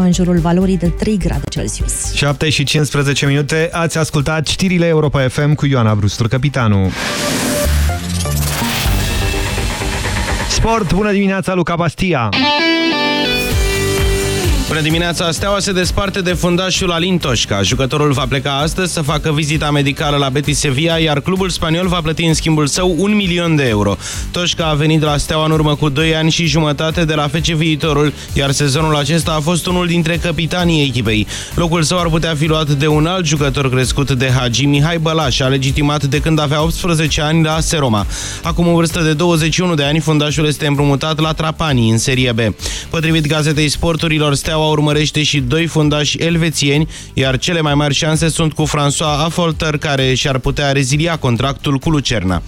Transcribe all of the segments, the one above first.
în jurul valorii de 3 grade Celsius. 7 și 15 minute, ați ascultat știrile Europa FM cu Ioana Brustur, capitanul. Sport, bună dimineața, Luca Bastia! Bună dimineața! Steaua se desparte de fundașul Alin Toșca. Jucătorul va pleca astăzi să facă vizita medicală la Betis Sevilla, iar clubul spaniol va plăti în schimbul său un milion de euro. Toșca a venit la Steaua în urmă cu 2 ani și jumătate de la FC Viitorul, iar sezonul acesta a fost unul dintre capitanii echipei. Locul său ar putea fi luat de un alt jucător crescut de Hagi, Mihai Bălaș, a legitimat de când avea 18 ani la Seroma. Acum în vârstă de 21 de ani, fundașul este împrumutat la Trapani, în Serie B. Potrivit gazetei sporturilor, Steaua Steaua urmărește și doi fundași elvețieni, iar cele mai mari șanse sunt cu François Affolter, care și-ar putea rezilia contractul cu Lucerna.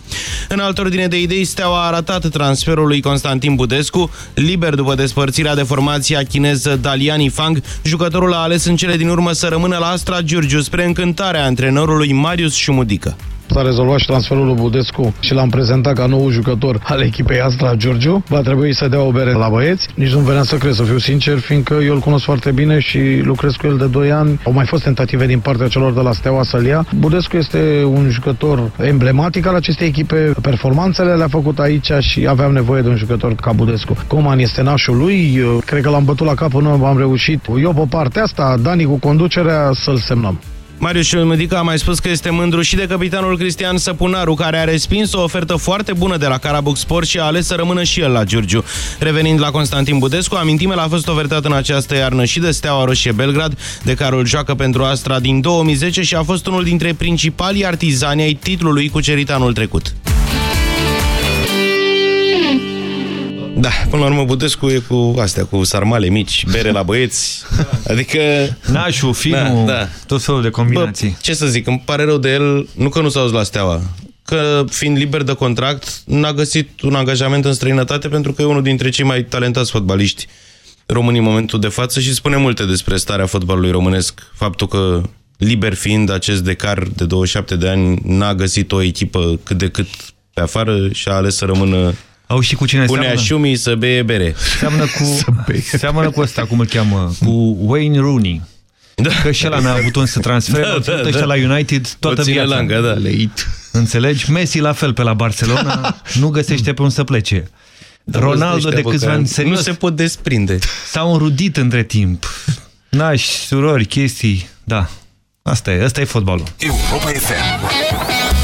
În altă ordine de idei, Steaua a ratat transferul lui Constantin Budescu, liber după despărțirea de formația chineză Daliani Fang, jucătorul a ales în cele din urmă să rămână la Astra Giurgiu spre încântarea antrenorului Marius Șumudică. S-a rezolvat și transferul lui Budescu și l-am prezentat ca nou jucător al echipei Astra Giurgiu. Va trebui să dea o bere la băieți. Nici nu venea să cred, să fiu sincer, fiindcă eu îl cunosc foarte bine și lucrez cu el de 2 ani. Au mai fost tentative din partea celor de la Steaua să-l ia. Budescu este un jucător emblematic al acestei echipe. Performanțele le-a făcut aici și aveam nevoie de un jucător ca Budescu. Coman este nașul lui, cred că l-am bătut la cap până am reușit. Eu pe partea asta, Dani cu conducerea, să-l semnăm. Marius Mădica a mai spus că este mândru și de capitanul Cristian Săpunaru, care a respins o ofertă foarte bună de la Carabuc Sport și a ales să rămână și el la Giurgiu. Revenind la Constantin Budescu, amintimele a fost ofertat în această iarnă și de Steaua Roșie Belgrad, de care îl joacă pentru Astra din 2010 și a fost unul dintre principalii artizani ai titlului cucerit anul trecut. Da, până la urmă Budescu e cu astea, cu sarmale mici, bere la băieți, adică... Nașul, filmul, da, da. tot felul de combinații. Bă, ce să zic, îmi pare rău de el, nu că nu s-a la Steaua, că fiind liber de contract, n-a găsit un angajament în străinătate pentru că e unul dintre cei mai talentați fotbaliști români în momentul de față și spune multe despre starea fotbalului românesc, faptul că liber fiind acest decar de 27 de ani n-a găsit o echipă cât de cât pe afară și a ales să rămână au și cu cine Pune seamănă? așumii să beie bere. Seamănă cu, seamănă cu ăsta, cum îl cheamă, cu Wayne Rooney. Da. Că și ăla n-a avut un să transfer, da, da, da. la United toată o viața. Langa, da, leit. Înțelegi? Messi la fel pe la Barcelona, nu găsește pe un să plece. Da, Ronaldo de câțiva ani serios. Nu se pot desprinde. S-au înrudit între timp. Nași, surori, chestii. Da. Asta e, asta e fotbalul. Europa FM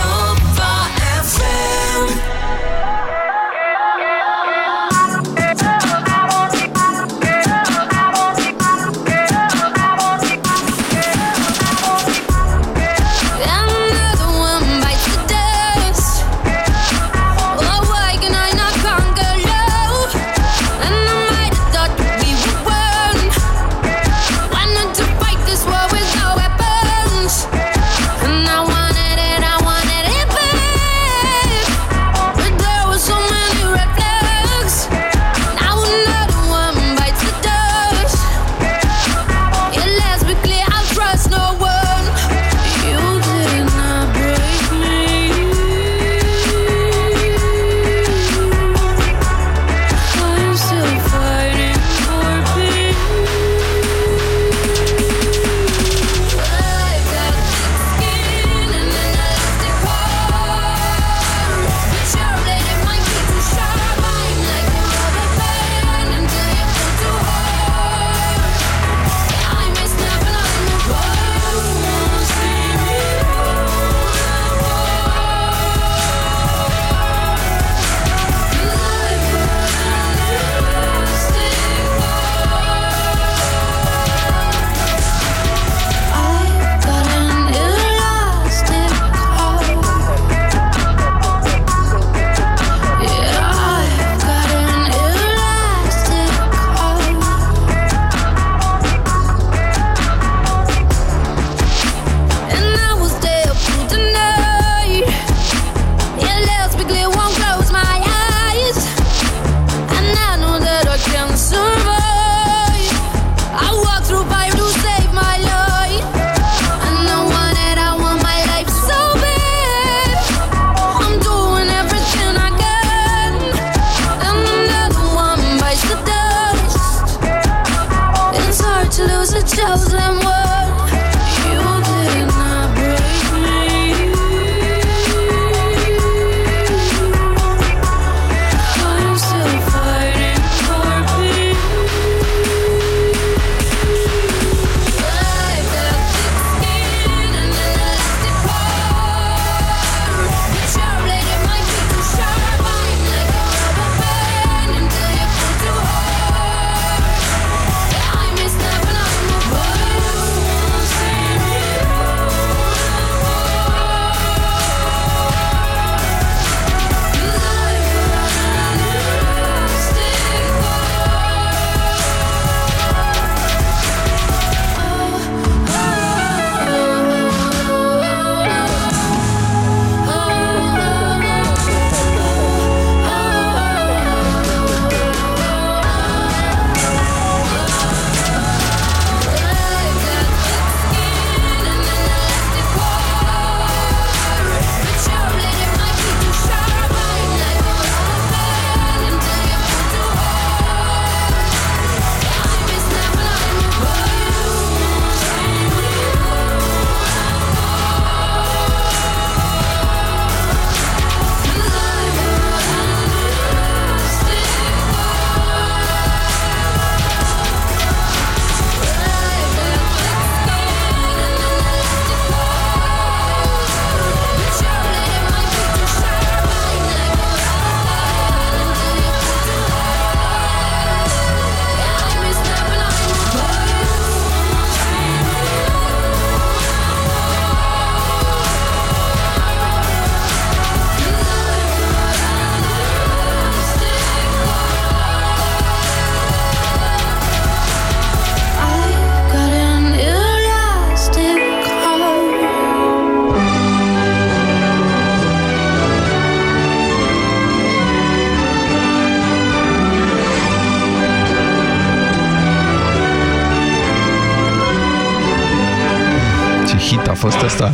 Hit a fost ăsta.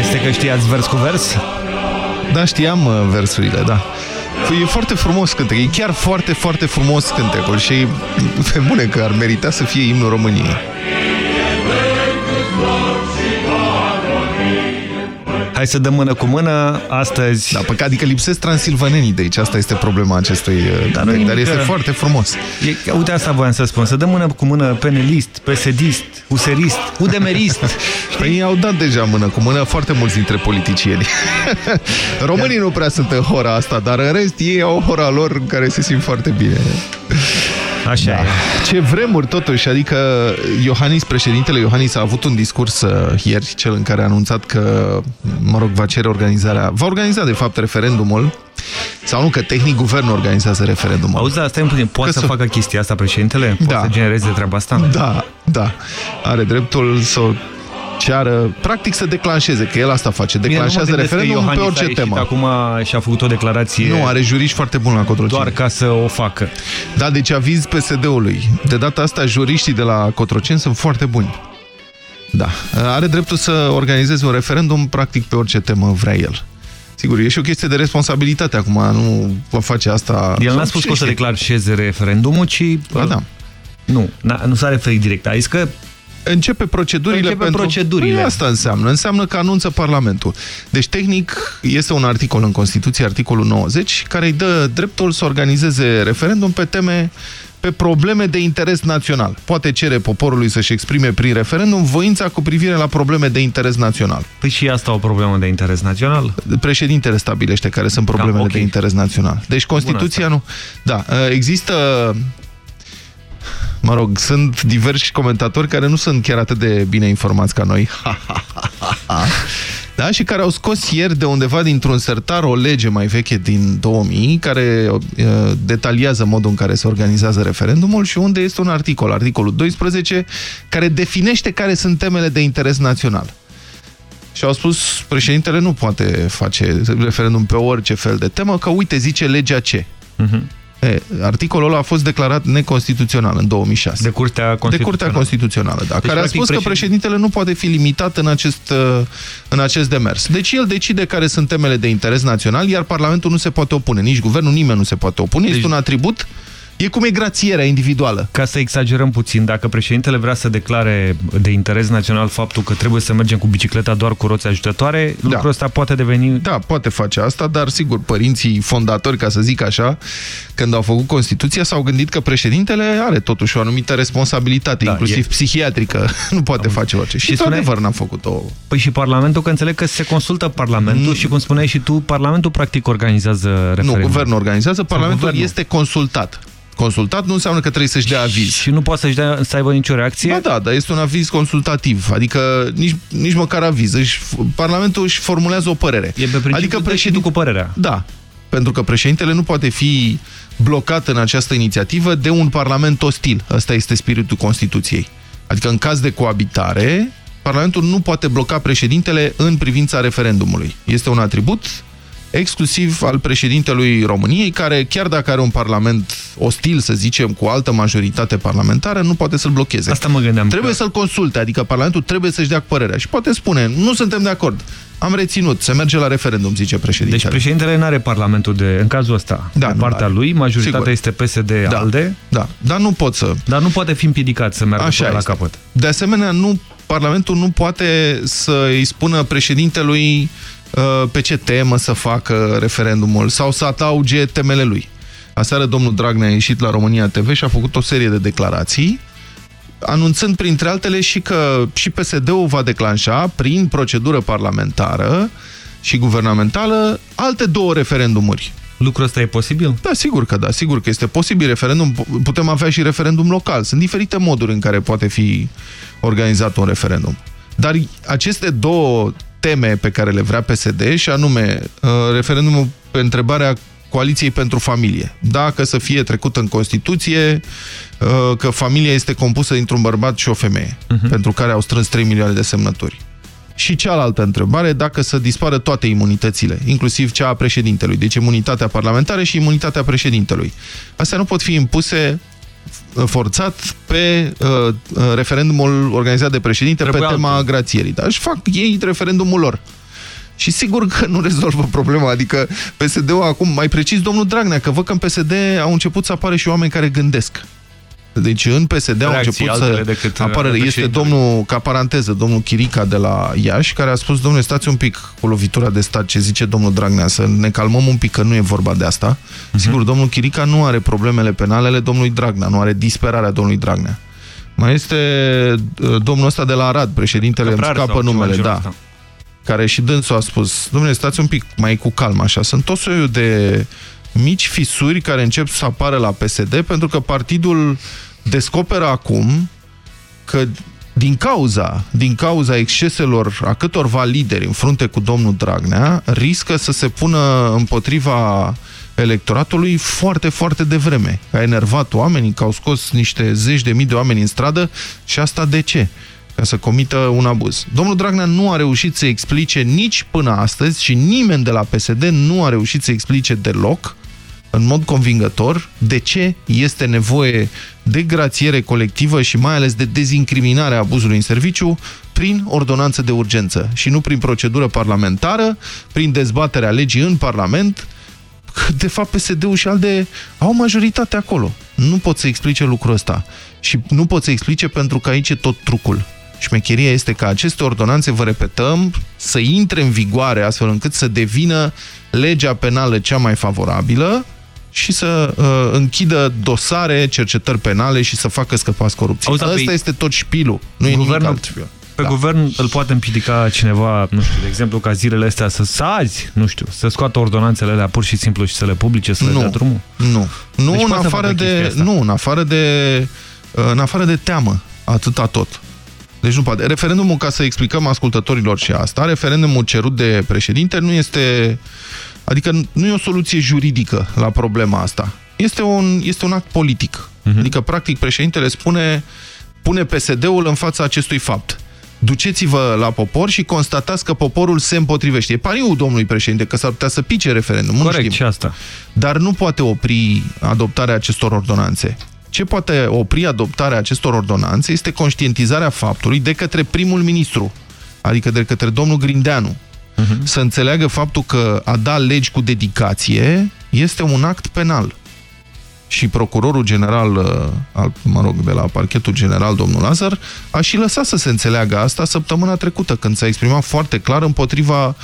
Este că știați vers cu vers? Da, știam uh, versurile, da. E foarte frumos cântec, e chiar foarte, foarte frumos cântecul și pe bune că ar merita să fie imnul României. Hai să dăm mână cu mână astăzi. Da, păcat, adică lipsesc transilvanenii de aici, asta este problema acestui uh, dar, cântec, dar este foarte frumos. E, uite, asta voiam să spun, să dăm mână cu mână penelist, pesedist, userist, udemerist. păi ei au dat deja mână cu mână foarte mulți dintre politicieni. Românii nu prea sunt în hora asta, dar în rest ei au hora lor în care se simt foarte bine. Așa da. e. Ce vremuri totuși, adică Iohannis, președintele Iohannis a avut un discurs uh, ieri, cel în care a anunțat că, mă rog, va cere organizarea, va organiza de fapt referendumul sau nu, că tehnic guvernul organizează referendumul. Auzi, dar stai un puțin, poate să, să facă chestia asta președintele? Poate da. să genereze treaba asta? Da, da. Are dreptul să ceară, practic să declanșeze, că el asta face, declanșează referendum pe orice temă. acum și-a făcut o declarație... Nu, are juriști foarte bun la Cotroceni. Doar ca să o facă. Da, deci aviz PSD-ului. De data asta, juriștii de la Cotroceni sunt foarte buni. Da. Are dreptul să organizeze un referendum practic pe orice temă vrea el. Sigur, e și o chestie de responsabilitate acum, nu va face asta... El n-a spus că o să declareze referendumul, ci... Ba, da. Nu, nu s-a referit direct. A zis că începe procedurile începe pentru... procedurile. Păi asta înseamnă. Înseamnă că anunță Parlamentul. Deci, tehnic, este un articol în Constituție, articolul 90, care îi dă dreptul să organizeze referendum pe teme pe probleme de interes național. Poate cere poporului să-și exprime prin referendum voința cu privire la probleme de interes național. Păi și asta o problemă de interes național? Președintele stabilește care sunt problemele da, okay. de interes național. Deci Constituția nu... Da, există Mă rog, sunt diversi comentatori care nu sunt chiar atât de bine informați ca noi. da? Și care au scos ieri de undeva dintr-un sertar o lege mai veche din 2000 care uh, detaliază modul în care se organizează referendumul și unde este un articol, articolul 12, care definește care sunt temele de interes național. Și au spus, președintele nu poate face referendum pe orice fel de temă, că uite, zice legea ce. Uh mhm. -huh. E, articolul ăla a fost declarat neconstituțional în 2006. De Curtea Constituțională. De Curtea Constituțională, da. Deci, care a spus președin... că președintele nu poate fi limitat în acest, uh, în acest demers. Deci el decide care sunt temele de interes național, iar Parlamentul nu se poate opune. Nici guvernul, nimeni nu se poate opune. Deci... Este un atribut E cum e grațierea individuală. Ca să exagerăm puțin, dacă președintele vrea să declare de interes național faptul că trebuie să mergem cu bicicleta doar cu roți ajutătoare, da. lucrul ăsta poate deveni... Da, poate face asta, dar sigur, părinții fondatori, ca să zic așa, când au făcut Constituția, s-au gândit că președintele are totuși o anumită responsabilitate, da, inclusiv e... psihiatrică. nu poate Am... face orice. Și, și spune... adevăr n-am făcut-o. Păi și Parlamentul, că înțeleg că se consultă Parlamentul nu... și, cum spuneai și tu, Parlamentul practic organizează referendum. Nu, guvernul organizează, Parlamentul guvernul. este consultat consultat nu înseamnă că trebuie să-și dea aviz. Și nu poate să-și dea, să aibă nicio reacție? Ba da, dar este un aviz consultativ, adică nici, nici măcar aviz. Își, Parlamentul își formulează o părere. E pe adică președinte cu părerea. Da, pentru că președintele nu poate fi blocat în această inițiativă de un parlament ostil. Ăsta este spiritul Constituției. Adică în caz de coabitare, Parlamentul nu poate bloca președintele în privința referendumului. Este un atribut exclusiv al președintelui României, care, chiar dacă are un parlament ostil, să zicem, cu altă majoritate parlamentară, nu poate să-l blocheze. Asta mă gândeam. Trebuie că... să-l consulte, adică Parlamentul trebuie să-și dea părerea și poate spune, nu suntem de acord. Am reținut, se merge la referendum, zice președintele. Deci președintele nu are parlamentul de, în cazul ăsta, da, de partea are. lui, majoritatea Sigur. este PSD-ALDE. Da, da, dar nu pot să... Dar nu poate fi împiedicat să meargă Așa la capăt. De asemenea, nu, Parlamentul nu poate să îi spună președintelui Uh, pe ce temă să facă referendumul sau să atauge temele lui. Aseară domnul Dragnea a ieșit la România TV și a făcut o serie de declarații anunțând printre altele și că și PSD-ul va declanșa prin procedură parlamentară și guvernamentală alte două referendumuri. Lucrul ăsta e posibil? Da, sigur că da, sigur că este posibil referendum. Putem avea și referendum local. Sunt diferite moduri în care poate fi organizat un referendum. Dar aceste două teme pe care le vrea PSD și anume uh, referendumul pe întrebarea Coaliției pentru Familie. Dacă să fie trecut în Constituție uh, că familia este compusă dintr-un bărbat și o femeie, uh mhm. -huh. pentru care au strâns 3 milioane de semnături. Și cealaltă întrebare, dacă să dispară toate imunitățile, inclusiv cea a președintelui, deci imunitatea parlamentară și imunitatea președintelui. Astea nu pot fi impuse uh, forțat pe uh, uh, referendumul organizat de președinte Trebuie pe tema altul. grațierii. Dar își fac ei referendumul lor. Și sigur că nu rezolvă problema, adică PSD-ul acum, mai precis domnul Dragnea, că văd că în PSD au început să apară și oameni care gândesc. Deci în PSD au început să apară, este domnul, ca paranteză, domnul Chirica de la Iași, care a spus, domnule, stați un pic cu lovitura de stat, ce zice domnul Dragnea, să ne calmăm un pic, că nu e vorba de asta. Uh mhm. -huh. Sigur, domnul Chirica nu are problemele penalele domnului Dragnea, nu are disperarea domnului Dragnea. Mai este uh, domnul ăsta de la Arad, președintele, îmi scapă numele, da. Asta. Care și dânsul a spus, domnule, stați un pic mai cu calm așa, sunt tot soiul de mici fisuri care încep să apară la PSD, pentru că partidul descoperă acum că din cauza, din cauza exceselor a câtorva lideri în frunte cu domnul Dragnea, riscă să se pună împotriva electoratului foarte, foarte devreme. A enervat oamenii, că au scos niște zeci de mii de oameni în stradă și asta de ce? Ca să comită un abuz. Domnul Dragnea nu a reușit să explice nici până astăzi și nimeni de la PSD nu a reușit să explice deloc în mod convingător de ce este nevoie de grațiere colectivă și mai ales de dezincriminare a abuzului în serviciu prin ordonanță de urgență și nu prin procedură parlamentară, prin dezbaterea legii în Parlament. De fapt, PSD-ul și ALDE au majoritate acolo. Nu pot să explice lucrul ăsta. Și nu pot să explice pentru că aici e tot trucul. Șmecheria este că aceste ordonanțe, vă repetăm, să intre în vigoare astfel încât să devină legea penală cea mai favorabilă și să uh, închidă dosare, cercetări penale și să facă scăpați corupție. Asta pe... este tot șpilul, nu e nimic altceva. Pe da. guvern îl poate împiedica cineva, nu știu, de exemplu, ca zilele astea să, să azi, nu știu, să scoată ordonanțele alea pur și simplu și să le publice, să nu, le dea drumul? Nu, nu, deci în afară de, nu, în afară de, în afară de teamă, atâta tot. Deci nu poate. Referendumul, ca să explicăm ascultătorilor și asta, referendumul cerut de președinte nu este Adică nu e o soluție juridică la problema asta. Este un, este un act politic. Uh mhm. -huh. Adică, practic, președintele spune, pune PSD-ul în fața acestui fapt. Duceți-vă la popor și constatați că poporul se împotrivește. E pariul domnului președinte că s-ar putea să pice referendum. Corect, și asta. Dar nu poate opri adoptarea acestor ordonanțe. Ce poate opri adoptarea acestor ordonanțe este conștientizarea faptului de către primul ministru, adică de către domnul Grindeanu, uh -huh. să înțeleagă faptul că a da legi cu dedicație este un act penal. Și procurorul general, uh, al, mă rog, de la parchetul general, domnul Lazar, a și lăsat să se înțeleagă asta săptămâna trecută, când s-a exprimat foarte clar împotriva uh,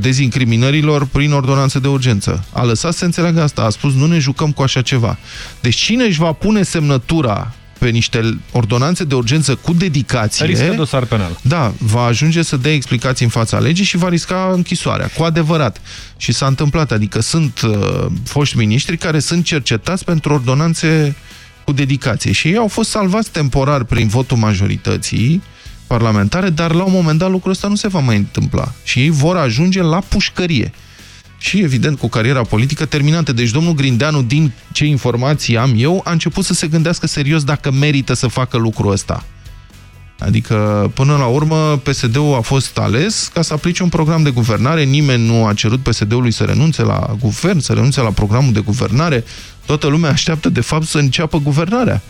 dezincriminărilor prin ordonanță de urgență. A lăsat să se înțeleagă asta, a spus nu ne jucăm cu așa ceva. Deci cine își va pune semnătura pe niște ordonanțe de urgență cu dedicație... Riscă dosar penal. Da, va ajunge să dea explicații în fața legii și va risca închisoarea, cu adevărat. Și s-a întâmplat, adică sunt uh, foști miniștri care sunt cercetați pentru ordonanțe cu dedicație și ei au fost salvați temporar prin votul majorității parlamentare, dar la un moment dat lucrul ăsta nu se va mai întâmpla și ei vor ajunge la pușcărie și, evident, cu cariera politică terminată. Deci domnul Grindeanu, din ce informații am eu, a început să se gândească serios dacă merită să facă lucrul ăsta. Adică, până la urmă, PSD-ul a fost ales ca să aplice un program de guvernare. Nimeni nu a cerut PSD-ului să renunțe la guvern, să renunțe la programul de guvernare. Toată lumea așteaptă, de fapt, să înceapă guvernarea.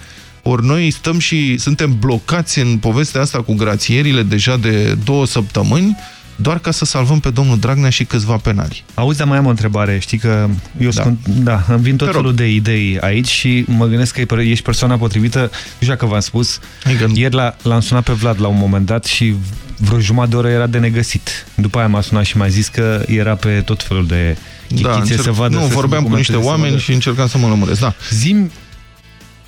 Ori noi stăm și suntem blocați în povestea asta cu grațierile deja de două săptămâni, doar ca să salvăm pe domnul Dragnea și câțiva penali. Auzi, dar mai am o întrebare. Știi că eu da. Spun, da, îmi vin tot felul de idei aici și mă gândesc că ești persoana potrivită. Nu știu dacă v-am spus. Adică... Ieri l-am sunat pe Vlad la un moment dat și vreo jumătate de oră era de negăsit. După aia m-a sunat și m-a zis că era pe tot felul de chichițe da, încerc... să vadă... Nu, să vorbeam cu niște oameni și încercam să mă lămuresc. Da. Zim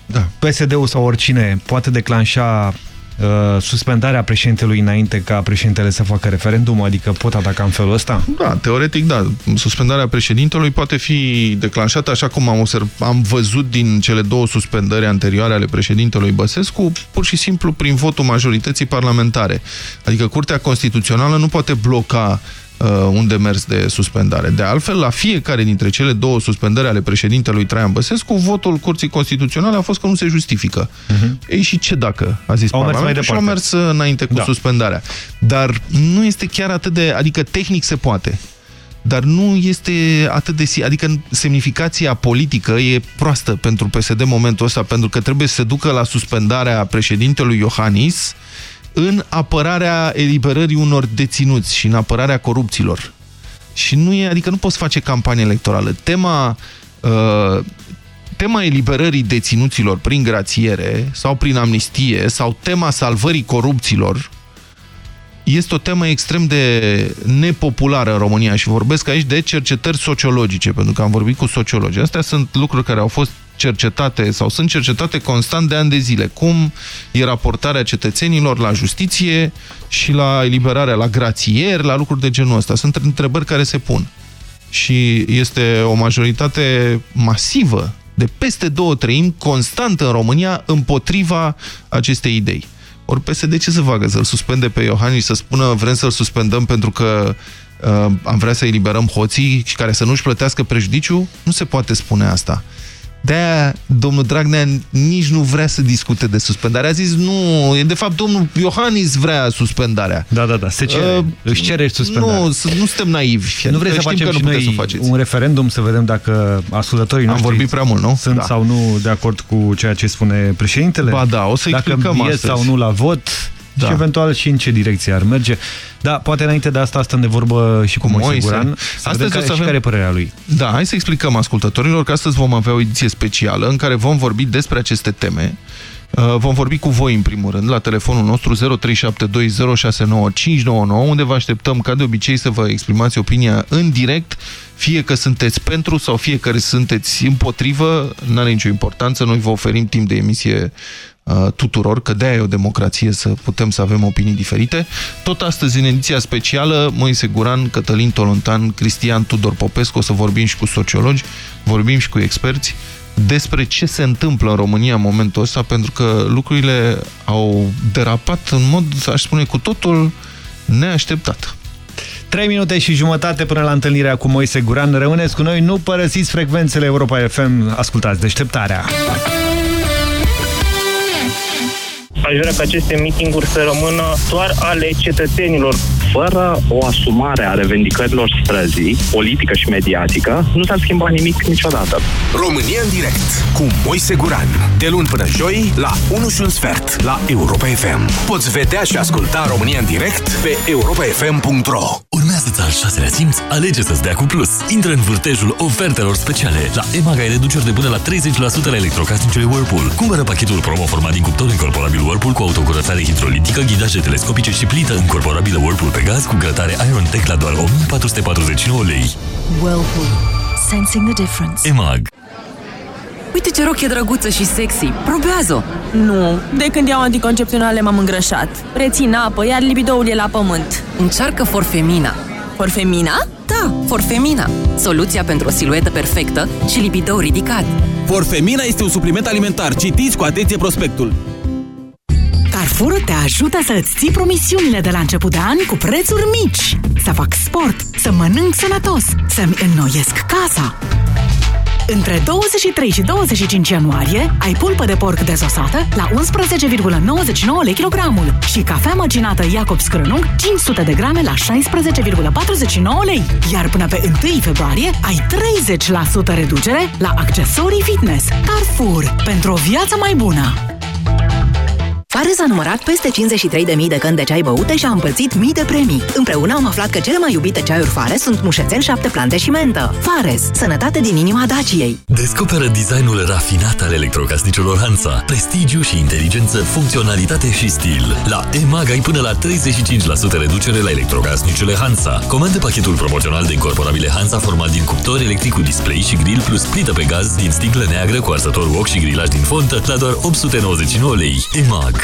da. PSD-ul sau oricine poate declanșa Uh, suspendarea președintelui înainte ca președintele să facă referendum, adică pot ataca în felul ăsta? Da, teoretic da. Suspendarea președintelui poate fi declanșată, așa cum am, observ, am văzut din cele două suspendări anterioare ale președintelui Băsescu, pur și simplu prin votul majorității parlamentare. Adică Curtea Constituțională nu poate bloca uh, un demers de suspendare. De altfel, la fiecare dintre cele două suspendări ale președintelui Traian Băsescu, votul Curții Constituționale a fost că nu se justifică. Uh mhm. -huh. Ei, și ce dacă, a zis au Parlamentul și au mers înainte cu da. suspendarea. Dar nu este chiar atât de... Adică tehnic se poate dar nu este atât de... Adică semnificația politică e proastă pentru PSD în momentul ăsta, pentru că trebuie să se ducă la suspendarea președintelui Iohannis în apărarea eliberării unor deținuți și în apărarea corupților. Și nu e, adică nu poți face campanie electorală. Tema, uh, tema eliberării deținuților prin grațiere sau prin amnistie sau tema salvării corupților este o temă extrem de nepopulară în România și vorbesc aici de cercetări sociologice, pentru că am vorbit cu sociologi. Astea sunt lucruri care au fost cercetate sau sunt cercetate constant de ani de zile. Cum e raportarea cetățenilor la justiție și la eliberarea, la grațier, la lucruri de genul ăsta. Sunt întrebări care se pun. Și este o majoritate masivă de peste două treimi constantă în România împotriva acestei idei. Ori PSD ce să facă? Să-l suspende pe Iohannis și să spună vrem să-l suspendăm pentru că uh, am vrea să eliberăm hoții și care să nu-și plătească prejudiciu? Nu se poate spune asta. De-aia domnul Dragnea nici nu vrea să discute de suspendare. A zis nu, de fapt domnul Iohannis vrea suspendarea. Da, da, da, se cere, uh, își cere suspendarea. Nu, nu suntem naivi. Nu vreți să facem că nu noi să un referendum să vedem dacă ascultătorii noștri Am vorbit prea mult, nu? sunt da. sau nu de acord cu ceea ce spune președintele? Ba da, o să explicăm Dacă sau nu la vot da. și eventual și în ce direcție ar merge. Da, poate înainte de asta stăm de vorbă și cu, cu Moise Guran, să astăzi care, avem... care e părerea lui. Da, hai să explicăm ascultătorilor că astăzi vom avea o ediție specială în care vom vorbi despre aceste teme. Uh, vom vorbi cu voi în primul rând la telefonul nostru 0372069599 unde vă așteptăm ca de obicei să vă exprimați opinia în direct fie că sunteți pentru sau fie că sunteți împotrivă, nu are nicio importanță, noi vă oferim timp de emisie Uh, tuturor, că de-aia e o democrație să putem să avem opinii diferite. Tot astăzi, în ediția specială, Moise Guran, Cătălin Tolontan, Cristian Tudor Popescu, o să vorbim și cu sociologi, vorbim și cu experți despre ce se întâmplă în România în momentul ăsta, pentru că lucrurile au derapat în mod, aș spune, cu totul neașteptat. 3 minute și jumătate până la întâlnirea cu Moise Guran. Rămâneți cu noi, nu părăsiți frecvențele Europa FM, ascultați deșteptarea. Aș vrea ca aceste meetinguri să rămână doar ale cetățenilor. Fără o asumare a revendicărilor străzii, politică și mediatică, nu s-ar schimba nimic niciodată. România în direct cu Moise Guran. De luni până joi la 1 și un sfert la Europa FM. Poți vedea și asculta România în direct pe europafm.ro Urmează-ți al șaselea simț, alege să-ți dea cu plus. Intră în vârtejul ofertelor speciale. La EMAG ai reduceri de până la 30% la electrocasnicele Whirlpool. Cumpără pachetul promo format din cuptor incorporabil Whirlpool cu autocurățare hidrolitică, ghidaje telescopice și plită incorporabilă Whirlpool pe gaz cu grătare Iron Tech la doar 1449 lei. Whirlpool. Sensing the difference. EMAG. Uite ce rochie drăguță și sexy. Probează-o! Nu, de când iau anticoncepționale m-am îngrășat. Rețin apă, iar libidoul e la pământ. Încearcă Forfemina. Forfemina? Da, Forfemina. Soluția pentru o siluetă perfectă și libidou ridicat. Forfemina este un supliment alimentar. Citiți cu atenție prospectul. Carrefour te ajută să îți ții promisiunile de la început de an cu prețuri mici. Să fac sport, să mănânc sănătos, să-mi înnoiesc casa. Între 23 și 25 ianuarie ai pulpă de porc dezosată la 11,99 lei kilogramul și cafea măcinată Iacob Scrânung 500 de grame la 16,49 lei. Iar până pe 1 februarie ai 30% reducere la accesorii fitness. Carrefour. Pentru o viață mai bună! Fares a numărat peste 53.000 de căni de ceai băute și a împărțit mii de premii. Împreună am aflat că cele mai iubite ceaiuri Fares sunt mușețel, șapte plante și mentă. Fares, sănătate din inima Daciei. Descoperă designul rafinat al electrocasnicelor Hansa. Prestigiu și inteligență, funcționalitate și stil. La EMAG ai până la 35% reducere la electrocasnicele Hansa. Comandă pachetul promoțional de incorporabile Hansa format din cuptor electric cu display și grill plus plită pe gaz din sticlă neagră cu arsător wok și grilaj din fontă la doar 899 lei. EMAG.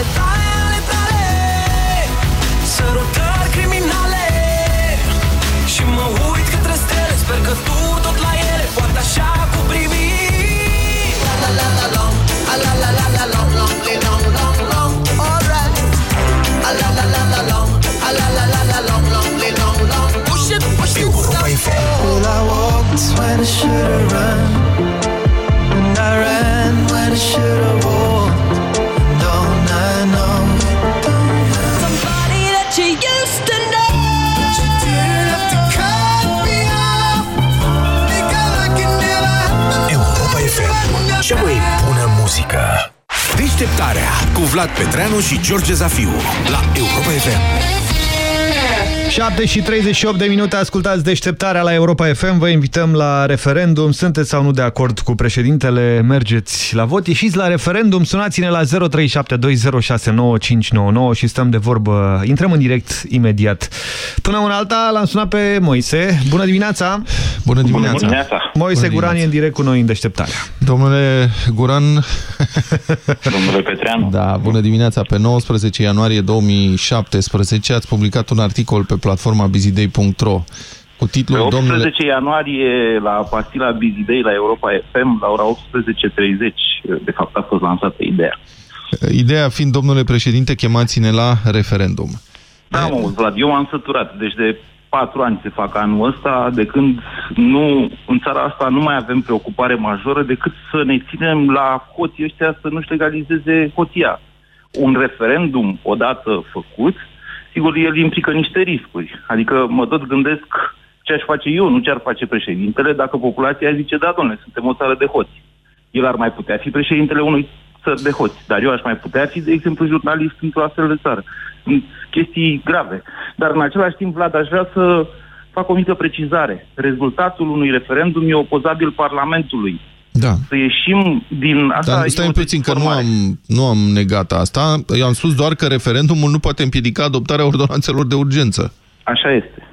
ale tale, ale tale Sărutări criminale Și mă uit către stele Sper că tu tot la ele Poate așa cu privii La la la la la La la la la la la la la la Alright La la la la la La la la la la la la la Push it, push it, stop Well I walked when I should've run And I ran when I should have. Cea mai bună muzică. Deșteptarea cu Vlad Petreanu și George Zafiu la Europa FM. 7 și 38 de minute, ascultați deșteptarea la Europa FM, vă invităm la referendum, sunteți sau nu de acord cu președintele, mergeți la vot, ieșiți la referendum, sunați-ne la 0372069599 și stăm de vorbă, intrăm în direct imediat. Până una alta l-am sunat pe Moise, bună dimineața! Bună dimineața! Bună dimineața. Moise Bună Guran e în direct cu noi în deșteptarea. Domnule Guran, Domnule Petreanu. da, bună dimineața. Pe 19 ianuarie 2017 ați publicat un articol pe platforma busyday.ro cu Pe titlul 18 Domnule... ianuarie, la pastila Busy Day la Europa FM, la ora 18.30, de fapt a fost lansată ideea. Ideea fiind, domnule președinte, chemați-ne la referendum. Da, mă, Vlad, eu m-am săturat. Deci de patru ani se fac anul ăsta, de când nu, în țara asta nu mai avem preocupare majoră decât să ne ținem la hoții ăștia să nu-și legalizeze hoția. Un referendum odată făcut, sigur, el implică niște riscuri. Adică mă tot gândesc ce aș face eu, nu ce ar face președintele, dacă populația zice, da, domnule, suntem o țară de hoți. El ar mai putea fi președintele unui țări de hoți, dar eu aș mai putea fi, de exemplu, jurnalist într-o astfel de țară. Sunt chestii grave. Dar în același timp, Vlad, aș vrea să fac o mică precizare. Rezultatul unui referendum e opozabil Parlamentului. Da. Să ieșim din asta... Dar e stai o puțin că nu dezinformare. am, nu am negat asta. Eu am spus doar că referendumul nu poate împiedica adoptarea ordonanțelor de urgență. Așa este.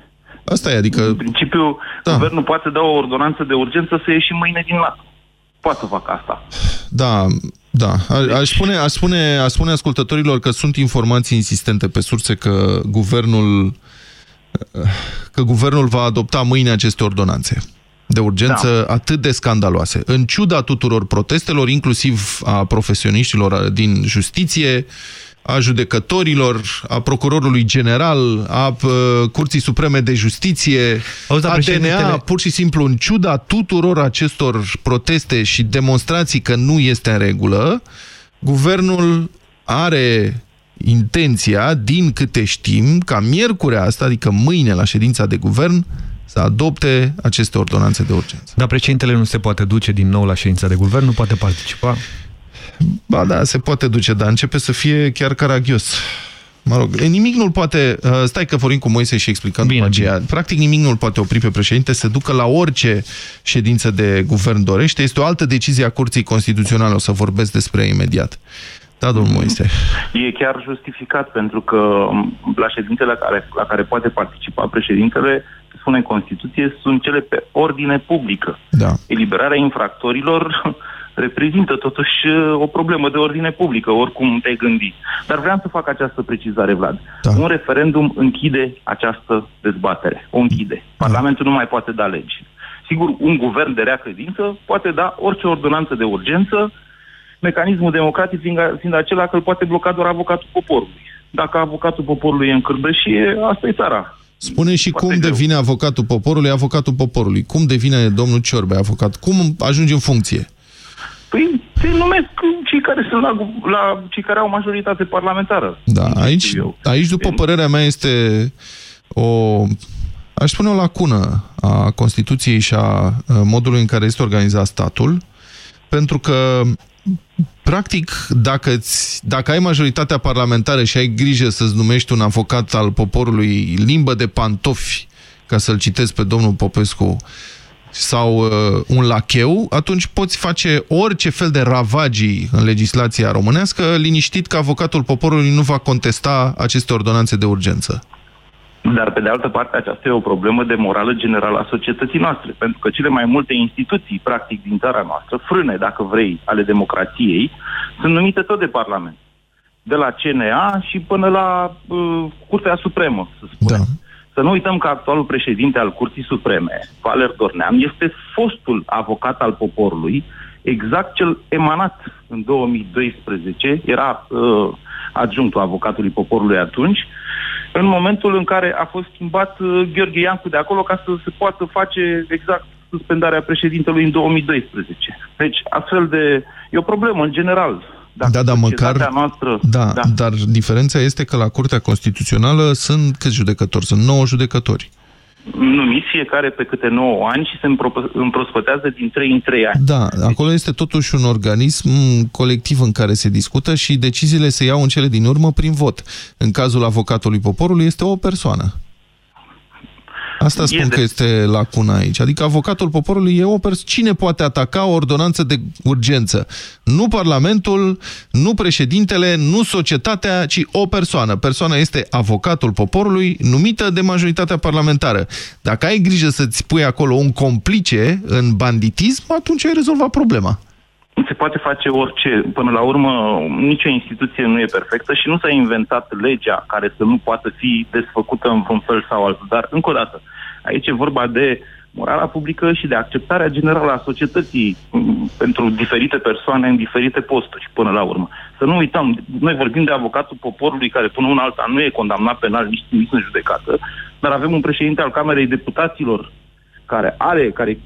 Asta e, adică... În principiu, da. guvernul poate da o ordonanță de urgență să ieșim mâine din NATO. Poate să facă asta. Da, da. A, aș, spune, aș, spune, aș spune ascultătorilor că sunt informații insistente pe surse că guvernul, că guvernul va adopta mâine aceste ordonanțe de urgență da. atât de scandaloase. În ciuda tuturor protestelor, inclusiv a profesioniștilor din justiție, a judecătorilor, a procurorului general, a uh, Curții Supreme de Justiție, Auzi, da, a președintele- DNA, pur și simplu, în ciuda tuturor acestor proteste și demonstrații că nu este în regulă, guvernul are intenția, din câte știm, ca miercurea asta, adică mâine la ședința de guvern, să adopte aceste ordonanțe de urgență. Dar președintele nu se poate duce din nou la ședința de guvern, nu poate participa. Ba da, se poate duce, dar începe să fie chiar caragios. Mă rog, nimic nu-l poate... uh, Stai că vorbim cu Moise și explicăm bine, după aceea. Bine. Practic nimic nu-l poate opri pe președinte să ducă la orice ședință de guvern dorește. Este o altă decizie a Curții Constituționale, o să vorbesc despre ea imediat. Da, domnul Moise. E chiar justificat pentru că m, la ședințele la care, la care poate participa președintele, se spune în Constituție, sunt cele pe ordine publică. Da. Eliberarea infractorilor reprezintă totuși uh, o problemă de ordine publică, oricum te gândi. Dar vreau să fac această precizare, Vlad. Da. Un referendum închide această dezbatere. O închide. Parlamentul nu mai poate da legi. Sigur, un guvern de rea credință poate da orice ordonanță de urgență, mecanismul democratic fiind, fiind acela că îl poate bloca doar avocatul poporului. Dacă avocatul poporului e în cârbășie, asta e țara. Spune și cum devine avocatul poporului avocatul poporului. Cum devine domnul Ciorbe avocat? Cum ajunge în funcție? Păi se numesc cei care sunt la, gu- la cei care au majoritate parlamentară. Da, aici, aici, după părerea mea, este o, aș spune, o lacună a Constituției și a uh, modului în care este organizat statul, pentru că, practic, dacă, -ți, dacă ai majoritatea parlamentară și ai grijă să-ți numești un avocat al poporului limbă de pantofi, ca să-l citesc pe domnul Popescu, sau uh, un lacheu, atunci poți face orice fel de ravagii în legislația românească, liniștit că avocatul poporului nu va contesta aceste ordonanțe de urgență. Dar, pe de altă parte, aceasta e o problemă de morală generală a societății noastre, pentru că cele mai multe instituții, practic, din țara noastră, frâne, dacă vrei, ale democrației, sunt numite tot de Parlament. De la CNA și până la uh, Curtea Supremă, să spunem. Da. Să nu uităm că actualul președinte al Curții Supreme, Valer Dornean, este fostul avocat al poporului, exact cel emanat în 2012, era uh, adjunctul avocatului poporului atunci, în momentul în care a fost schimbat uh, Gheorghe Iancu de acolo ca să se poată face exact suspendarea președintelui în 2012. Deci, astfel de... E o problemă, în general. Dacă da, da, măcar... societatea Noastră, Da, da, dar diferența este că la Curtea Constituțională sunt câți judecători? Sunt 9 judecători. Numiți fiecare pe câte 9 ani și se împro- împrospătează din 3 în 3 ani. Da, acolo este totuși un organism colectiv în care se discută și deciziile se iau în cele din urmă prin vot. În cazul avocatului poporului este o persoană. Asta spun E de- că este lacuna aici. Adică avocatul poporului e o persoană. Cine poate ataca o ordonanță de urgență? Nu Parlamentul, nu președintele, nu societatea, ci o persoană. Persoana este avocatul poporului, numită de majoritatea parlamentară. Dacă ai grijă să-ți pui acolo un complice în banditism, atunci ai rezolvat problema. Se poate face orice. Până la urmă, nicio instituție nu e perfectă și nu s-a inventat legea care să nu poată fi desfăcută în vreun fel sau altul. Dar, încă o dată, aici e vorba de morala publică și de acceptarea generală a societății m, pentru diferite persoane în diferite posturi, până la urmă. Să nu uităm, noi vorbim de avocatul poporului care până una alta nu e condamnat penal, nici trimis în judecată, dar avem un președinte al Camerei Deputaților care are, care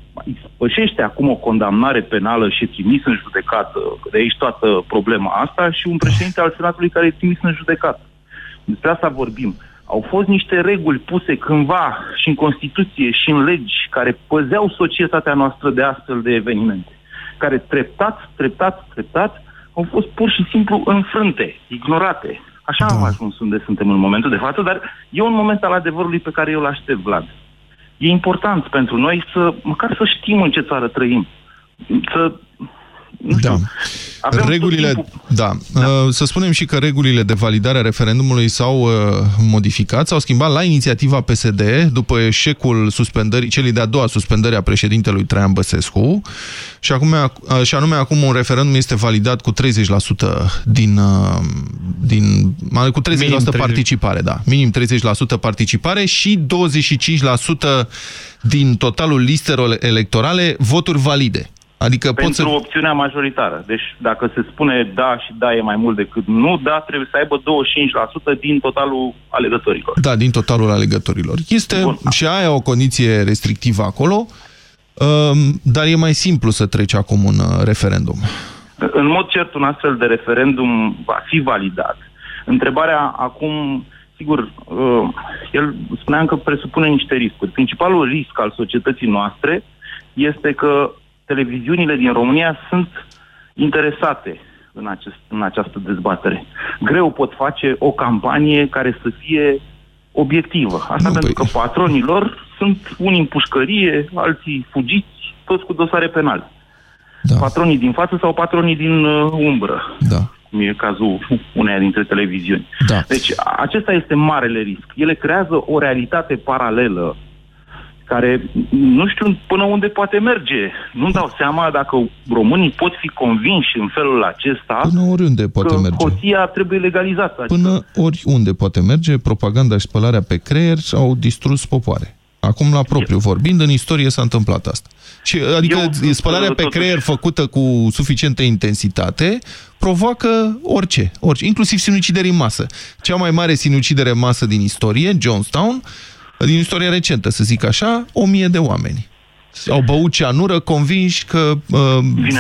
spășește acum o condamnare penală și e trimis în judecată, de aici toată problema asta, și un președinte al Senatului care e trimis în judecată. Despre asta vorbim. Au fost niște reguli puse cândva și în Constituție și în legi care păzeau societatea noastră de astfel de evenimente, care treptat, treptat, treptat au fost pur și simplu înfrânte, ignorate. Așa am ajuns unde suntem în momentul de față, dar e un moment al adevărului pe care eu îl aștept, Vlad. E important pentru noi să, măcar să știm în ce țară trăim. Să, nu știu, Da. avem regulile, tot timpul- da. da. Să spunem și că regulile de validare a referendumului s-au uh, modificat, s-au schimbat la inițiativa PSD după eșecul suspendării, celei de-a doua suspendări a președintelui Traian Băsescu și, acum, uh, și anume acum un referendum este validat cu 30% din, uh, din cu 30% Minim 30. participare, da. Minim 30% participare și 25% din totalul listelor electorale voturi valide. Adică poți pentru să... opțiunea majoritară. Deci dacă se spune da și da e mai mult decât nu, da trebuie să aibă 25% din totalul alegătorilor. Da, din totalul alegătorilor. Este Bun. și aia o condiție restrictivă acolo, um, dar e mai simplu să treci acum un uh, referendum. În mod cert, un astfel de referendum va fi validat. Întrebarea acum, sigur, uh, el spuneam că presupune niște riscuri. Principalul risc al societății noastre este că televiziunile din România sunt interesate în, acest, în această dezbatere. Greu pot face o campanie care să fie obiectivă. Asta nu, pentru că patronii lor sunt unii în pușcărie, alții fugiți, toți cu dosare penale. Da. Patronii din față sau patronii din uh, umbră. Da. Cum e cazul uneia dintre televiziuni. Da. Deci acesta este marele risc. Ele creează o realitate paralelă care nu știu până unde poate merge. Nu-mi dau seama dacă românii pot fi convinși în felul acesta Până oriunde poate că merge. hoția trebuie legalizată. Până oriunde poate merge, propaganda și spălarea pe creier au distrus popoare. Acum, la propriu vorbind, în istorie s-a întâmplat asta. Și, adică Eu, spălarea pe totuși- creier făcută cu suficientă intensitate provoacă orice, orice, inclusiv sinucideri în masă. Cea mai mare sinucidere în masă din istorie, Jonestown, din istoria recentă, să zic așa, o mie de oameni. Au băut ceanură convinși că uh,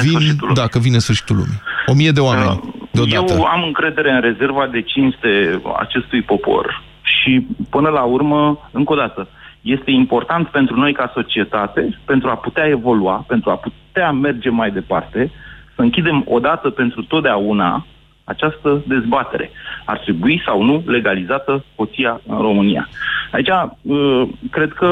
vin, da, că vine sfârșitul lumii. O mie de oameni deodată. Eu am încredere în rezerva de cinste acestui popor și până la urmă, încă o dată, este important pentru noi ca societate, pentru a putea evolua, pentru a putea merge mai departe, să închidem odată pentru totdeauna această dezbatere. Ar trebui sau nu legalizată hoția în România. Aici, uh, cred că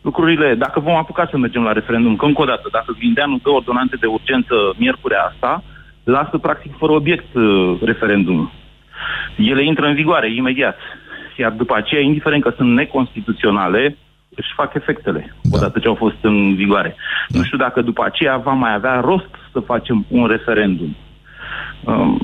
lucrurile, dacă vom apuca să mergem la referendum, că încă o dată, dacă Grindeanu dă ordonanțe de urgență miercurea asta, lasă practic fără obiect uh, referendumul. Ele intră în vigoare imediat. Iar după aceea, indiferent că sunt neconstituționale, își fac efectele da. odată ce au fost în vigoare. Da. Nu știu dacă după aceea va mai avea rost să facem un referendum. Um,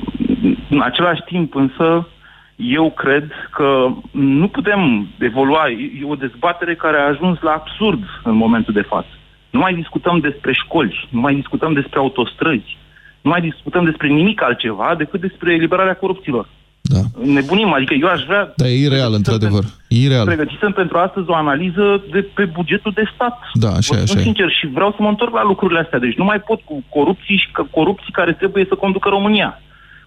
în același timp, însă, eu cred că nu putem evolua. E o dezbatere care a ajuns la absurd în momentul de față. Nu mai discutăm despre școli, nu mai discutăm despre autostrăzi, nu mai discutăm despre nimic altceva decât despre eliberarea corupților. Da. Nebunim, adică eu aș vrea... Dar e ireal, într-adevăr. E ireal. Pregătisem pentru astăzi o analiză de pe bugetul de stat. Da, așa e, Vă așa spun e. sincer și vreau să mă întorc la lucrurile astea. Deci nu mai pot cu corupții și că- corupții care trebuie să conducă România.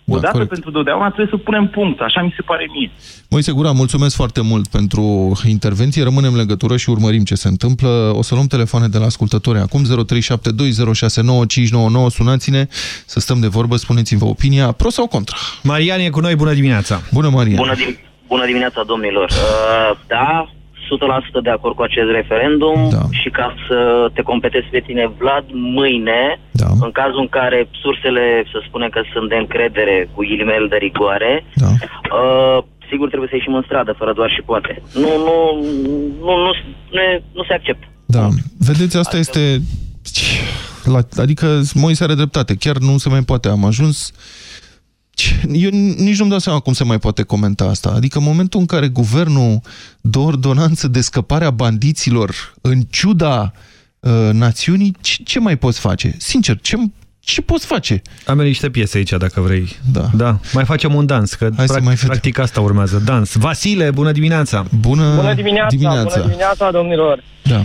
Odată Da, corect. pentru totdeauna trebuie să punem punct. Așa mi se pare mie. Moise Gura, mulțumesc foarte mult pentru intervenție. Rămânem în legătură și urmărim ce se întâmplă. O să luăm telefoane de la ascultători acum 0372069599. Sunați-ne să stăm de vorbă, spuneți-vă opinia, pro sau contra. Marian e cu noi, bună dimineața! Bună, Marian! Bună, dim- bună dimineața, domnilor. Uh, da, 100% de acord cu acest referendum da. și ca să te completezi pe tine, Vlad, mâine, da. în cazul în care sursele, să spunem că sunt de încredere cu ghilimele de rigoare, da. uh, sigur trebuie să ieșim în stradă, fără doar și poate. Nu, nu, nu, nu, nu, nu se acceptă. Da, vedeți, asta este... La, adică Moise are dreptate, chiar nu se mai poate. Am ajuns... Eu nici nu-mi dau seama cum se mai poate comenta asta. Adică în momentul în care guvernul dă ordonanță de scăparea bandiților în ciuda uh, națiunii, ce, ce mai poți face? Sincer, ce, ce poți face? Am niște piese aici, dacă vrei. Da. da. Mai facem un dans, că Hai să practic, mai vedem. practic asta urmează. Dans. Vasile, bună dimineața! Bună, Bună dimineața, bună dimineața, domnilor. Da. Uh,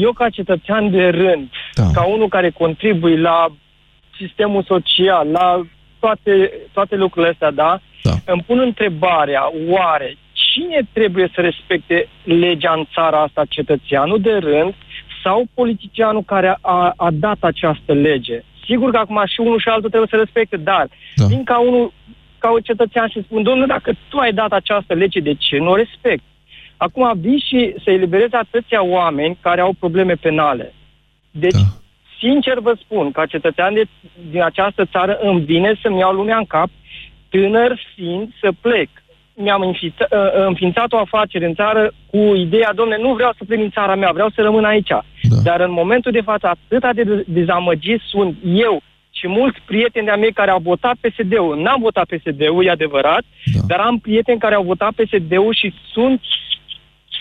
Eu, ca cetățean de rând, da. ca unul care contribui la sistemul social, la toate, toate lucrurile astea, da? da? Îmi pun întrebarea, oare cine trebuie să respecte legea în țara asta, cetățeanul de rând sau politicianul care a, a dat această lege? Sigur că acum și unul și altul trebuie să respecte, dar da. vin ca unul, ca un cetățean și spun, domnule, dacă tu ai dat această lege, de ce nu o respect? Acum vin și să elibereze atâția oameni care au probleme penale. Deci, da. Sincer vă spun, ca cetățean de, din această țară, îmi vine să-mi iau lumea în cap, tânăr fiind, să plec. Mi-am înființat, înființat o afacere în țară cu ideea, domne, nu vreau să plec din țara mea, vreau să rămân aici. Da. Dar în momentul de față, atâta de dezamăgit sunt eu și mulți prieteni de-a mei care au votat PSD-ul. N-am votat PSD-ul, e adevărat, da. dar am prieteni care au votat PSD-ul și sunt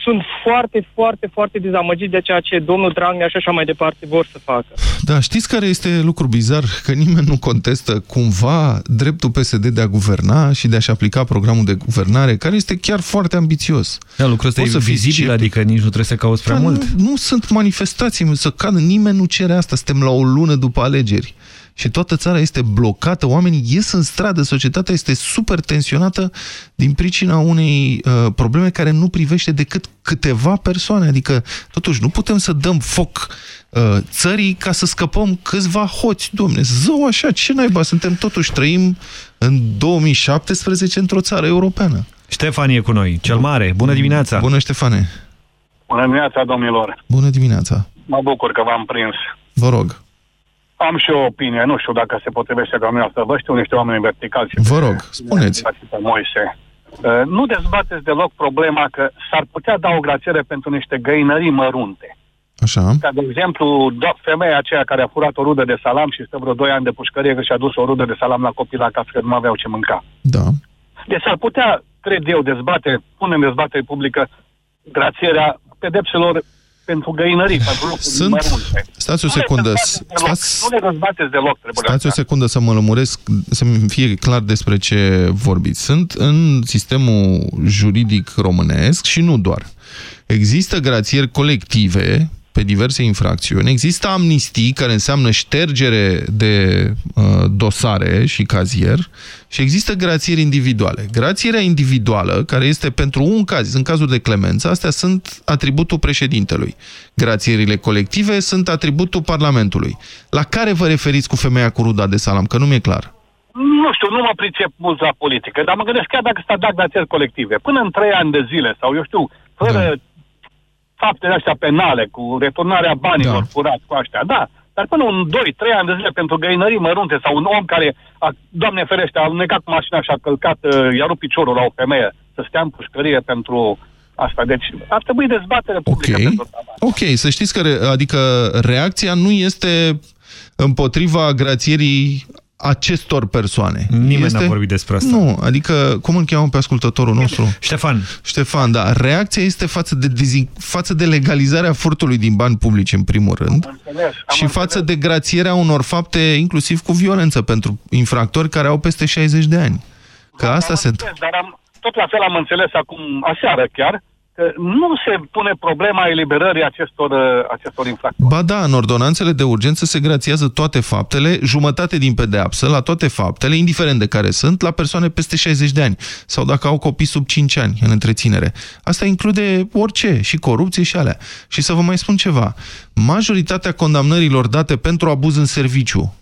sunt foarte, foarte, foarte dezamăgiți de ceea ce domnul Dragnea și așa mai departe vor să facă. Da, știți care este lucru bizar? Că nimeni nu contestă cumva dreptul PSD de a guverna și de a-și aplica programul de guvernare, care este chiar foarte ambițios. Da, lucrul ăsta e vizibil, adică nici nu trebuie să cauți prea da, mult. Nu, nu sunt manifestații, să cadă, nimeni nu cere asta, suntem la o lună după alegeri. Și toată țara este blocată, oamenii ies în stradă, societatea este super tensionată din pricina unei uh, probleme care nu privește decât câteva persoane. Adică, totuși, nu putem să dăm foc uh, țării ca să scăpăm câțiva hoți, domne. Zău așa, ce naiba? Suntem totuși, trăim în 2017 într-o țară europeană. Ștefan e cu noi, cel mare. Bună dimineața! Bună, Ștefane! Bună dimineața, domnilor! Bună dimineața! Mă bucur că v-am prins. Vă rog. Am și o opinie, nu știu dacă se potrivește ca mine să vă știu niște oameni verticali. Și Vă rog, spuneți. Pe Moise. Uh, Nu dezbateți deloc problema că s-ar putea da o grațiere pentru niște găinării mărunte. Așa. Ca de exemplu, do- femeia aceea care a furat o rudă de salam și stă vreo 2 ani de pușcărie că și-a dus o rudă de salam la copil acasă că nu aveau ce mânca. Da. Deci s-ar putea, cred eu, dezbate, punem dezbatere publică, grațierea pedepselor pentru găinării, pentru lucruri Sunt... mărunte. Stați o Nu le secundă. dezbateți deloc, Stați... Nu le dezbateți deloc, trebuie Stați o secundă să mă lămuresc, să-mi fie clar despre ce vorbiți. Sunt în sistemul juridic românesc și nu doar. Există grațieri colective pe diverse infracțiuni, există amnistii, care înseamnă ștergere de uh, dosare și cazier, și există grațieri individuale. Grațierea individuală, care este pentru un caz, în cazul de clemență, astea sunt atributul președintelui. Grațierile colective sunt atributul Parlamentului. La care vă referiți cu femeia cu ruda de salam? Că nu mi-e clar. Nu știu, nu mă pricep mult la politică, dar mă gândesc chiar dacă s-a dat grațieri colective, până în trei ani de zile, sau eu știu, fără da. Faptele astea penale, cu returnarea banilor da. furați cu astea, da, dar până în 2-3 ani de zile pentru găinării mărunte sau un om care, a, doamne ferește, a alunecat cu mașina și a călcat, uh, i-a rupt piciorul la o femeie, să stea în pușcărie pentru asta. Deci ar trebui dezbatere publică Ok, pentru ok, să știți că re, adică reacția nu este împotriva grațierii acestor persoane. Nimeni este... n-a vorbit despre asta. Nu, adică, cum îl cheamă pe ascultătorul nostru? Ștefan. Ștefan, da. Reacția este față de, dezin... față de legalizarea furtului din bani publici, în primul rând, înțeles, și față de grațierea unor fapte, inclusiv cu violență, pentru infractori care au peste 60 de ani Că asta se întâmplă. Dar am, tot la fel am înțeles acum, aseară chiar, că nu se pune problema eliberării acestor, uh, acestor infractori. Ba da, în ordonanțele de urgență se grațiază toate faptele, jumătate din pedeapsă la toate faptele, indiferent de care sunt, la persoane peste 60 de ani sau dacă au copii sub 5 ani în întreținere. Asta include orice, și corupție și alea. Și să vă mai spun ceva, majoritatea condamnărilor date pentru abuz în serviciu,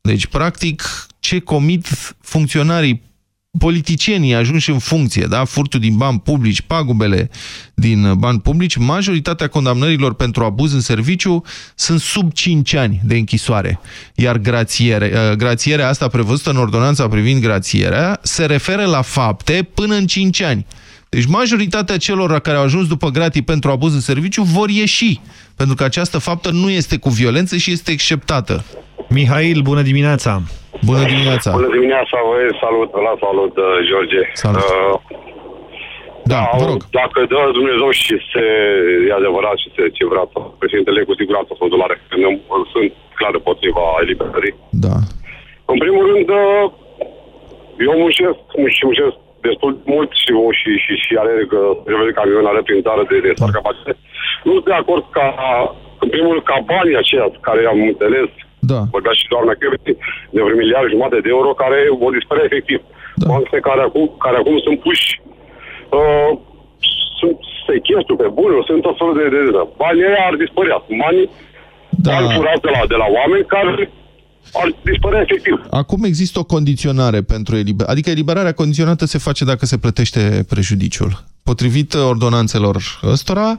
deci practic ce comit funcționarii politicienii ajunși în funcție, da? furtul din bani publici, pagubele din bani publici, majoritatea condamnărilor pentru abuz în serviciu sunt sub 5 ani de închisoare. Iar grațiere, uh, grațierea asta prevăzută în ordonanța privind grațierea se referă la fapte până în 5 ani. Deci majoritatea celor care au ajuns după gratii pentru abuz în serviciu vor ieși, pentru că această faptă nu este cu violență și este exceptată. Mihail, bună dimineața! Bună dimineața! Bună dimineața, vă salut, la salut, uh, George. Salut. Uh, da, vă rog. Dacă dă Dumnezeu și se e adevărat și se ce vrea președintele, cu siguranță sunt dolare. Sunt clar împotriva eliberării. Da. În primul rând, uh, eu muncesc și muncesc destul de mult și, și, și, și alerg uh, de camion, alerg prin țară de, de star capacitate. Nu sunt de acord ca, în primul rând, ca banii aceia care am înțeles da. Vorba și doamna Cheveti, de vreo miliard jumate de euro care vor dispărea efectiv. Da. Banque care acum, care acum sunt puși uh, sunt sechestru pe bune, sunt tot felul de, de, de, de. Banii ăia ar dispărea. Banii da. bani furați de la, de la oameni care ar dispărea efectiv. Acum există o condiționare pentru eliberare. Adică eliberarea condiționată se face dacă se plătește prejudiciul. Potrivit ordonanțelor ăstora,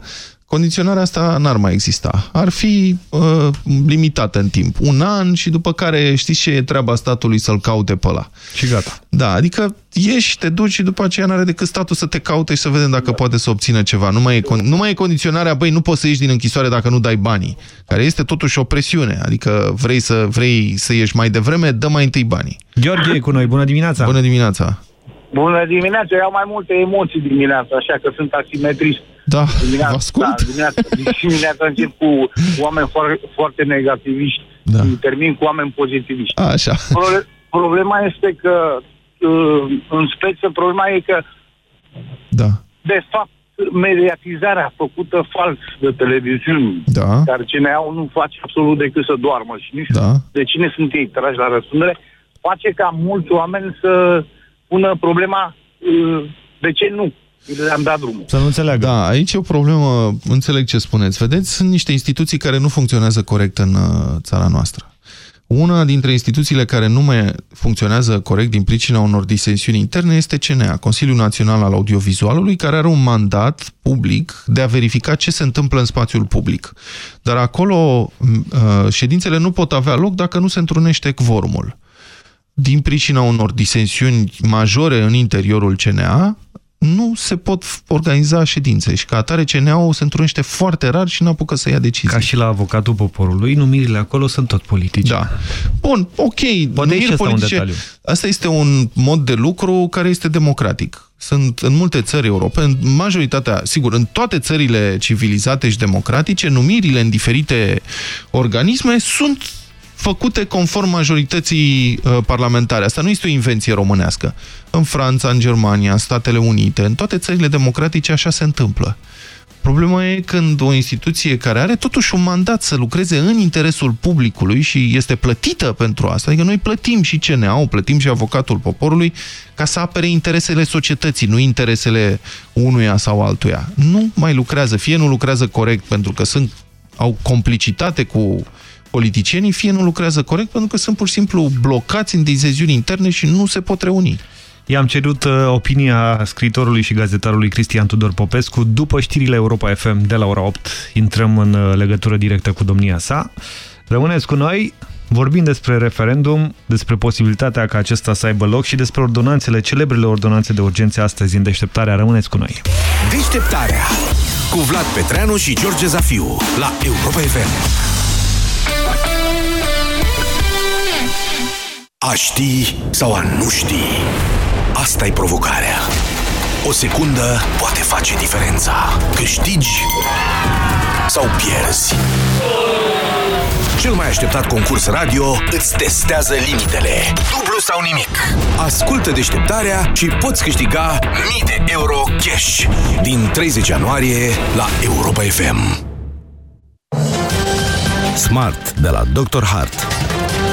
Condiționarea asta n-ar mai exista. Ar fi uh, limitată în timp. Un an și după care știți ce e treaba statului să-l caute pe ăla. Și gata. Da, adică ieși, te duci și după aceea n-are decât statul să te caute și să vedem dacă poate să obțină ceva. Nu mai, e, nu mai e condiționarea, băi, nu poți să ieși din închisoare dacă nu dai banii. Care este totuși o presiune. Adică vrei să, vrei să ieși mai devreme, dă mai întâi banii. Gheorghe e cu noi, bună dimineața! Bună dimineața! Bună dimineața, eu am mai multe emoții dimineața, așa că sunt asimetrist. Da, dimineața, vă ascult. Da, dimineața, dimineața încep cu oameni foarte, foarte negativiști, da. termin cu oameni pozitiviști. A, așa. Pro- problema este că, uh, în speță, problema e că, da. de fapt, mediatizarea făcută fals de televiziuni, da. care CNA-ul nu face absolut decât să doarmă și nici da. de cine sunt ei trași la răspundere, face ca mulți oameni să pună problema uh, de ce nu le-am dat drumul. Să nu înțeleagă. Da, aici e o problemă, înțeleg ce spuneți. Vedeți, sunt niște instituții care nu funcționează corect în uh, țara noastră. Una dintre instituțiile care nu mai funcționează corect din pricina unor disensiuni interne este CNA, Consiliul Național al Audiovizualului, care are un mandat public de a verifica ce se întâmplă în spațiul public. Dar acolo uh, ședințele nu pot avea loc dacă nu se întrunește quorumul din pricina unor disensiuni majore în interiorul CNA, nu se pot organiza ședințe și ca atare CNA-ul se întrunește foarte rar și nu apucă să ia decizii. Ca și la avocatul poporului, numirile acolo sunt tot politice. Da. Bun, ok. Poate și asta politice, un detaliu. Asta este un mod de lucru care este democratic. Sunt în multe țări europene, majoritatea, sigur, în toate țările civilizate și democratice, numirile în diferite organisme sunt făcute conform majorității uh, parlamentare. Asta nu este o invenție românească. În Franța, în Germania, în Statele Unite, în toate țările democratice așa se întâmplă. Problema e când o instituție care are totuși un mandat să lucreze în interesul publicului și este plătită pentru asta, adică noi plătim și CNA-ul, plătim și avocatul poporului ca să apere interesele societății, nu interesele unuia sau altuia. Nu mai lucrează, fie nu lucrează corect pentru că sunt, au complicitate cu politicienii, fie nu lucrează corect pentru că sunt pur și simplu blocați în dizeziuni interne și nu se pot reuni. I-am cerut uh, opinia scritorului și gazetarului Cristian Tudor Popescu. După știrile Europa FM de la ora 8, intrăm în uh, legătură directă cu domnia sa. Rămâneți cu noi, vorbim despre referendum, despre posibilitatea ca acesta să aibă loc și despre ordonanțele, celebrele ordonanțe de urgență astăzi în deșteptarea. Rămâneți cu noi. Deșteptarea cu Vlad Petreanu și George Zafiu la Europa FM. A ști sau a nu ști? asta e provocarea. O secundă poate face diferența. Câștigi sau pierzi. Cel mai așteptat concurs radio îți testează limitele. Dublu sau nimic. Ascultă deșteptarea și poți câștiga mii de euro cash din 30 ianuarie la Europa FM. Smart de la Dr. Hart.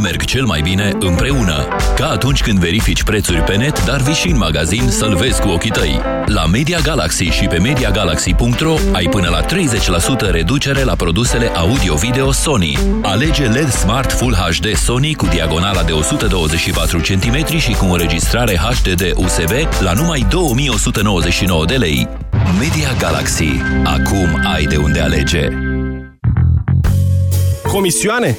merg cel mai bine împreună. Ca atunci când verifici prețuri pe net, dar vii și în magazin să-l vezi cu ochii tăi. La Media Galaxy și pe MediaGalaxy.ro ai până la 30% reducere la produsele audio-video Sony. Alege LED Smart Full HD Sony cu diagonala de 124 cm și cu înregistrare HDD USB la numai 2199 de lei. Media Galaxy. Acum ai de unde alege. Comisioane?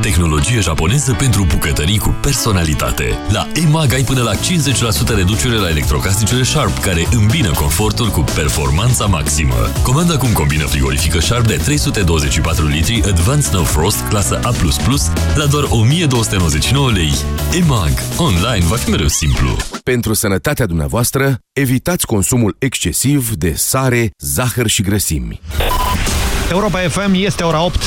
Tehnologie japoneză pentru bucătării cu personalitate. La EMAG ai până la 50% reducere la electrocasnicele Sharp, care îmbină confortul cu performanța maximă. Comanda acum combina frigorifică Sharp de 324 litri Advanced No Frost, clasă A++, la doar 1299 lei. EMAG. Online va fi mereu simplu. Pentru sănătatea dumneavoastră, evitați consumul excesiv de sare, zahăr și grăsimi. Europa FM este ora 8.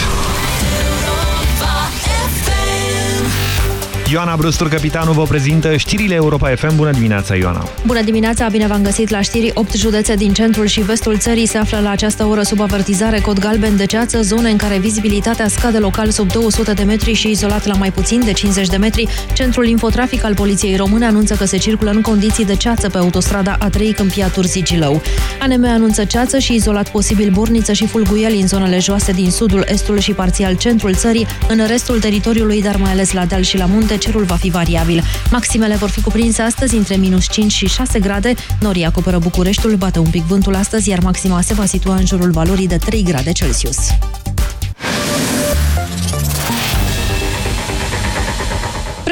Ioana Brustur, capitanul, vă prezintă știrile Europa FM. Bună dimineața, Ioana! Bună dimineața, bine v-am găsit la știri. 8 județe din centrul și vestul țării se află la această oră sub avertizare cod galben de ceață, zone în care vizibilitatea scade local sub 200 de metri și izolat la mai puțin de 50 de metri. Centrul Infotrafic al Poliției Române anunță că se circulă în condiții de ceață pe autostrada A3 Câmpia Turzii Gilău. ANM anunță ceață și izolat posibil burniță și fulguieli în zonele joase din sudul, estul și parțial centrul țării, în restul teritoriului, dar mai ales la deal și la munte, cerul va fi variabil. Maximele vor fi cuprinse astăzi între minus 5 și 6 grade. Norii acoperă Bucureștiul, bate un pic vântul astăzi, iar maxima se va situa în jurul valorii de 3 grade Celsius.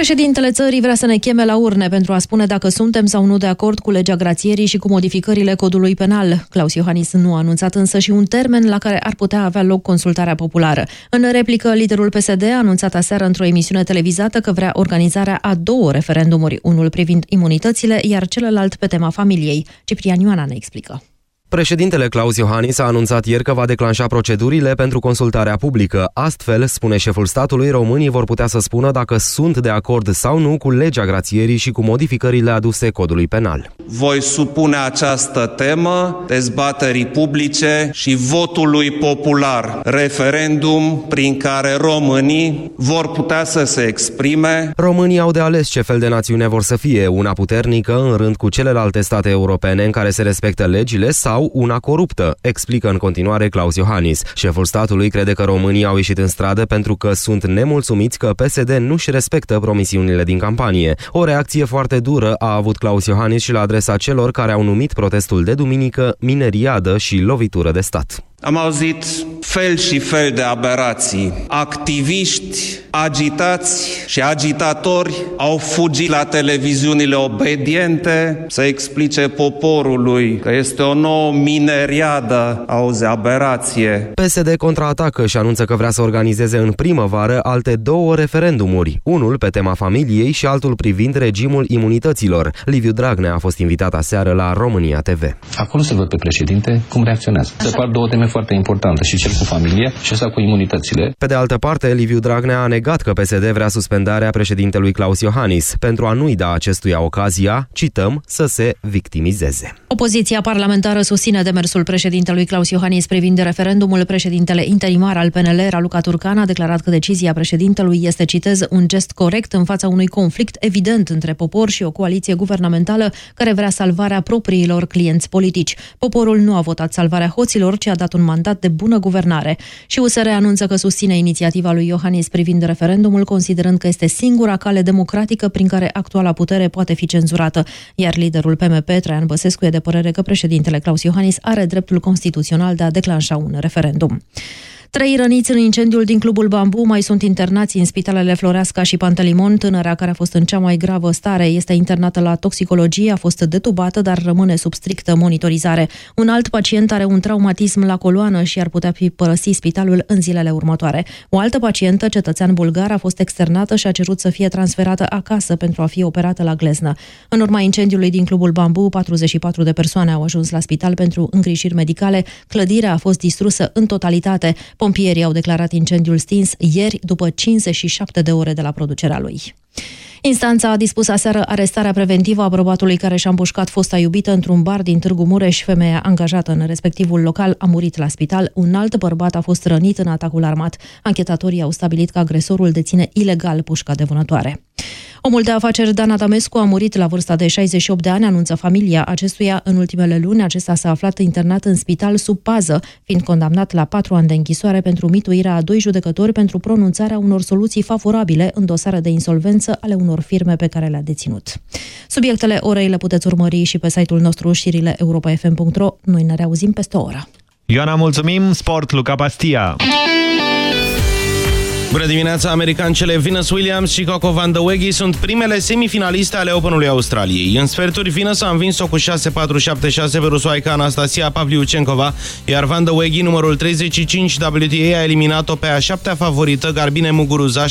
Președintele țării vrea să ne cheme la urne pentru a spune dacă suntem sau nu de acord cu legea grațierii și cu modificările codului penal. Claus Iohannis nu a anunțat însă și un termen la care ar putea avea loc consultarea populară. În replică, liderul PSD a anunțat aseară într-o emisiune televizată că vrea organizarea a două referendumuri, unul privind imunitățile, iar celălalt pe tema familiei. Ciprian Ioana ne explică. Președintele Claus Iohannis a anunțat ieri că va declanșa procedurile pentru consultarea publică. Astfel, spune șeful statului, românii vor putea să spună dacă sunt de acord sau nu cu legea grațierii și cu modificările aduse codului penal. Voi supune această temă dezbaterii publice și votului popular, referendum prin care românii vor putea să se exprime. Românii au de ales ce fel de națiune vor să fie, una puternică în rând cu celelalte state europene în care se respectă legile sau una coruptă, explică în continuare Claus Iohannis. Șeful statului crede că românii au ieșit în stradă pentru că sunt nemulțumiți că PSD nu-și respectă promisiunile din campanie. O reacție foarte dură a avut Claus Iohannis și la adresa celor care au numit protestul de duminică mineriadă și lovitură de stat. Am auzit fel și fel de aberații. Activiști, agitați și agitatori au fugit la televiziunile obediente să explice poporului că este o nouă mineriadă, auzi, aberație. PSD contraatacă și anunță că vrea să organizeze în primăvară alte două referendumuri, unul pe tema familiei și altul privind regimul imunităților. Liviu Dragnea a fost invitat aseară la România TV. Acolo să văd pe președinte cum reacționează. Se par două teme foarte importante, și cel cu familie și ăsta cu imunitățile. Pe de altă parte, Liviu Dragnea a negat că PSD vrea suspendarea președintelui Claus Iohannis pentru a nu-i da acestuia ocazia, cităm, să se victimizeze. Opoziția parlamentară susține demersul președintelui Claus Iohannis privind referendumul. Președintele interimar al PNL, Raluca Turcan, a declarat că decizia președintelui este, citez, un gest corect în fața unui conflict evident între popor și o coaliție guvernamentală care vrea salvarea propriilor clienți politici. Poporul nu a votat salvarea hoților, ci a dat un mandat de bună guvernare. Și USR anunță că susține inițiativa lui Iohannis privind referendumul, considerând că este singura cale democratică prin care actuala putere poate fi cenzurată. Iar liderul PMP, Traian Băsescu, e de părere că președintele Claus Iohannis are dreptul constituțional de a declanșa un referendum. Trei răniți în incendiul din clubul Bambu mai sunt internați în spitalele Floreasca și Pantelimon. Tânăra care a fost în cea mai gravă stare este internată la toxicologie, a fost detubată, dar rămâne sub strictă monitorizare. Un alt pacient are un traumatism la coloană și ar putea fi părăsi spitalul în zilele următoare. O altă pacientă, cetățean bulgar, a fost externată și a cerut să fie transferată acasă pentru a fi operată la gleznă. În urma incendiului din clubul Bambu, 44 de persoane au ajuns la spital pentru îngrijiri medicale. Clădirea a fost distrusă în totalitate. Pompierii au declarat incendiul stins ieri, după 57 de ore de la producerea lui. Instanța a dispus aseară arestarea preventivă a bărbatului care și-a împușcat fosta iubită într-un bar din Târgu Mureș. Femeia angajată în respectivul local a murit la spital. Un alt bărbat a fost rănit în atacul armat. Anchetatorii au stabilit că agresorul deține ilegal pușca de vânătoare. Omul de afaceri Dan Adamescu a murit la vârsta de 68 de ani, anunță familia acestuia. În ultimele luni, acesta s-a aflat internat în spital sub pază, fiind condamnat la patru ani de închisoare pentru mituirea a doi judecători pentru pronunțarea unor soluții favorabile în dosare de insolvență ale unor firme pe care le-a deținut. Subiectele orei le puteți urmări și pe site-ul nostru știrile europa.fm.ro. Noi ne reauzim peste o oră. Ioana, mulțumim! Sport, Luca Pastia! Bună dimineața, americancele Venus Williams și Coco Van de Weggy sunt primele semifinaliste ale Openului Australiei. În sferturi, Venus a învins-o cu 6-4-7-6 pe rusoaica Anastasia Pavliucencova, iar Van de Weggy, numărul 35 WTA, a eliminat-o pe a șaptea favorită, Garbine Muguruza, 6-4-6-0.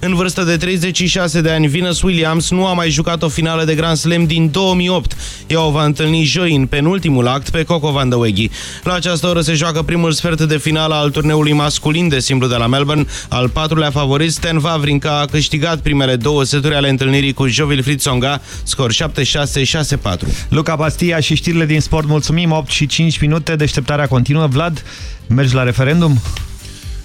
În vârstă de 36 de ani, Venus Williams nu a mai jucat o finală de Grand Slam din 2008. Ea o va întâlni joi în penultimul act pe Coco Van de Weggy. La această oră se joacă primul sfert de finală al turneului masculin de simplu de la Melbourne. Al patrulea favorit, Stan Wawrinka, a câștigat primele două seturi ale întâlnirii cu Jovil Fritzonga, scor 7-6-6-4. Luca Pastia și știrile din sport, mulțumim, 8 și 5 minute, deșteptarea continuă. Vlad, mergi la referendum?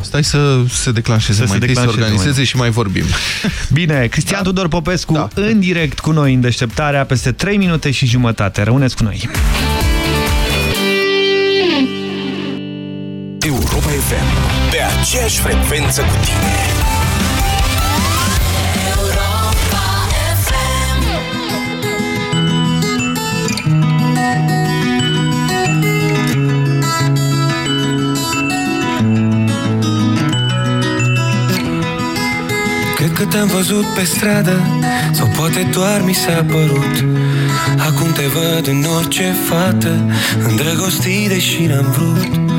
Stai să se declanșeze Să se mai întâi, să declanșeze organizeze mai și mai vorbim. Bine, Cristian da. Tudor Popescu da. în direct cu noi în deșteptarea peste 3 minute și jumătate. Rămâneți cu noi. Europa FM. Pe aceeași frecvență cu tine. Cred că te-am văzut pe stradă Sau poate doar mi s-a părut Acum te văd în orice fată Îndrăgostit deși n-am vrut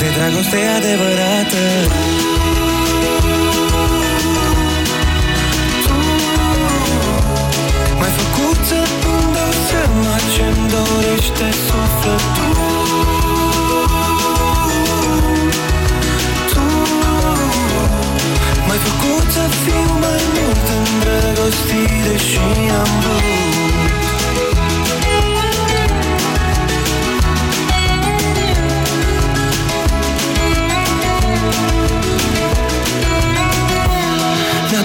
De dragoste adevărată. M-ai făcut să-mi dau seama ce-mi dorește sufletul. M-ai făcut să fiu mai mult îndrăgostit Deși am vrut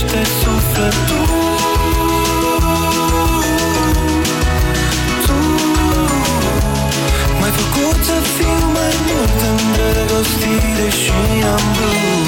dorește sufletul. Tu M-ai făcut să fiu mai mult îndrăgostire și am vrut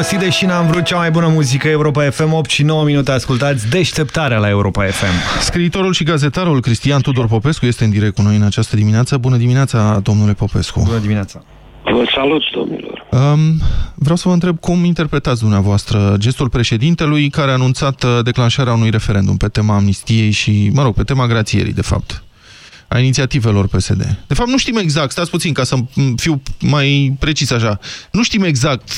Îndrăgostit deși n-am vrut cea mai bună muzică Europa FM 8 și 9 minute ascultați deșteptarea la Europa FM. Scriitorul și gazetarul Cristian Tudor Popescu este în direct cu noi în această dimineață. Bună dimineața, domnule Popescu. Bună dimineața. Vă salut, domnilor. Um, vreau să vă întreb cum interpretați dumneavoastră gestul președintelui care a anunțat uh, declanșarea unui referendum pe tema amnistiei și, mă rog, pe tema grațierii, de fapt, a inițiativelor PSD. De fapt, nu știm exact, stați puțin ca să fiu mai precis așa, nu știm exact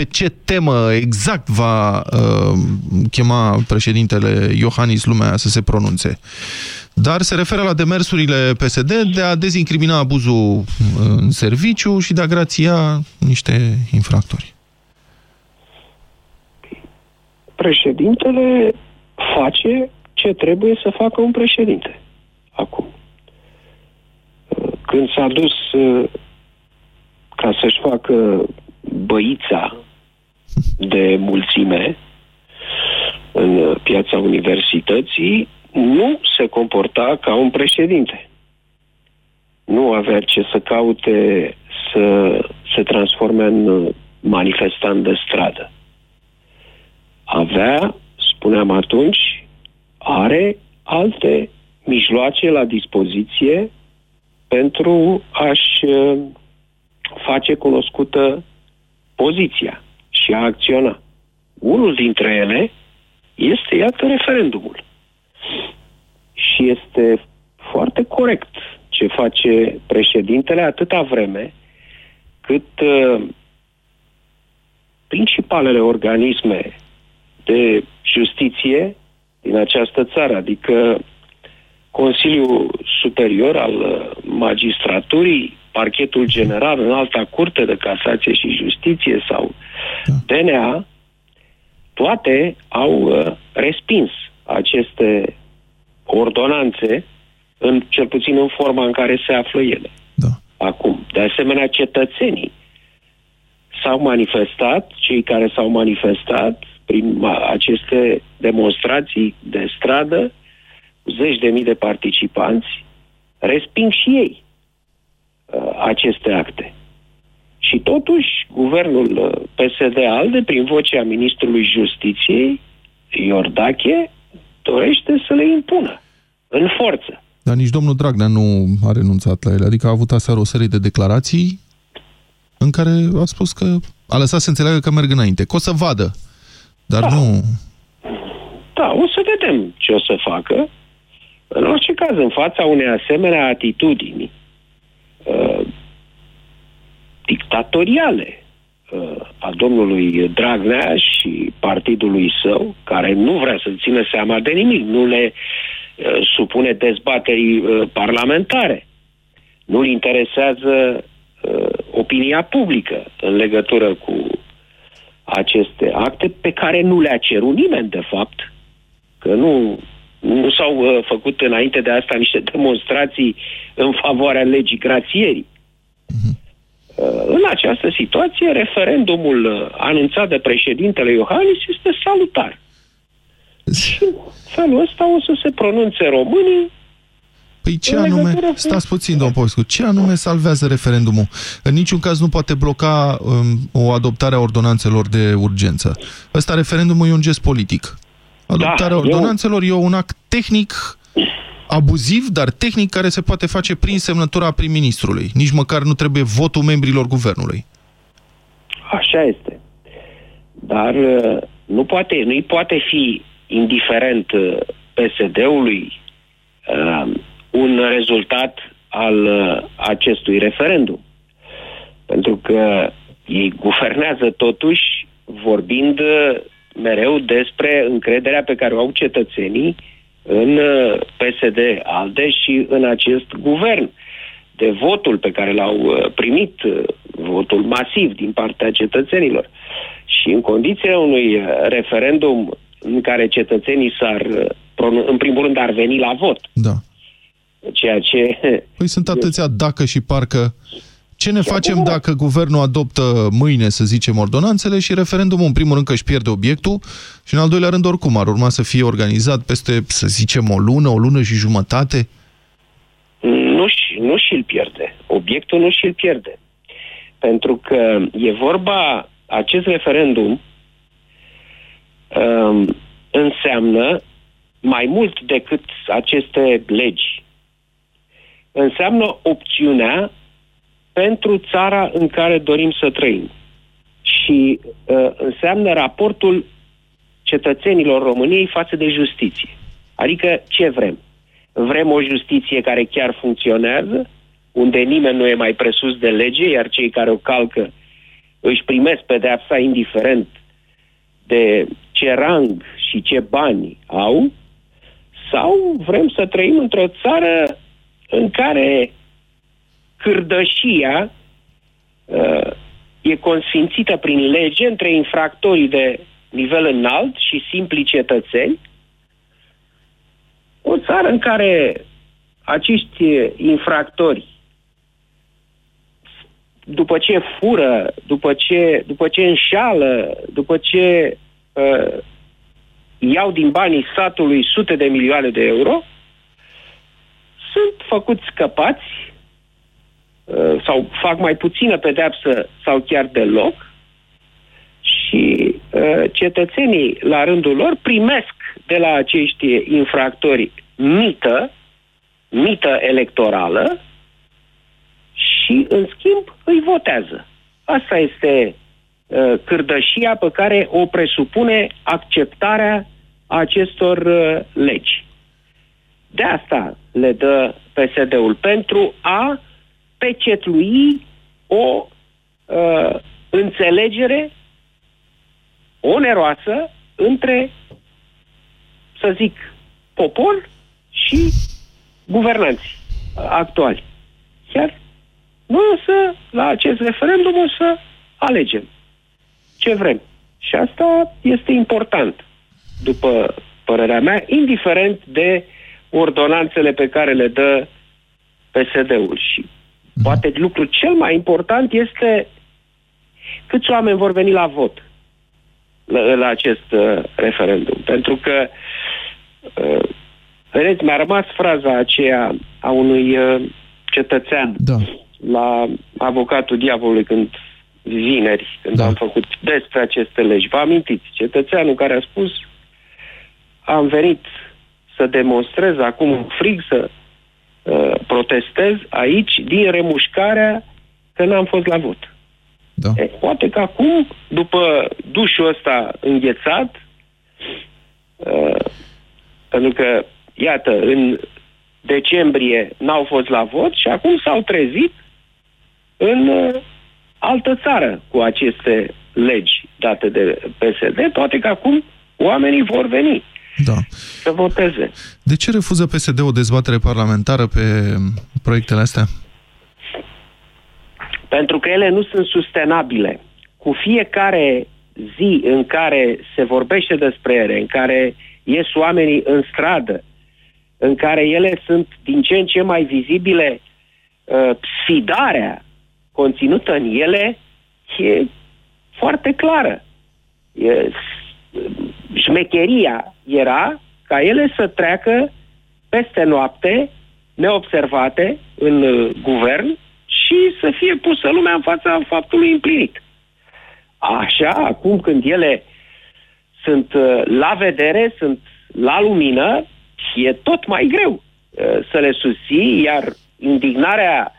pe ce temă exact va uh, chema președintele Iohannis lumea să se pronunțe. Dar se referă la demersurile PSD de a dezincrimina abuzul uh, în serviciu și de a grația niște infractori. Președintele face ce trebuie să facă un președinte. Acum. Când s-a dus uh, ca să-și facă băița de mulțime în piața universității, nu se comporta ca un președinte. Nu avea ce să caute să se transforme în manifestant de stradă. Avea, spuneam atunci, are alte mijloace la dispoziție pentru a-și uh, face cunoscută poziția și a acționa. Unul dintre ele este, iată, referendumul. Și este foarte corect ce face președintele atâta vreme cât uh, principalele organisme de justiție din această țară, adică Consiliul Superior al uh, Magistraturii, Parchetul General, în alta Curte de Casație și Justiție sau DNA, toate au uh, respins aceste ordonanțe, în, cel puțin în forma în care se află ele. Da. Acum, de asemenea, cetățenii s-au manifestat, cei care s-au manifestat prin ma- aceste demonstrații de stradă, zeci de mii de participanți, resping și ei uh, aceste acte. Și totuși, guvernul uh, PSD-ALDE, prin vocea ministrului Justiției, Iordache, dorește să le impună în forță. Dar nici domnul Dragnea nu a renunțat la ele. Adică a avut aseară o serie de declarații în care a spus că a lăsat să înțeleagă că merg înainte, că o să vadă, dar Da. nu... Da, o să vedem ce o să facă. În orice caz, în fața unei asemenea atitudini uh, dictatoriale uh, a domnului Dragnea și partidului său, care nu vrea să țină seama de nimic, nu le uh, supune dezbaterii uh, parlamentare, nu-l interesează uh, opinia publică în legătură cu aceste acte pe care nu le-a cerut nimeni, de fapt, că nu, nu s-au uh, făcut înainte de asta niște demonstrații în favoarea legii grațierii. Uh, în această situație, referendumul uh, anunțat de președintele Iohannis este salutar. Și în felul ăsta o să se pronunțe românii Păi ce În anume, legătură cu- stați puțin, domnul Popescu, ce anume salvează referendumul? În niciun caz nu poate bloca um, o adoptare a ordonanțelor de urgență. Ăsta referendumul e un gest politic. Adoptarea Da, eu- ordonanțelor e un act tehnic abuziv, dar tehnic care se poate face prin semnătura prim-ministrului. Nici măcar nu trebuie votul membrilor guvernului. Așa este. Dar uh, nu poate, nu-i poate fi indiferent uh, PSD-ului uh, un rezultat al uh, acestui referendum. Pentru că ei guvernează totuși vorbind uh, mereu despre încrederea pe care o au cetățenii în uh, PSD, ALDE și în acest guvern. De votul pe care l-au uh, primit, uh, votul masiv din partea cetățenilor. Și în condiția unui uh, referendum în care cetățenii s-ar, uh, pronun- în primul rând, ar veni la vot. Da. Ceea ce Păi sunt atâția dacă și parcă. Ce ne facem dacă guvernul adoptă mâine, să zicem, ordonanțele și referendumul, în primul rând, că își pierde obiectul și, în al doilea rând, oricum, ar urma să fie organizat peste, să zicem, o lună, o lună și jumătate? nu și, nu și-l pierde. Obiectul nu și-l pierde. Pentru că e vorba, acest referendum um, înseamnă mai mult decât aceste legi. Înseamnă opțiunea pentru țara în care dorim să trăim. Și uh, înseamnă raportul cetățenilor României față de justiție. Adică ce vrem? Vrem o justiție care chiar funcționează, unde nimeni nu e mai presus de lege, iar cei care o calcă își primesc pedeapsa indiferent de ce rang și ce bani au, sau vrem să trăim într-o țară în care cârdășia uh, e consfințită prin lege între infractorii de nivel înalt și simpli cetățeni, o țară în care acești infractori, după ce fură, după ce, după ce înșală, după ce uh, iau din banii statului sute de milioane de euro, sunt făcuți scăpați uh, sau fac mai puțină pedeapsă sau chiar deloc și uh, cetățenii, la rândul lor, primesc de la acești infractori mită, mită electorală și, în schimb, îi votează. Asta este uh, cârdășia pe care o presupune acceptarea acestor uh, legi. De asta le dă PSD-ul pentru a pecetlui o uh, înțelegere oneroasă între, să zic, popor și guvernanți actuali. Chiar noi o să, la acest referendum, o să alegem ce vrem. Și asta este important, după părerea mea, indiferent de ordonanțele pe care le dă PSD-ul. Și poate lucrul cel mai important este câți oameni vor veni la vot la, la acest uh, referendum. Pentru că, uh, vedeți, mi-a rămas fraza aceea a unui uh, cetățean da. la avocatul diavolului când vineri, când da. am făcut despre aceste legi. Vă amintiți, cetățeanul care a spus am venit să demonstrez acum un frig, să uh, protestez aici din remușcarea că n-am fost la vot. Da. E, poate că acum, după dușul ăsta înghețat, uh, pentru că, iată, în decembrie n-au fost la vot și acum s-au trezit în uh, altă țară cu aceste legi date de PSD, toate că acum oamenii vor veni Da. să voteze. De ce refuză PSD o dezbatere parlamentară pe proiectele astea? Pentru că ele nu sunt sustenabile. Cu fiecare zi în care se vorbește despre ele, în care ies oamenii în stradă, în care ele sunt din ce în ce mai vizibile, uh, sfidarea conținută în ele e foarte clară. E, șmecheria era ca ele să treacă peste noapte, neobservate, în uh, guvern și să fie pusă lumea în fața faptului împlinit. Așa, acum când ele sunt uh, la vedere, sunt la lumină, e tot mai greu uh, să le susții, iar indignarea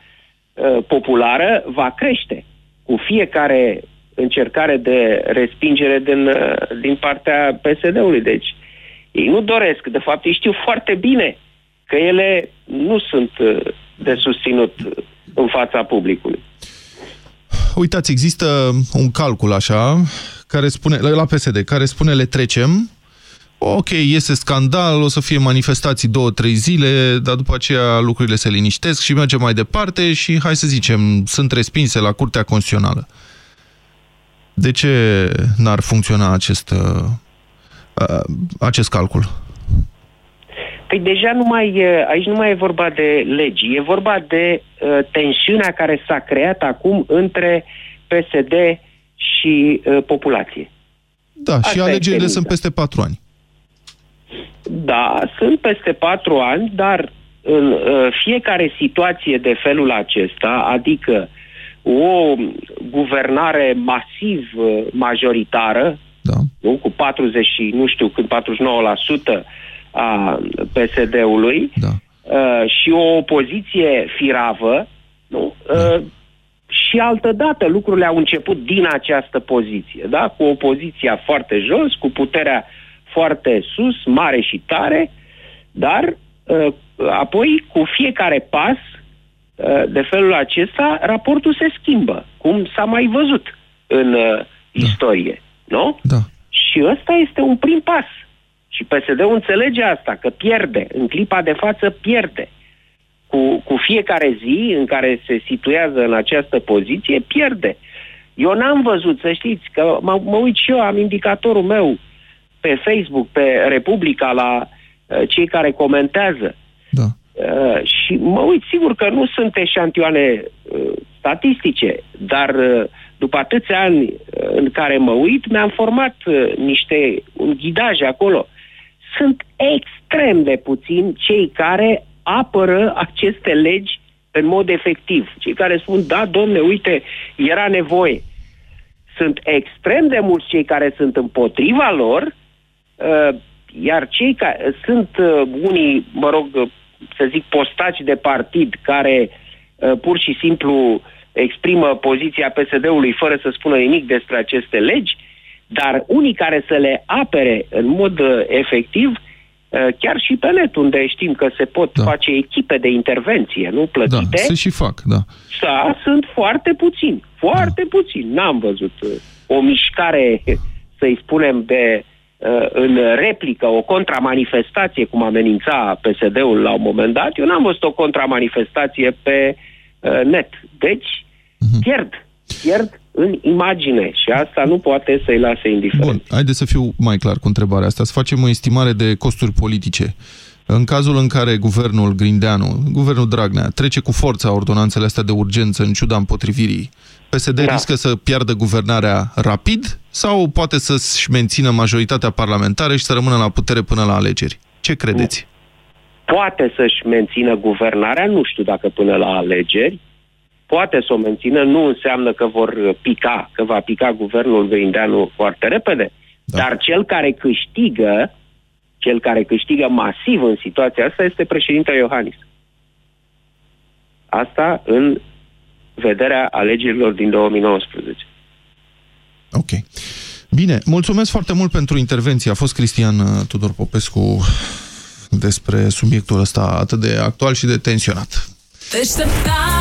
uh, populară va crește cu fiecare încercare de respingere din, uh, din partea PSD-ului. Deci, ei nu doresc, de fapt ei știu foarte bine că ele nu sunt uh, de susținut uh, în fața publicului. Uitați, există un calcul așa, care spune, la PSD, care spune le trecem, ok, iese scandal, o să fie manifestații două, trei zile, dar după aceea lucrurile se liniștesc și mergem mai departe și, hai să zicem, sunt respinse la Curtea Constituțională. De ce n-ar funcționa acest, uh, uh, acest calcul? Păi deja nu mai, e- aici nu mai e vorba de legi, e vorba de uh, tensiunea care s-a creat acum între PSD și uh, populație. Da, Asta și e alegerile tendința. sunt peste patru ani. Da, sunt peste patru ani, dar în uh, fiecare situație de felul acesta, adică o guvernare masiv uh, majoritară, da. nu, cu 40 și nu știu cât 49% a PSD-ului da. uh, și o opoziție firavă, nu? Uh, și altă dată lucrurile au început din această poziție, da? Cu opoziția foarte jos, cu puterea foarte sus, mare și tare, dar uh, apoi cu fiecare pas uh, de felul acesta raportul se schimbă, cum s-a mai văzut în uh, istorie, nu? Da. Și ăsta este un prim pas. Și PSD-ul înțelege asta, că pierde, în clipa de față pierde. Cu, cu fiecare zi în care se situează în această poziție, pierde. Eu n-am văzut, să știți, că mă, mă uit și eu, am indicatorul meu pe Facebook, pe Republica, la uh, cei care comentează. Da. Uh, și mă uit, sigur că nu sunt eșantioane uh, statistice, dar uh, după atâția ani uh, în care mă uit, mi-am format uh, niște, un ghidaj acolo. Sunt extrem de puțini cei care apără aceste legi în mod efectiv. Cei care spun, da, domne, uite, era nevoie. Sunt extrem de mulți cei care sunt împotriva lor, uh, iar cei care sunt uh, unii, mă rog, uh, să zic, postaci de partid care uh, pur și simplu exprimă poziția PSD-ului fără să spună nimic despre aceste legi, dar unii care să le apere în mod uh, efectiv, uh, chiar și pe net, unde știm că se pot da. face echipe de intervenție, nu Da, plătite, se și fac, da. da, sunt foarte puțini, foarte da. puțini. N-am văzut uh, o mișcare, să-i spunem, de uh, în replică, o contramanifestație, cum amenința PSD-ul la un moment dat. Eu n-am văzut o contramanifestație pe uh, net. Deci, pierd. Pierd în imagine și asta nu poate să-i lase indiferent. Bun, haideți să fiu mai clar cu întrebarea asta. Să facem o estimare de costuri politice. În cazul în care guvernul Grindeanu, guvernul Dragnea, trece cu forța ordonanțele astea de urgență în ciuda împotrivirii, PSD da. riscă să piardă guvernarea rapid sau poate să-și mențină majoritatea parlamentară și să rămână la putere până la alegeri? Ce credeți? Poate să-și mențină guvernarea, nu știu dacă până la alegeri, poate să o mențină, nu înseamnă că vor pica, că va pica guvernul Grindeanu foarte repede. Da. Dar cel care câștigă, cel care câștigă masiv în situația asta este președintele Iohannis. Asta în vederea alegerilor din 2019. Ok. Bine, mulțumesc foarte mult pentru intervenție. A fost Cristian uh, Tudor Popescu despre subiectul ăsta atât de actual și de tensionat. Deșteptarea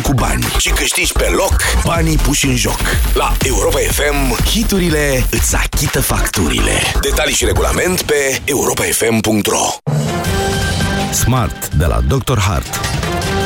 cu bani. Și câștigi pe loc banii puși în joc. La Europa FM, hiturile îți achită facturile. Detalii și regulament pe europafm.ro Smart de la Dr. Hart.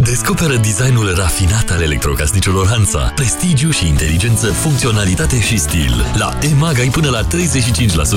Descoperă designul rafinat al electrocasnicelor Hansa. Prestigiu și inteligență, funcționalitate și stil. La EMAG ai până la 35%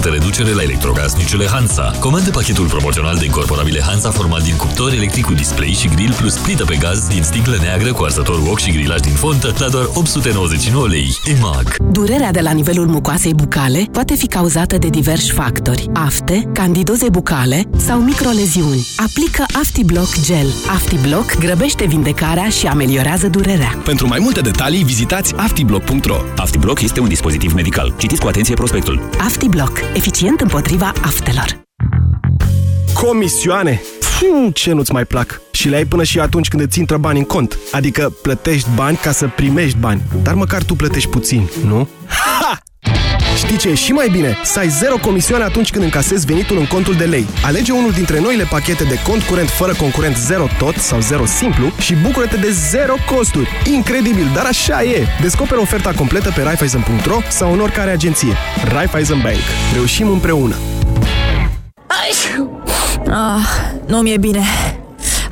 reducere la electrocasnicele Hansa. Comandă pachetul promoțional de incorporabile Hansa format din cuptor electric cu display și grill plus plită pe gaz din sticlă neagră cu arsător wok și grilaj din fontă la doar 899 lei. EMAG. Durerea de la nivelul mucoasei bucale poate fi cauzată de diversi factori. Afte, candidoze bucale sau microleziuni. Aplică AftiBlock Gel. AftiBlock grăbește vindecarea și ameliorează durerea. Pentru mai multe detalii, vizitați aftiblock.ro. AftiBlock este un dispozitiv medical. Citiți cu atenție prospectul. AftiBlock. Eficient împotriva aftelor. Comisioane? Puh, ce nu-ți mai plac? Și le ai până și atunci când îți intră bani în cont. Adică plătești bani ca să primești bani. Dar măcar tu plătești puțin, nu? Ha! Știi ce e și mai bine? Să ai zero comisioane atunci când încasezi venitul în contul de lei. Alege unul dintre noile pachete de cont curent fără concurent zero tot sau zero simplu și bucură-te de zero costuri. Incredibil, dar așa e! Descoperă oferta completă pe Raiffeisen.ro sau în oricare agenție. Raiffeisen Bank. Reușim împreună! Ah, nu mi-e bine.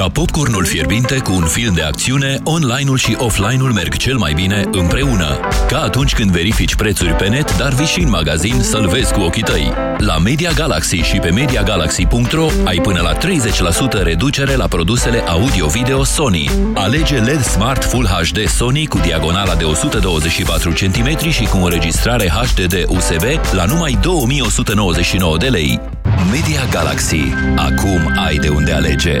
Ca popcornul fierbinte cu un film de acțiune, online-ul și offline-ul merg cel mai bine împreună. Ca atunci când verifici prețuri pe net, dar vii și în magazin să-l vezi cu ochii tăi. La Media Galaxy și pe MediaGalaxy.ro ai până la 30% reducere la produsele audio-video Sony. Alege LED Smart Full HD Sony cu diagonala de 124 cm și cu înregistrare HDD USB la numai 2199 de lei. Media Galaxy. Acum ai de unde alege.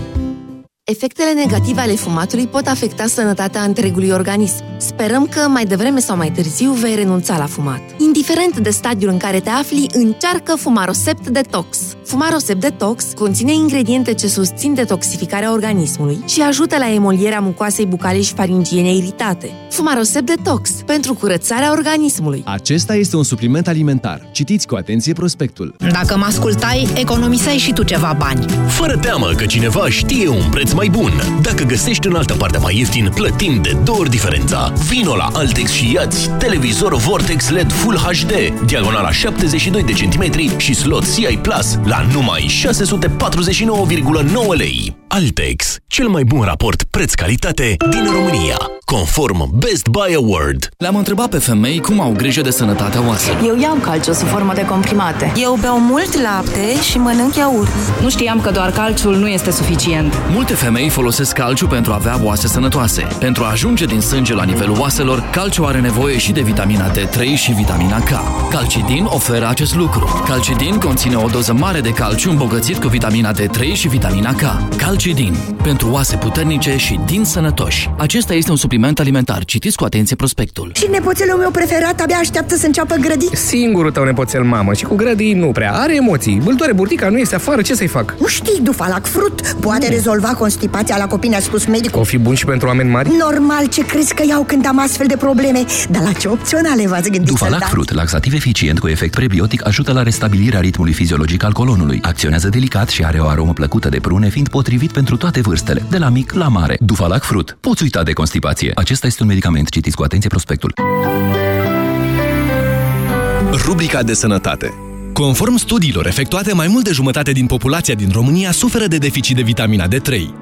Efectele negative ale fumatului pot afecta sănătatea întregului organism. Sperăm că mai devreme sau mai târziu vei renunța la fumat. Indiferent de stadiul în care te afli, încearcă Fumarosept Detox. Fumarosept Detox conține ingrediente ce susțin detoxificarea organismului și ajută la emolierea mucoasei bucale și faringiene iritate. Fumarosept Detox pentru curățarea organismului. Acesta este un supliment alimentar. Citiți cu atenție prospectul. Dacă mă ascultai, economiseai și tu ceva bani. Fără teamă că cineva știe un preț mai mai bun. Dacă găsești în altă parte mai ieftin, plătim de două ori diferența. Vino la Altex și iați televizor Vortex LED Full HD, diagonala 72 de centimetri și slot CI Plus la numai 649,9 lei. Altex, cel mai bun raport preț-calitate din România, conform Best Buy Award. Le-am întrebat pe femei cum au grijă de sănătatea oaselor. Eu iau calciu sub formă de comprimate. Eu beau mult lapte și mănânc iaurt. Nu știam că doar calciul nu este suficient. Multe femei folosesc calciu pentru a avea oase sănătoase. Pentru a ajunge din sânge la nivelul oaselor, calciu are nevoie și de vitamina D3 și vitamina K. Calcidin oferă acest lucru. Calcidin conține o doză mare de calciu îmbogățit cu vitamina D3 și vitamina K. Calcidin. Pentru oase puternice și din sănătoși. Acesta este un supliment alimentar. Citiți cu atenție prospectul. Și nepoțelul meu preferat abia așteaptă să înceapă grădi. Singurul tău nepoțel mamă și cu grădii nu prea. Are emoții. Îl doare burtica, nu este afară, ce să-i fac? Nu știi, Dufalac Frut poate rezolva constipația la copii, ne-a spus medicul. O fi bun și pentru oameni mari? Normal, ce crezi că iau când am astfel de probleme? Dar la ce opționale v-ați gândit să-l Dufalac dați? Fruit, laxativ eficient cu efect prebiotic, ajută la restabilirea ritmului fiziologic al colonului. Acționează delicat și are o aromă plăcută de prune, fiind potrivit pentru toate vârstele, de la mic la mare. Dufalac Fruit. Poți uita de constipație. Acesta este un medicament. Citiți cu atenție prospectul. Rubrica de sănătate. Conform studiilor efectuate, mai mult de jumătate din populația din România suferă de deficit de vitamina D3.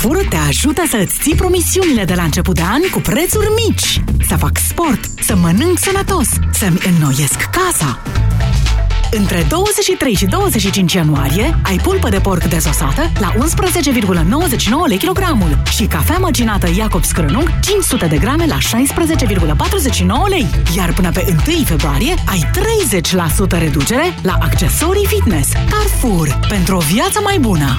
Carrefour te ajută să îți ții promisiunile de la început de an cu prețuri mici. Să fac sport, să mănânc sănătos, să-mi înnoiesc casa. Între 23 și 25 ianuarie ai pulpă de porc dezosată la 11,99 lei kilogramul și cafea măcinată Iacob Scrânung 500 de grame la 16,49 lei. Iar până pe 1 februarie ai 30% reducere la accesorii fitness. Carrefour. Pentru o viață mai bună.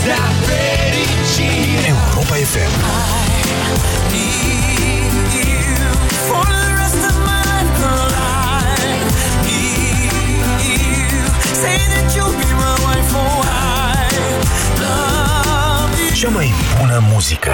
Să-ți dea fericire Europa FM. For the rest of my life, girl, I need you. Say that you'll be my wife, oh, I love you. Cea mai bună muzică.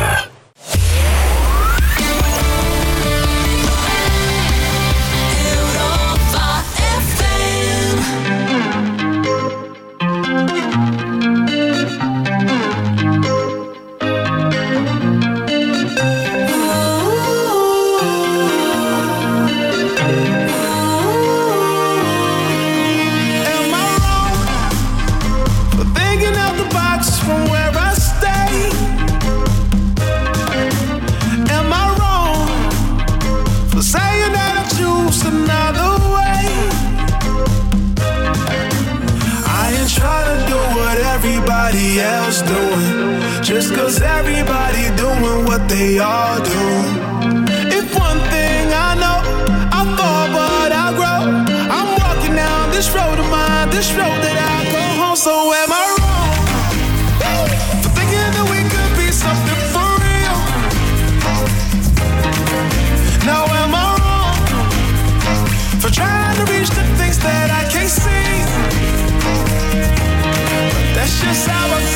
Just cause everybody doing what they all do. If one thing I know, I fall but I grow. I'm walking down this road of mine, this road that I go home. So am I wrong for thinking that we could be something for real? Now am I wrong for trying to reach the things that I can't see? That's just how I feel.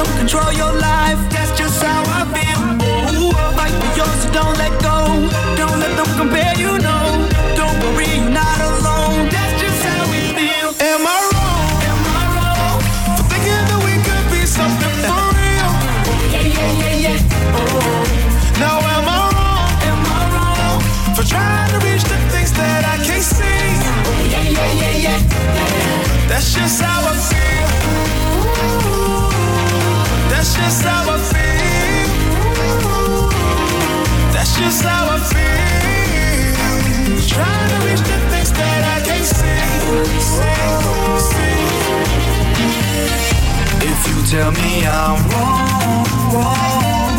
Don't them control your life. That's just how I feel. Ooh, fight for yours, so don't let go. Don't let them compare you, no. Don't worry, you're not alone. That's just how we feel. Am I wrong? Am I wrong? For thinking that we could be something for real. Yeah, yeah, yeah, yeah. Oh. Now am I wrong? Am I wrong? For trying to reach the things that I can't see. Yeah, yeah, yeah, yeah. That's just how I just how I feel. That's just how I feel. Trying to reach the things that I can't see. see, see. If you tell me I'm wrong, wrong,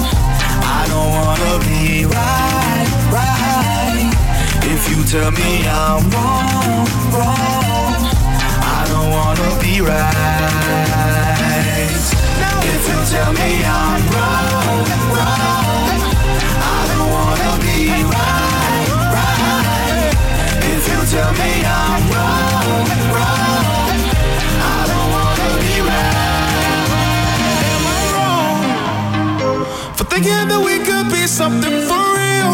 I don't wanna be right, right. If you tell me I'm wrong, wrong, I don't wanna be right. For thinking that we could be something for real?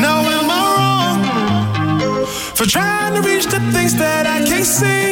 Now am I wrong for trying to reach the things that I can't see?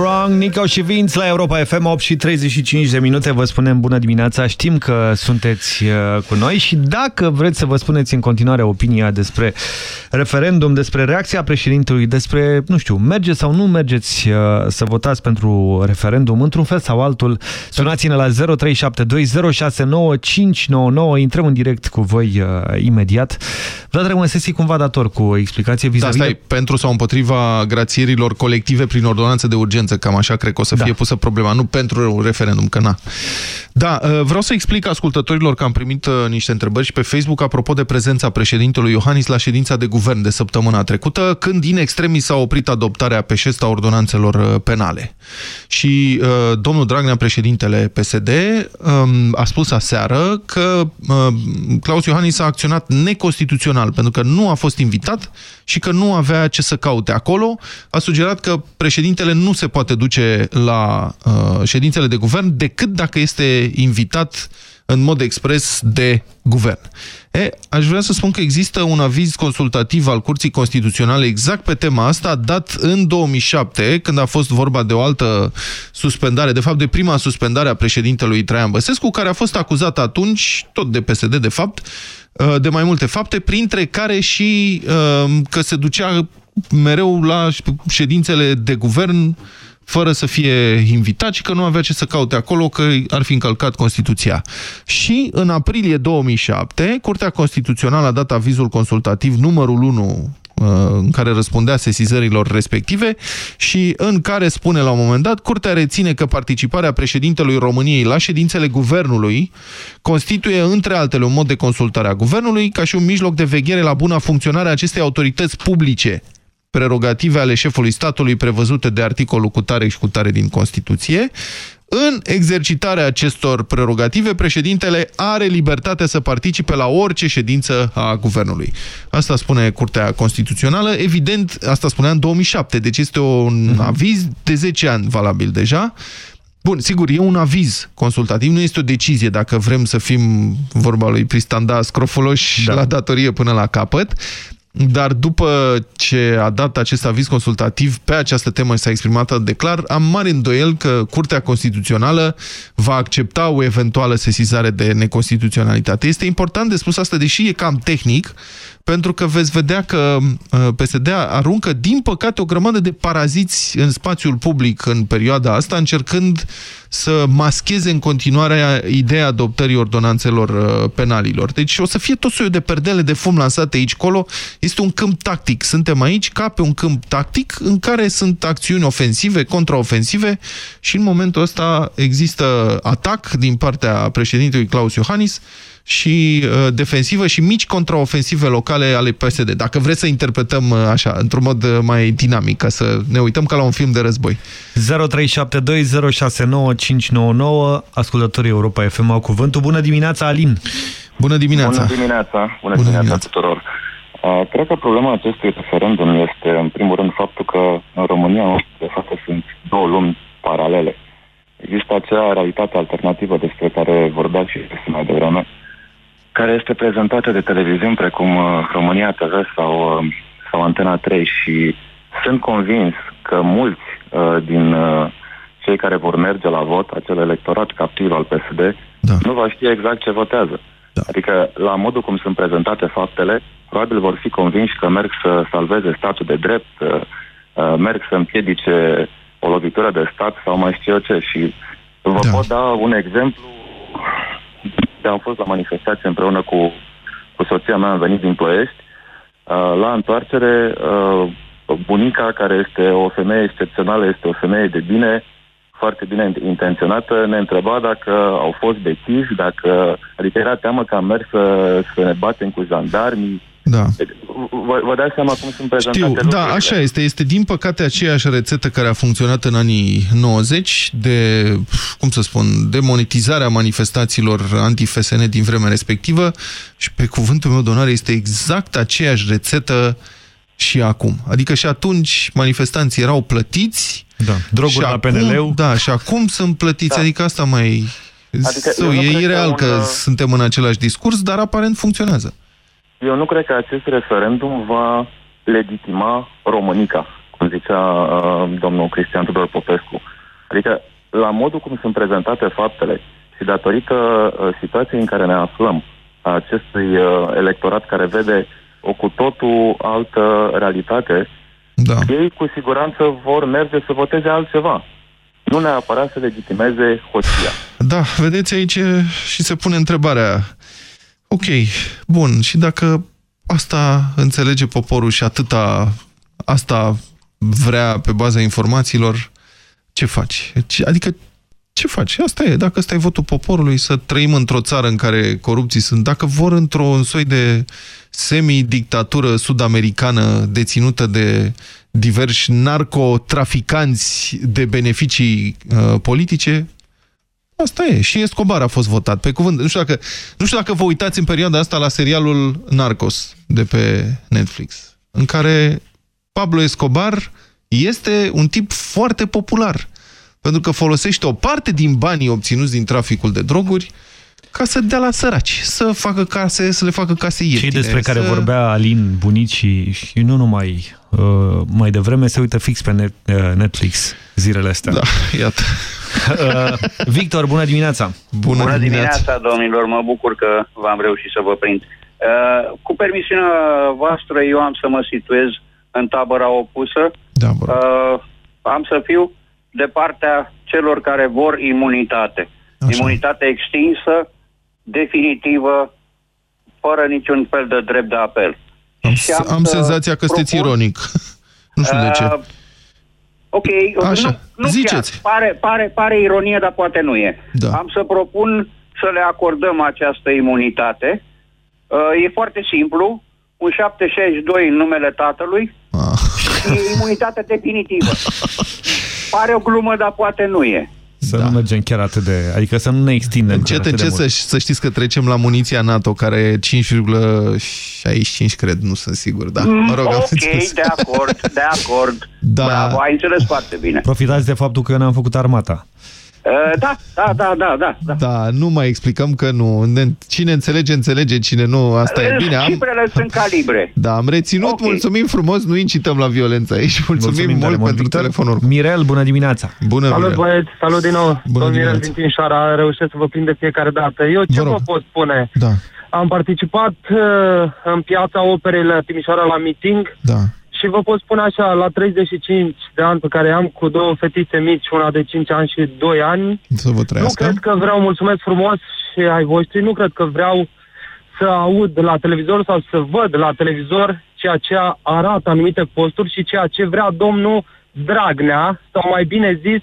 Wrong? Nico și Vince la Europa FM 8 și 35 de minute. Vă spunem bună dimineața. Știm că sunteți uh, cu noi și dacă vreți să vă spuneți în continuare opinia despre referendum, despre reacția președintelui, despre, nu știu, mergeți sau nu mergeți uh, să votați pentru referendum, într-un fel sau altul, sunați-ne la 0372069599. Intrăm în direct cu voi uh, imediat. Vlad Rămăsesi cumva dator cu o explicație vis-a-vis Da, stai, pentru sau împotriva grațierilor colective prin ordonanță de urgență, cam așa cred că o să Da. fie pusă problema, nu pentru referendum, că na. Da, uh, vreau să explic ascultătorilor că am primit uh, niște întrebări și pe Facebook apropo de prezența președintelui Iohannis la ședința de guvern de săptămâna trecută, când din extremis s-a oprit adoptarea pe șest a ordonanțelor uh, penale. Și uh, domnul Dragnea, președintele PSD, um, a spus aseară că uh, Claus Iohannis a acționat neconstituțional pentru că nu a fost invitat și că nu avea ce să caute acolo. A sugerat că președintele nu se poate duce la uh, ședințele de guvern decât dacă este invitat în mod expres de guvern. E, aș vrea să spun că există un aviz consultativ al Curții Constituționale exact pe tema asta, dat în 2007, când a fost vorba de o altă suspendare, de fapt de prima suspendare a președintelui Traian Băsescu, care a fost acuzat atunci, tot de PSD de fapt, de mai multe fapte, printre care și uh, că se ducea mereu la ședințele de guvern fără să fie invitat și că nu avea ce să caute acolo, că ar fi încălcat Constituția. Și în aprilie 2007, Curtea Constituțională a dat avizul consultativ numărul 1 în care răspundea sesizărilor respective și în care spune la un moment dat, Curtea reține că participarea președintelui României la ședințele guvernului constituie, între altele, un mod de consultare a guvernului ca și un mijloc de veghere la buna funcționare a acestei autorități publice prerogative ale șefului statului prevăzute de articolul cu tare și cu tare din Constituție, în exercitarea acestor prerogative, președintele are libertatea să participe la orice ședință a guvernului. Asta spune Curtea Constituțională. Evident, asta spunea în 2007, deci este un aviz de 10 ani valabil deja. Bun, sigur, e un aviz consultativ, nu este o decizie dacă vrem să fim, vorba lui Pristanda, scrofuloși da. la datorie până la capăt, dar după ce a dat acest aviz consultativ pe această temă și s-a exprimat de clar, am mare îndoiel că Curtea Constituțională va accepta o eventuală sesizare de neconstituționalitate. Este important de spus asta, deși e cam tehnic, pentru că veți vedea că uh, PSD aruncă, din păcate, o grămadă de paraziți în spațiul public în perioada asta, încercând să mascheze în continuare ideea adoptării ordonanțelor uh, penalilor. Deci o să fie tot soiul de perdele de fum lansate aici colo. Este un câmp tactic. Suntem aici ca pe un câmp tactic în care sunt acțiuni ofensive, contraofensive și în momentul ăsta există atac din partea președintelui Claus Iohannis și uh, defensivă și mici contraofensive locale ale PSD. Dacă vreți să interpretăm uh, așa, într-un mod uh, mai dinamic, ca să ne uităm ca la un film de război. 0372069599 Ascultătorii Europa FM au cuvântul. Bună dimineața, Alin! Bună dimineața! Bună dimineața! Bună, Bună dimineața, dimineața tuturor! Uh, cred că problema acestui referendum este, în primul rând, faptul că în România, de fapt, sunt două lumi paralele. Există acea realitate alternativă despre care vorbea și mai devreme, care este prezentată de televiziuni precum uh, România TV sau, uh, sau Antena 3 și sunt convins că mulți uh, din uh, cei care vor merge la vot, acel electorat captiv al PSD, da. nu va ști exact ce votează. Da. Adică, la modul cum sunt prezentate faptele, probabil vor fi convinși că merg să salveze statul de drept, uh, uh, merg să împiedice o lovitură de stat sau mai știu eu ce. Și vă Da. pot da un exemplu de am fost la manifestație împreună cu, cu soția mea, am venit din Ploiești. Uh, la întoarcere, uh, bunica, care este o femeie excepțională, este o femeie de bine, foarte bine intenționată, ne întreba dacă au fost bețivi, dacă... Adică era teamă că am mers să, să ne batem cu jandarmii. Da. Vă, vă dați seama cum sunt prezentate Știu, da, lucrurile. așa este. Este din păcate aceeași rețetă care a funcționat în anii 90 de, cum să spun, de monetizarea manifestațiilor anti-FSN din vremea respectivă și pe cuvântul meu de onoare este exact aceeași rețetă și acum. Adică și atunci manifestanții erau plătiți da. Droguri și la acum, PNL-ul. Da, și acum sunt plătiți, Da. adică asta mai... Adică Sau, eu nu e cred că ireal un, că uh, suntem în același discurs, dar aparent funcționează. Eu nu cred că acest referendum va legitima Românica, cum zicea uh, domnul Cristian Tudor Popescu. Adică, la modul cum sunt prezentate faptele și datorită uh, situației în care ne aflăm, a acestui uh, electorat care vede o cu totul altă realitate, da. ei cu siguranță vor merge să voteze altceva. Nu neapărat să legitimeze hoția. Da, vedeți aici e- și se pune întrebarea. Ok, bun, și dacă asta înțelege poporul și atâta asta vrea pe baza informațiilor, ce faci? Ce- Adică ce faci? Asta e, dacă ăsta e votul poporului, să trăim într-o țară în care corupții sunt, dacă vor într-o soi de semi-dictatură sud-americană deținută de diversi narcotraficanți de beneficii uh, politice, Asta e. Și Escobar a fost votat. Pe cuvânt. Nu știu, dacă, nu știu dacă vă uitați în perioada asta la serialul Narcos de pe Netflix, în care Pablo Escobar este un tip foarte popular. Pentru că folosește o parte din banii obținuți din traficul de droguri ca să dea la săraci, să facă case, să le facă case ieftine. Cei despre care să... vorbea Alin, bunicii și nu numai uh, mai devreme, se uită fix pe net, uh, Netflix zilele astea. Da, iată. Uh, Victor, bună dimineața! Bună, Bună dimineața, domnilor, mă bucur că v-am reușit să vă prind. Uh, cu permisiunea voastră, eu am să mă situez în tabăra opusă. Da, uh, am să fiu de partea celor care vor imunitate. Așa. Imunitate extinsă, definitivă, fără niciun fel de drept de apel. Am, Și am am să senzația că sunteți propun- ironic. nu știu de ce. Uh, Ok, Așa, nu, nu ziceți. chiar. Pare, pare, pare ironie, dar poate nu e. Da. Am să propun să le acordăm această imunitate. Uh, e foarte simplu. Un 762 în numele tatălui Ah. și e imunitate definitivă. Pare o glumă, dar poate nu e. Să da. nu mergem chiar atât de... Adică să nu ne extindem Încet, chiar atât de încet să, mult. să știți că trecem la muniția NATO, care e 5,65, cred, nu sunt sigur, da. Mă rog, am ok, înțeles. de acord, de acord. Da. Bravo, ai înțeles foarte bine. Profitați de faptul că eu n-am făcut armata. Uh, da, da, da, da, da, da. Da, nu mai explicăm că nu. Ne- Cine înțelege, înțelege, cine nu, asta e bine. Am, Cifrele sunt calibre. da, am reținut, Ok. mulțumim frumos, nu incităm la violență aici. Mulțumim, Mulțumim tare mult mult, pentru Victor. telefonul. Mirel, bună dimineața! Bună, Salut Mirel. băieți, salut din nou. Bună Domnul Mirel dimineața. din Timișoara, reușesc să vă prind de fiecare dată. Eu ce Vă vă, rog. pot spune? Da, Am participat uh, în piața operei la Timișoara la meeting da. Și vă pot spune așa, la 35 de ani pe care am cu două fetițe mici, una de 5 ani și 2 ani, Să vă nu trăiască. cred că vreau, mulțumesc frumos și ai voștri, nu cred că vreau să aud la televizor sau să văd la televizor ceea ce arată anumite posturi și ceea ce vrea domnul Dragnea, sau mai bine zis,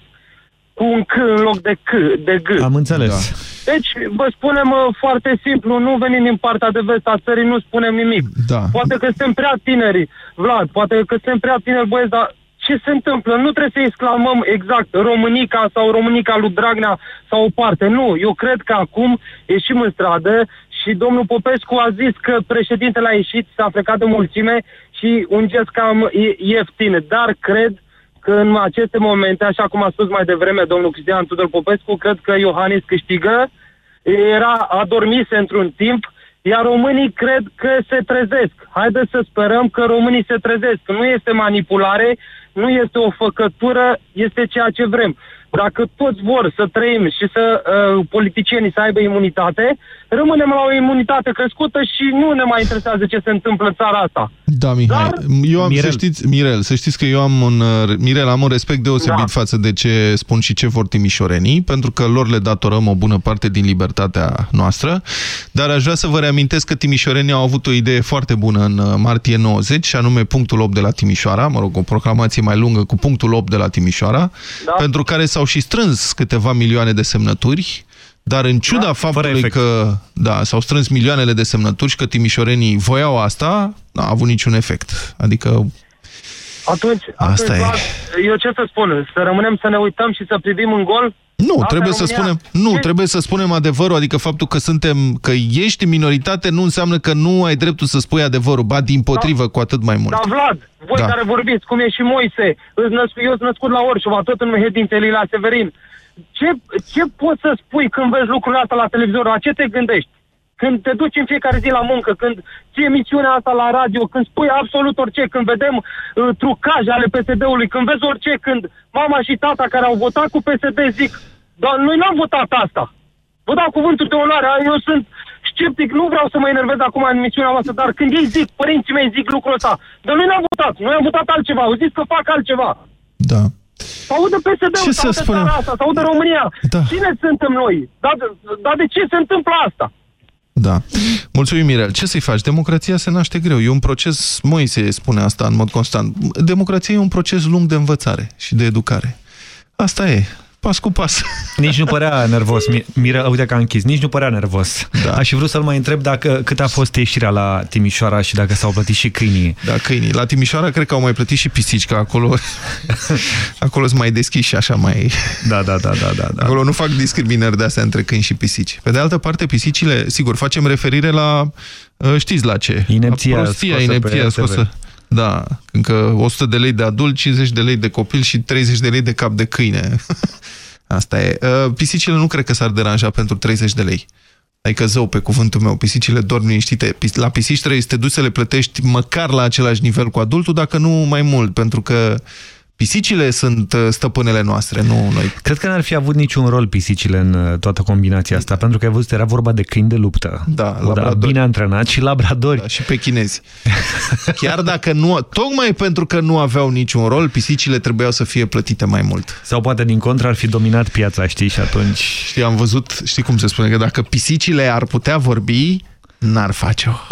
cu un C în loc de C, de G. Am înțeles. Da. Deci, vă spunem uh, foarte simplu, nu venim din partea de vest a țării, nu spunem nimic. Da. Poate că suntem prea tineri, Vlad, poate că suntem prea tineri, băieți, dar ce se întâmplă? Nu trebuie să exclamăm exact Românica sau Românica lui Dragnea sau o parte. Nu, eu cred că acum ieșim în stradă și domnul Popescu a zis că președintele a ieșit, s-a plecat de mulțime și un gest cam i- ieftin. Dar cred că în aceste momente, așa cum a spus mai devreme domnul Cristian Tudor Popescu, cred că Iohannis câștigă, era adormise într-un timp, iar românii cred că se trezesc. Haideți să sperăm că românii se trezesc. Nu este manipulare, nu este o făcătură, este ceea ce vrem. Dacă toți vor să trăim și să uh, politicienii să aibă imunitate, rămânem la o imunitate crescută și nu ne mai interesează ce se întâmplă în țara asta. Da, Mihai. Eu am, Mirel. să știți, Mirel, să știți că eu am un, uh, Mirel, am un respect deosebit Da. față de ce spun și ce vor timișorenii, pentru că lor le datorăm o bună parte din libertatea noastră, dar aș vrea să vă reamintesc că timișorenii au avut o idee foarte bună în uh, martie 90, și anume punctul 8 de la Timișoara, mă rog, o proclamație mai lungă cu punctul 8 de la Timișoara, Da. pentru care s-au și strâns câteva milioane de semnături, dar în ciuda da, faptului efect. că da, s-au strâns milioanele de semnături și că timișorenii voiau asta, n-a avut niciun efect. Adică Atunci, Asta atunci e. Vlad, eu ce să spun? Să rămânem să ne uităm și să privim în gol? Nu, Asta trebuie e să România. spunem, nu, Ce- trebuie să spunem adevărul, adică faptul că suntem, că ești în minoritate nu înseamnă că nu ai dreptul să spui adevărul, ba din potrivă, cu atât mai mult. Da, Vlad, voi Da. care vorbiți, cum e și Moise, îți născ- eu sunt născut la Orșova, tot în Mehedintele la Severin. Ce, ce poți să spui când vezi lucrurile astea la televizor? La ce te gândești? Când te duci în fiecare zi la muncă, când ții emisiunea asta la radio, când spui absolut orice, când vedem uh, trucaje ale PSD-ului, când vezi orice, când mama și tata care au votat cu PSD zic, dar noi n-am votat asta. Vă dau cuvântul de onoare, eu sunt sceptic, nu vreau să mă enervez acum în emisiunea voastră, dar când ei zic, părinții mei zic lucrul ăsta, dar noi n-am votat, noi am votat altceva, au zis că fac altceva. Da. Să audă PSD-ul, Ce să să audă spunem? țara asta, să audă România. Da. Cine suntem noi? Dar, dar de ce se întâmplă asta? Da. Mulțumim, Mirel. Ce să-i faci? Democrația se naște greu. E un proces, Moise spune asta în mod constant, democrația e un proces lung de învățare și de educare. Asta e. Pas cu pas. Nici nu părea nervos, Mi- Mirel, uite că a închis, nici nu părea nervos. Da. Aș fi vrut să-l mai întreb dacă, cât a fost ieșirea la Timișoara și dacă s-au plătit și câinii. Da, câinii. La Timișoara cred că au mai plătit și pisici, că acolo, acolo sunt mai deschiși și așa mai... Da, da, da, da, da, da. Acolo nu fac discriminări de astea între câini și pisici. Pe de altă parte, pisicile, sigur, facem referire la, uh, știți la ce? Inepția la prostia, scosă pe inepția RTV. scosă. Da, încă 100 de lei de adult, 50 de lei de copil și 30 de lei de cap de câine. Asta e. Uh, Pisicile nu cred că s-ar deranja pentru 30 de lei. Adică zău, pe cuvântul meu, pisicile dorm liniștite. Pis- La pisici trebuie să te duci să le plătești măcar la același nivel cu adultul, dacă nu mai mult, pentru că pisicile sunt uh, stăpânele noastre, nu noi. Cred că n-ar fi avut niciun rol pisicile în uh, toată combinația asta, pentru că ai văzut, era vorba de câini de luptă. Da, da labradori. bine antrenați și labradori. Da, și pe chinezi. Chiar dacă nu, tocmai pentru că nu aveau niciun rol, pisicile trebuiau să fie plătite mai mult. Sau poate din contră ar fi dominat piața, știi, și atunci... Știi, am văzut, știi cum se spune, că dacă pisicile ar putea vorbi, n-ar face-o.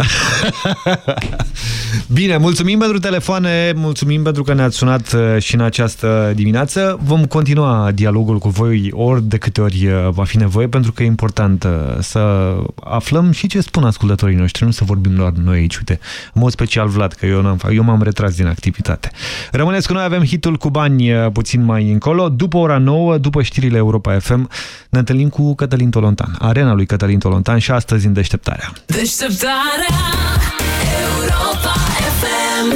Bine, mulțumim pentru telefoane, mulțumim pentru că ne-ați sunat uh, și în această dimineață. Vom continua dialogul cu voi ori de câte ori uh, va fi nevoie, pentru că e important uh, să aflăm și ce spun ascultătorii noștri, nu să vorbim doar noi aici, uite. În mod special Vlad, că eu, n-am, eu m-am retras din activitate. Rămâneți cu noi, avem hitul cu bani uh, puțin mai încolo. După ora 9, după știrile Europa FM, ne întâlnim cu Cătălin Tolontan, arena lui Cătălin Tolontan și astăzi în deșteptarea. Deșteptarea Europa FM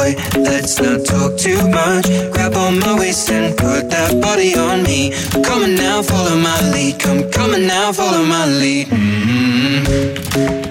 boy, let's not talk too much. Grab on my waist and put that body on me. Come on now, follow my lead. Come, come on now, follow my lead. Mm-hmm.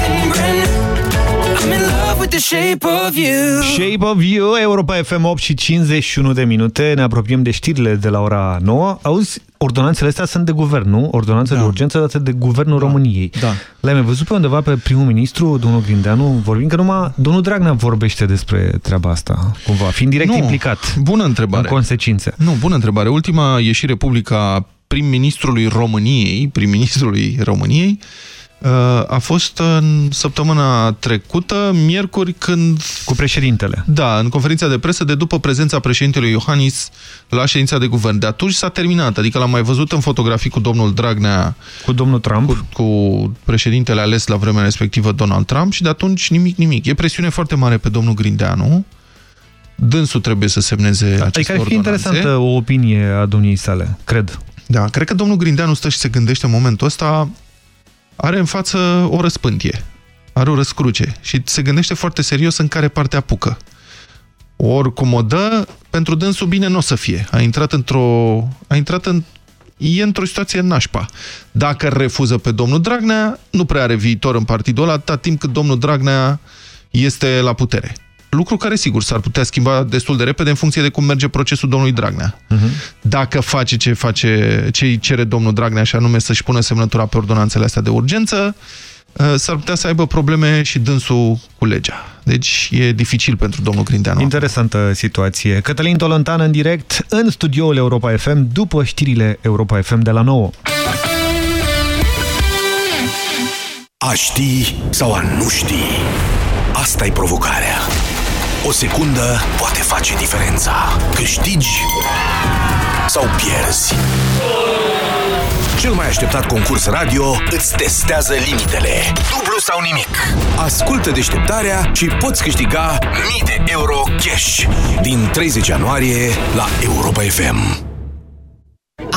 the shape of you. Shape of You, Europa FM 8 și 51 de minute. Ne apropiem de știrile de la ora 9. Auzi, ordonanțele astea sunt de guvern, nu? Ordonanțele da. de urgență date de Guvernul da. României. Da. L-ai mai văzut pe undeva pe primul ministru, domnul Grindeanu, vorbim că numai domnul Dragnea vorbește despre treaba asta, cumva, fiind direct nu, implicat bună întrebare. în consecințe. Nu, bună întrebare. Ultima ieșire publică a prim-ministrului României, prim-ministrului României, a fost în săptămâna trecută, miercuri, când... Cu președintele. Da, în conferința de presă de după prezența președintelui Iohannis la ședința de guvern. De atunci s-a terminat, adică l-am mai văzut în fotografii cu domnul Dragnea... Cu domnul Trump. Cu, cu președintele ales la vremea respectivă, Donald Trump, și de atunci nimic, nimic. E presiune foarte mare pe domnul Grindeanu. Dânsul trebuie să semneze aceste Adică ar fi interesantă o opinie a domniei sale, cred. Da, cred că domnul Grindeanu stă și se gândește în momentul ăsta are în față o răspântie, are o răscruce și se gândește foarte serios în care parte apucă. Oricum o dă, pentru dânsul bine nu o să fie. A intrat într-o... A intrat în... E într-o situație nașpa. Dacă refuză pe domnul Dragnea, nu prea are viitor în partidul ăla, atâta timp cât domnul Dragnea este la putere. Lucru care, sigur, s-ar putea schimba destul de repede în funcție de cum merge procesul domnului Dragnea. Uh Mhm. -huh. Dacă face ce face, ce îi cere domnul Dragnea, și anume să-și pună semnătura pe ordonanțele astea de urgență, uh, s-ar putea să aibă probleme și dânsul cu legea. Deci e dificil pentru domnul Grindeanu. Interesantă situație. Cătălin Tolontan în direct în studioul Europa FM după știrile Europa FM de la 9. A ști sau a nu ști? asta e provocarea. O secundă poate face diferența. Câștigi sau pierzi. Cel mai așteptat concurs radio îți testează limitele. Dublu sau nimic. Ascultă deșteptarea și poți câștiga mii de euro cash. Din 30 ianuarie la Europa FM.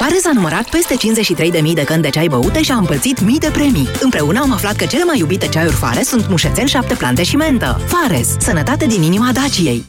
Fares a numărat peste 53.000 de căni de ceai băute și a împărțit mii de premii. Împreună am aflat că cele mai iubite ceaiuri Fares sunt mușețel, șapte plante și mentă. Fares, sănătate din inima Daciei.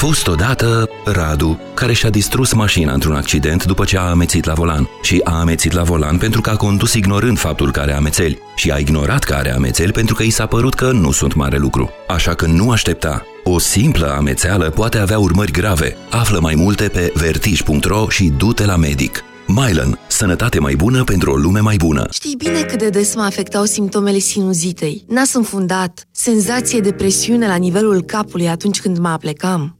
A fost odată Radu, care și-a distrus mașina într-un accident după ce a amețit la volan. Și a amețit la volan pentru că a condus ignorând faptul că are amețeli. Și a ignorat că are amețeli pentru că i s-a părut că nu sunt mare lucru. Așa că nu aștepta. O simplă amețeală poate avea urmări grave. Află mai multe pe vertij.ro și du-te la medic. Mylan. Sănătate mai bună pentru o lume mai bună. Știi bine cât de des mă afectau simptomele sinuzitei. Nas înfundat, senzație de presiune la nivelul capului atunci când mă aplecam.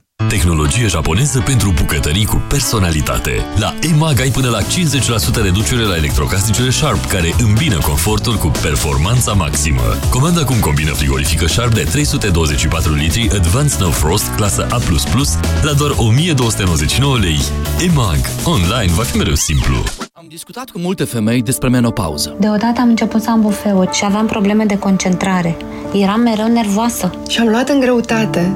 Tehnologie japoneză pentru bucătării cu personalitate. La EMAG ai până la 50% reducere la electrocasnicele Sharp, care îmbină confortul cu performanța maximă. Comanda acum combină frigorifică Sharp de 324 litri Advanced Snow Frost clasă A++ la doar 1299 lei. EMAG. Online va fi mereu simplu. Am discutat cu multe femei despre menopauză. Deodată am început să am bufeuri și aveam probleme de concentrare. Eram mereu nervoasă. Și am luat în greutate.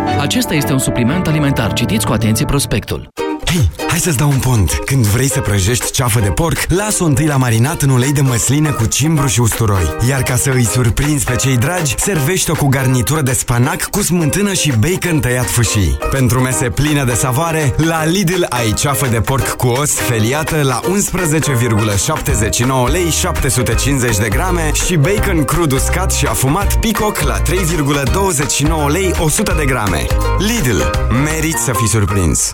Acesta este un supliment alimentar. Citiți cu atenție prospectul. Hei, hai să-ți dau un pont. Când vrei să prăjești ceafă de porc, lasă-o întâi la marinat în ulei de măsline cu cimbru și usturoi. Iar ca să îi surprinzi pe cei dragi, servește-o cu garnitură de spanac cu smântână și bacon tăiat fâșii. Pentru mese pline de savoare, la Lidl ai ceafă de porc cu os feliată la 11,79 lei 750 de grame și bacon crud uscat și afumat picoc la 3,29 lei 100 de grame. Lidl. Meriți să fii surprins!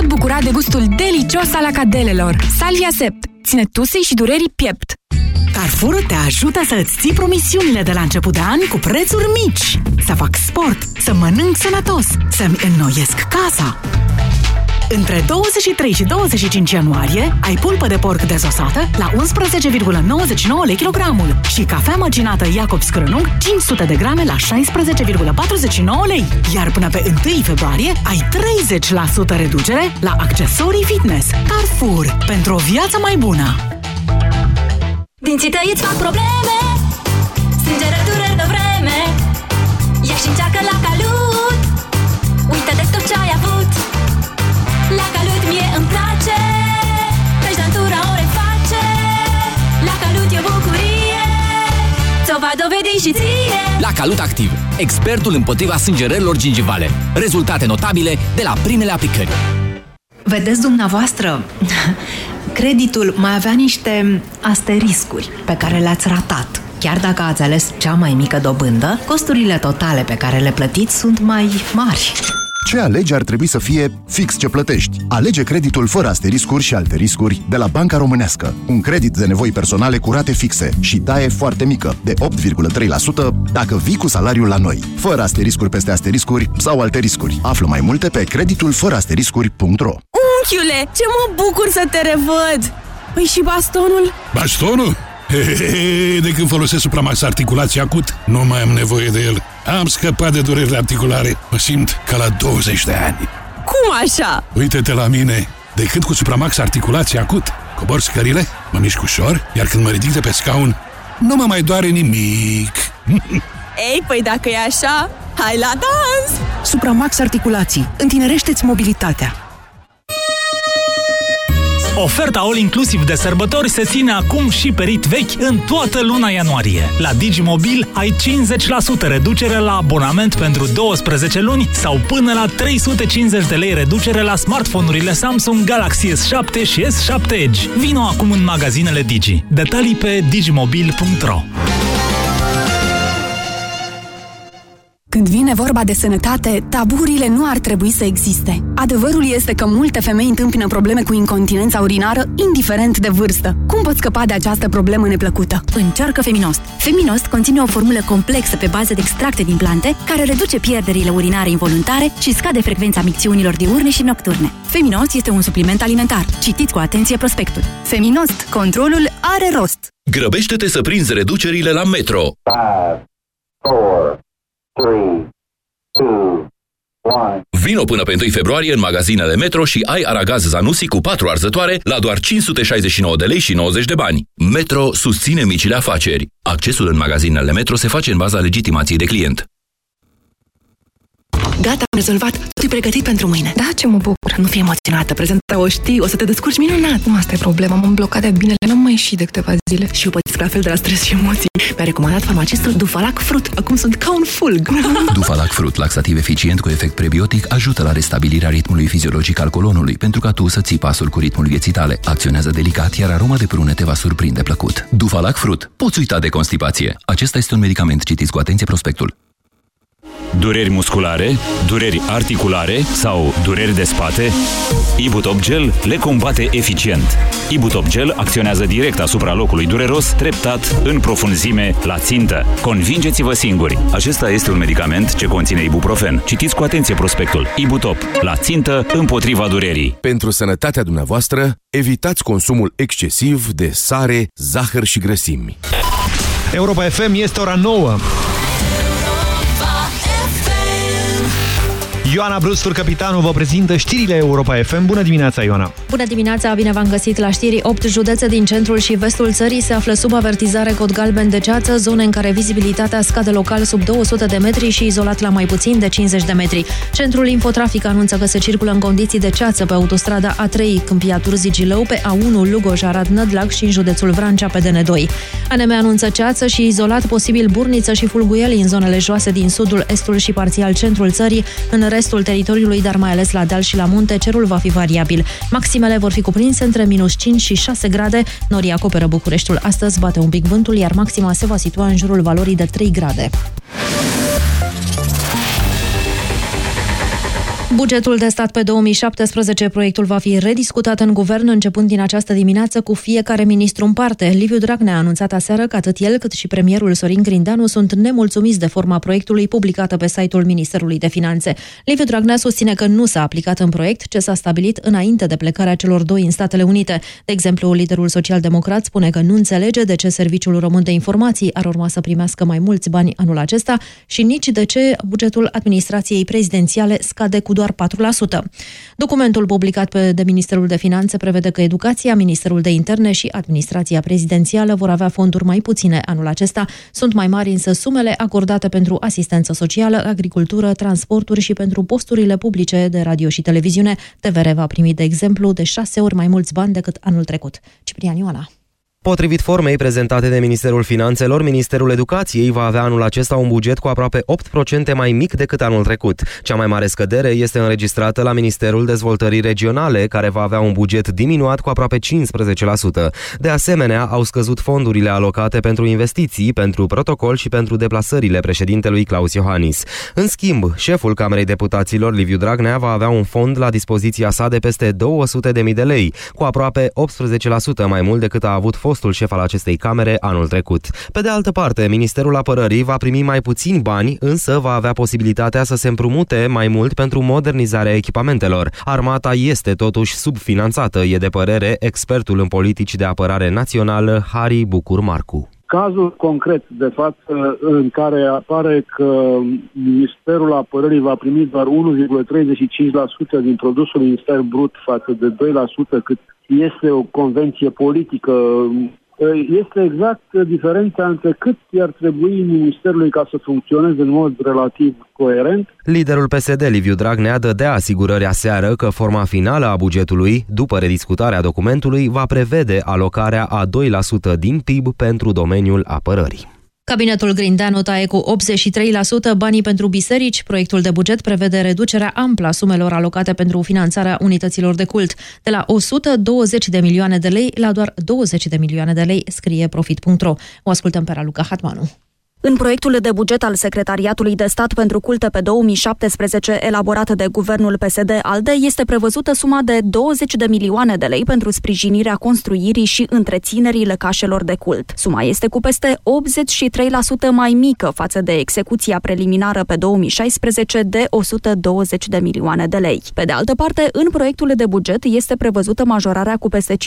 pot bucura de gustul delicios al acadelelor. Salvia Sept. Ține tusei și durerii piept. Carrefour te ajută să îți ții promisiunile de la început de an cu prețuri mici. Să fac sport, să mănânc sănătos, să-mi înnoiesc casa. Între 23 și 25 ianuarie ai pulpă de porc dezosată la 11,99 lei kilogramul și cafea măcinată Iacob Scrânung 500 de grame la 16,49 lei. Iar până pe 1 februarie ai 30% reducere la accesorii fitness. Carrefour. Pentru o viață mai bună. Dinții tăi îți fac probleme Strângere, dureri de vreme Ia și încearcă la Ți-o va dovedi și ție La Calut Activ, expertul împotriva sângerărilor gingivale. Rezultate notabile de la primele aplicări. Vedeți dumneavoastră, creditul mai avea niște asteriscuri pe care le-ați ratat. Chiar dacă ați ales cea mai mică dobândă, costurile totale pe care le plătiți sunt mai mari. Ce alegi ar trebui să fie fix ce plătești. Alege creditul fără asteriscuri și alte riscuri de la Banca Românească. Un credit de nevoi personale cu rate fixe și taie foarte mică, de 8,3% dacă vii cu salariul la noi. Fără asteriscuri peste asteriscuri sau alte riscuri. Află mai multe pe creditul fără asteriscuri.ro Unchiule, ce mă bucur să te revăd! Păi și bastonul? Bastonul? Hehehe, de când folosesc Supramax articulație acut, nu mai am nevoie de el. Am scăpat de durerile articulare. Mă simt ca la 20 de ani. Cum așa? Uite-te la mine. De când cu Supramax articulație acut, cobor scările, mă mișc ușor, iar când mă ridic de pe scaun, nu mă mai doare nimic. Ei, păi dacă e așa, hai la dans! Supramax Articulații. Întinerește-ți mobilitatea. Oferta All Inclusiv de sărbători se ține acum și pe rit vechi în toată luna ianuarie. La Digimobil ai 50% reducere la abonament pentru 12 luni sau până la 350 de lei reducere la smartphone-urile Samsung Galaxy S7 și S7 Edge. Vino acum în magazinele Digi. Detalii pe digimobil.ro Când vine vorba de sănătate, taburile nu ar trebui să existe. Adevărul este că multe femei întâmpină probleme cu incontinența urinară, indiferent de vârstă. Cum poți scăpa de această problemă neplăcută? Încearcă Feminost. Feminost conține o formulă complexă pe bază de extracte din plante, care reduce pierderile urinare involuntare și scade frecvența micțiunilor diurne și nocturne. Feminost este un supliment alimentar. Citiți cu atenție prospectul. Feminost. Controlul are rost. Grăbește-te să prinzi reducerile la Metro. 5, 4, 3, 2, 1. Vino până pe 1 februarie în magazinele Metro și ai aragaz Zanussi cu 4 arzătoare la doar 569 de lei și 90 de bani. Metro susține micile afaceri. Accesul în magazinele Metro se face în baza legitimației de client. Gata, am rezolvat. Totul e pregătit pentru mâine. Da, ce mă bucur. Nu fi emoționată. Prezentarea o știi, o să te descurci minunat. Nu asta e problema. M-am blocat de bine. Nu mai ieși de câteva zile. Și eu pățesc la fel de la stres și emoții. Mi-a recomandat farmacistul Dufalac Fruit. Acum sunt ca un fulg. Dufalac Fruit, laxativ eficient cu efect prebiotic, ajută la restabilirea ritmului fiziologic al colonului pentru ca tu să ții pasul cu ritmul vieții tale. Acționează delicat, iar aroma de prune te va surprinde plăcut. Dufalac Fruit. Poți uita de constipație. Acesta este un medicament. Citiți cu atenție prospectul. Dureri musculare, dureri articulare sau dureri de spate? Ibutop Gel le combate eficient. Ibutop Gel acționează direct asupra locului dureros, treptat, în profunzime, la țintă. Convingeți-vă singuri! Acesta este un medicament ce conține ibuprofen. Citiți cu atenție prospectul. Ibutop. La țintă, împotriva durerii. Pentru sănătatea dumneavoastră, evitați consumul excesiv de sare, zahăr și grăsimi. Europa FM este ora 9. Ioana Brustur, capitanul, vă prezintă știrile Europa FM. Bună dimineața, Ioana! Bună dimineața, bine v-am găsit la știri. 8 județe din centrul și vestul țării se află sub avertizare cod galben de ceață, zone în care vizibilitatea scade local sub 200 de metri și izolat la mai puțin de 50 de metri. Centrul Infotrafic anunță că se circulă în condiții de ceață pe autostrada A3, Câmpia Turzii Gilău, pe A1 Lugoj, Arad, Nădlac și în județul Vrancea pe DN2. ANM anunță ceață și izolat posibil burniță și fulguieli în zonele joase din sudul, estul și parțial centrul țării, în restul teritoriului, dar mai ales la deal și la munte, cerul va fi variabil. Maximele vor fi cuprinse între minus 5 și 6 grade. Norii acoperă Bucureștiul astăzi, bate un pic vântul, iar maxima se va situa în jurul valorii de 3 grade. Bugetul de stat pe 2017, proiectul va fi rediscutat în guvern începând din această dimineață cu fiecare ministru în parte. Liviu Dragnea a anunțat aseară că atât el cât și premierul Sorin Grindeanu sunt nemulțumiți de forma proiectului publicată pe site-ul Ministerului de Finanțe. Liviu Dragnea susține că nu s-a aplicat în proiect ce s-a stabilit înainte de plecarea celor doi în Statele Unite. De exemplu, liderul social-democrat spune că nu înțelege de ce Serviciul Român de Informații ar urma să primească mai mulți bani anul acesta și nici de ce bugetul administrației prezidențiale scade cu doar 4%. Documentul publicat pe de Ministerul de Finanțe prevede că educația, Ministerul de Interne și administrația prezidențială vor avea fonduri mai puține anul acesta. Sunt mai mari însă sumele acordate pentru asistență socială, agricultură, transporturi și pentru posturile publice de radio și televiziune. TVR va primi, de exemplu, de șase ori mai mulți bani decât anul trecut. Ciprian Ioana. Potrivit formei prezentate de Ministerul Finanțelor, Ministerul Educației va avea anul acesta un buget cu aproape 8% mai mic decât anul trecut. Cea mai mare scădere este înregistrată la Ministerul Dezvoltării Regionale, care va avea un buget diminuat cu aproape 15%. De asemenea, au scăzut fondurile alocate pentru investiții, pentru protocol și pentru deplasările președintelui Claus Iohannis. În schimb, șeful Camerei Deputaților, Liviu Dragnea, va avea un fond la dispoziția sa de peste 200.000 de lei, cu aproape 18% mai mult decât a avut fostul șef al acestei camere anul trecut. Pe de altă parte, Ministerul Apărării va primi mai puțini bani, însă va avea posibilitatea să se împrumute mai mult pentru modernizarea echipamentelor. Armata este totuși subfinanțată, e de părere expertul în politici de apărare națională Harry Bucur Marcu. Cazul concret de față în care apare că Ministerul Apărării va primi doar 1,35% din produsul minister brut față de 2% cât este o convenție politică. Este exact diferența între cât i-ar trebui Ministerului ca să funcționeze în mod relativ coerent. Liderul PSD, Liviu Dragnea, dădea asigurări aseară că forma finală a bugetului, după rediscutarea documentului, va prevede alocarea a 2% din PIB pentru domeniul apărării. Cabinetul Grindeanu taie cu 83% banii pentru biserici. Proiectul de buget prevede reducerea amplă a sumelor alocate pentru finanțarea unităților de cult, de la 120 de milioane de lei la doar 20 de milioane de lei, scrie Profit.ro. O ascultăm pe Raluca Hatmanu. În proiectul de buget al Secretariatului de Stat pentru Culte pe 2017, elaborat de guvernul PSD-ALDE, este prevăzută suma de 20 de milioane de lei pentru sprijinirea construirii și întreținerii lăcașelor de cult. Suma este cu peste 83% mai mică față de execuția preliminară pe 2016 de 120 de milioane de lei. Pe de altă parte, în proiectul de buget este prevăzută majorarea cu peste 5%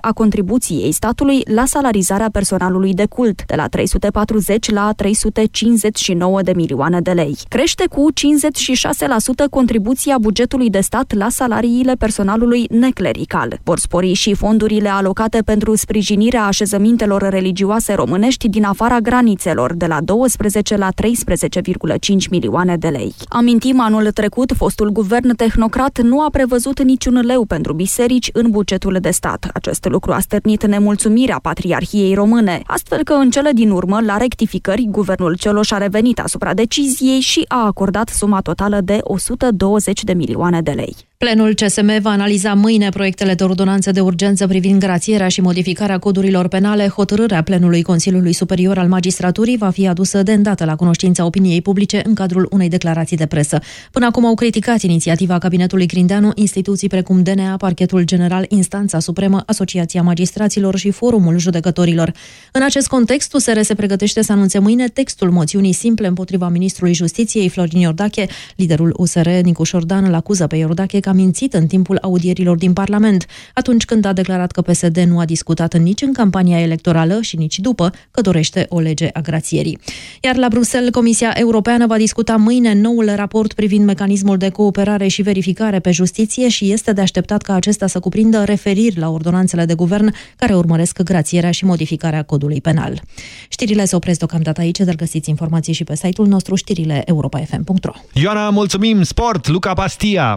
a contribuției statului la salarizarea personalului de cult, de la 340 la 359 de milioane de lei. Crește cu 56% contribuția bugetului de stat la salariile personalului neclerical. Vor spori și fondurile alocate pentru sprijinirea așezămintelor religioase românești din afara granițelor, de la 12 la 13,5 milioane de lei. Amintim, anul trecut, fostul guvern tehnocrat nu a prevăzut niciun leu pentru biserici în bugetul de stat. Acest lucru a stârnit nemulțumirea Patriarhiei Române, astfel că în cele din urmă, la rectificare modificări, guvernul Cioloș a revenit asupra deciziei și a acordat suma totală de 120 de milioane de lei. Plenul CSM va analiza mâine proiectele de ordonanță de urgență privind grațierea și modificarea codurilor penale. Hotărârea plenului Consiliului Superior al Magistraturii va fi adusă de îndată la cunoștința opiniei publice în cadrul unei declarații de presă. Până acum au criticat inițiativa Cabinetului Grindeanu instituții precum DNA, Parchetul General, Instanța Supremă, Asociația Magistraților și Forumul Judecătorilor. În acest context, USR se pregătește să anunțe mâine textul moțiunii simple împotriva ministrului Justiției Florin Iordache. Liderul USR, Nicu Șordan, îl acuză pe Iordache că a mințit în timpul audierilor din Parlament, atunci când a declarat că PSD nu a discutat nici în campania electorală și nici după că dorește o lege a grațierii. Iar la Bruxelles, Comisia Europeană va discuta mâine noul raport privind mecanismul de cooperare și verificare pe justiție și este de așteptat ca acesta să cuprindă referiri la ordonanțele de guvern care urmăresc grațierea și modificarea codului penal. Știrile se opresc deocamdată aici, dar găsiți informații și pe site-ul nostru știrile europa.fm.ro Ioana, mulțumim! Sport, Luca Pastia!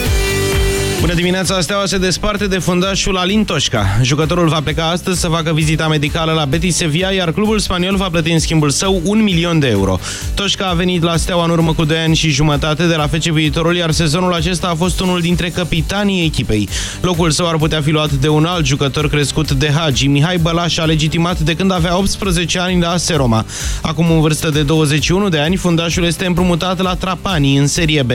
Bună dimineața, Steaua se desparte de fundașul Alin Toșca. Jucătorul va pleca astăzi să facă vizita medicală la Betis Sevilla, iar clubul spaniol va plăti în schimbul său un milion de euro. Toșca a venit la Steaua în urmă cu 2 ani și jumătate de la FC Viitorul, iar sezonul acesta a fost unul dintre capitanii echipei. Locul său ar putea fi luat de un alt jucător crescut de Hagi. Mihai Bălaș a legitimat de când avea 18 ani la AS Roma. Acum în vârstă de 21 de ani, fundașul este împrumutat la Trapani, în Serie B.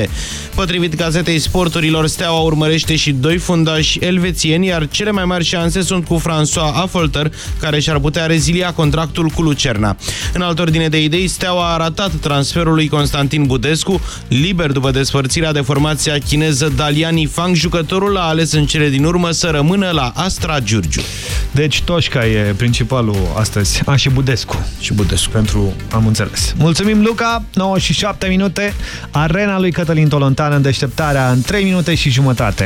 Potrivit gazetei sporturilor, Steaua urmărește și doi fundași elvețieni, iar cele mai mari șanse sunt cu François Affolter, care și-ar putea rezilia contractul cu Lucerna. În altă ordine de idei, Steaua a ratat transferul lui Constantin Budescu, liber după despărțirea de formația chineză Daliani Fang, jucătorul a ales în cele din urmă să rămână la Astra Giurgiu. Deci Toșca e principalul astăzi. A, și Budescu. Și Budescu. Pentru, am înțeles. Mulțumim, Luca! 9 și 7 minute. Arena lui Cătălin Tolontan în deșteptarea în 3 minute și jumătate.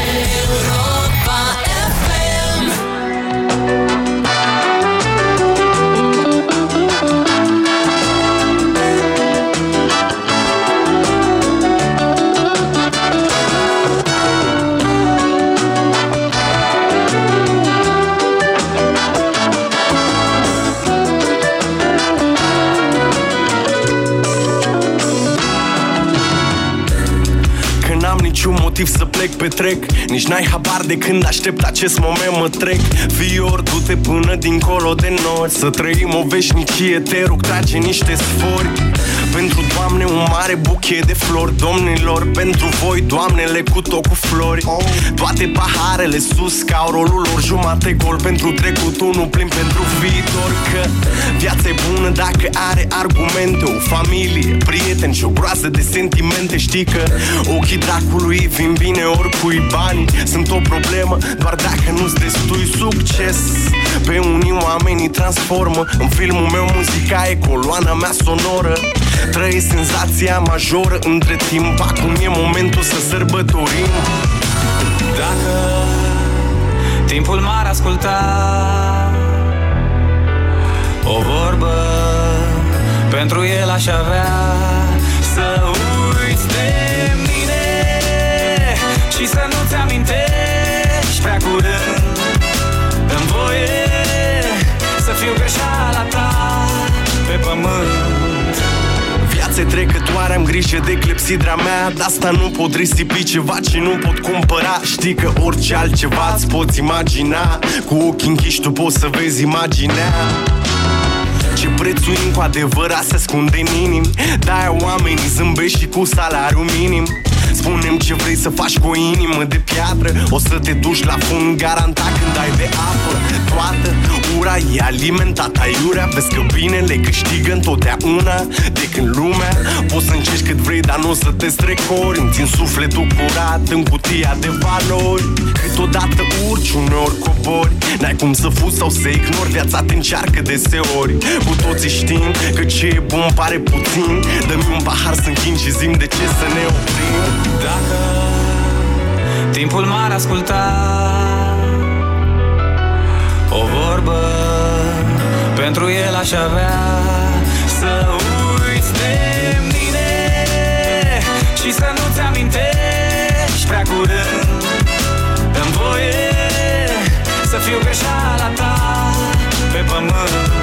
Motiv să plec pe trec Nici n-ai habar de când aștept acest moment mă trec. Fior, du-te până dincolo de nori. Să trăim o veșnicie, te rog, trage niște sfori. Pentru Doamne un mare buchet de flori. Domnilor, pentru voi, Doamnele cu tot cu flori. Toate paharele sus ca au rolul lor Jumate gol. Pentru trecut, unul plin pentru viitor Că viața e bună dacă are argumente. O familie, prieteni și o groază de sentimente. Știi că ochii dracului vin bine oricui bani Sunt o problemă doar dacă nu-ți destui succes. Pe unii oamenii transformă În filmul meu muzica e coloana mea sonoră. Trăi senzația majoră între timp Acum e momentul să sărbătorim. Dacă timpul m-ar asculta O vorbă pentru el aș avea Și să nu-ți amintești prea curând. Dă-mi voie să fiu greșeala ta pe pământ. Viața trecătoare, am grijă de clepsidra mea De asta nu pot risipi ceva ce nu pot cumpăra. Știi că orice altceva îți poți imagina Cu ochii închiși tu poți să vezi imaginea. Ce prețuim cu adevărat se ascunde în inim De-aia oamenii zâmbesc și cu salariu minim Spunem ce vrei să faci cu o inimă de piatră. O să te duci la fund garantat când ai de apă. Toată ura e alimentată aiurea Vezi că binele câștigă întotdeauna. De când lumea Poți să încerci cât vrei, dar nu o să te strecori. Îmi țin sufletul curat în cutia de valori. Câteodată urci, uneori cobori. N-ai cum să fuzi sau să ignori Viața te încearcă deseori. Cu toții știm că ce e bun pare puțin. Dă-mi un pahar să închin și zim de ce să ne oprim Dacă timpul m-ar asculta O vorbă pentru el aș avea. Să uiți de mine Și să nu-ți amintești prea curând. Dă-mi voie să fiu greșeala ta pe pământ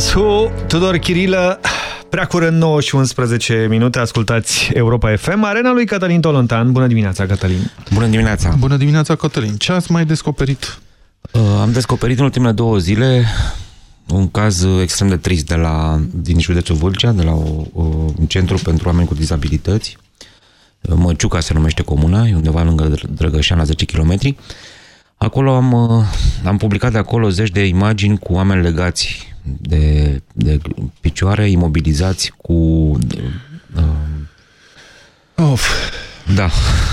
Guess Who, Tudor Chirilă, prea curând 9 și 11 minute, ascultați Europa FM, arena lui Cătălin Tolontan. Bună dimineața, Cătălin! Bună dimineața! Bună dimineața, Cătălin! Ce ați mai descoperit? Uh, am descoperit în ultimele două zile un caz extrem de trist de la, din județul Vâlcea, de la o, o, un centru pentru oameni cu dizabilități. Măciuca se numește comuna, e undeva lângă Drăgășan, la 10 km. Acolo am, uh, am publicat de acolo zeci de imagini cu oameni legați de, de picioare, imobilizați cu... Uh, of. Da,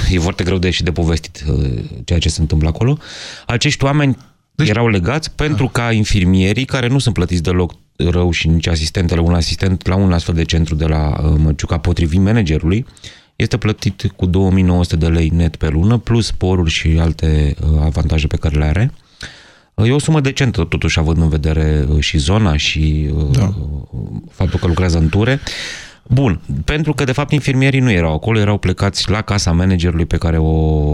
e foarte greu de și de povestit uh, ceea ce se întâmplă acolo. Acești oameni deci... erau legați pentru ca infirmierii, care nu sunt plătiți deloc rău și nici asistentele, un asistent la un astfel de centru de la uh, Măciuca, potrivit managerului, este plătit cu 2900 de lei net pe lună, plus sporuri și alte uh, avantaje pe care le are. Uh, e o sumă decentă, totuși, având în vedere uh, și zona și da. faptul că lucrează în ture. Bun, pentru că, de fapt, infirmierii nu erau acolo, erau plecați la casa managerului pe care o,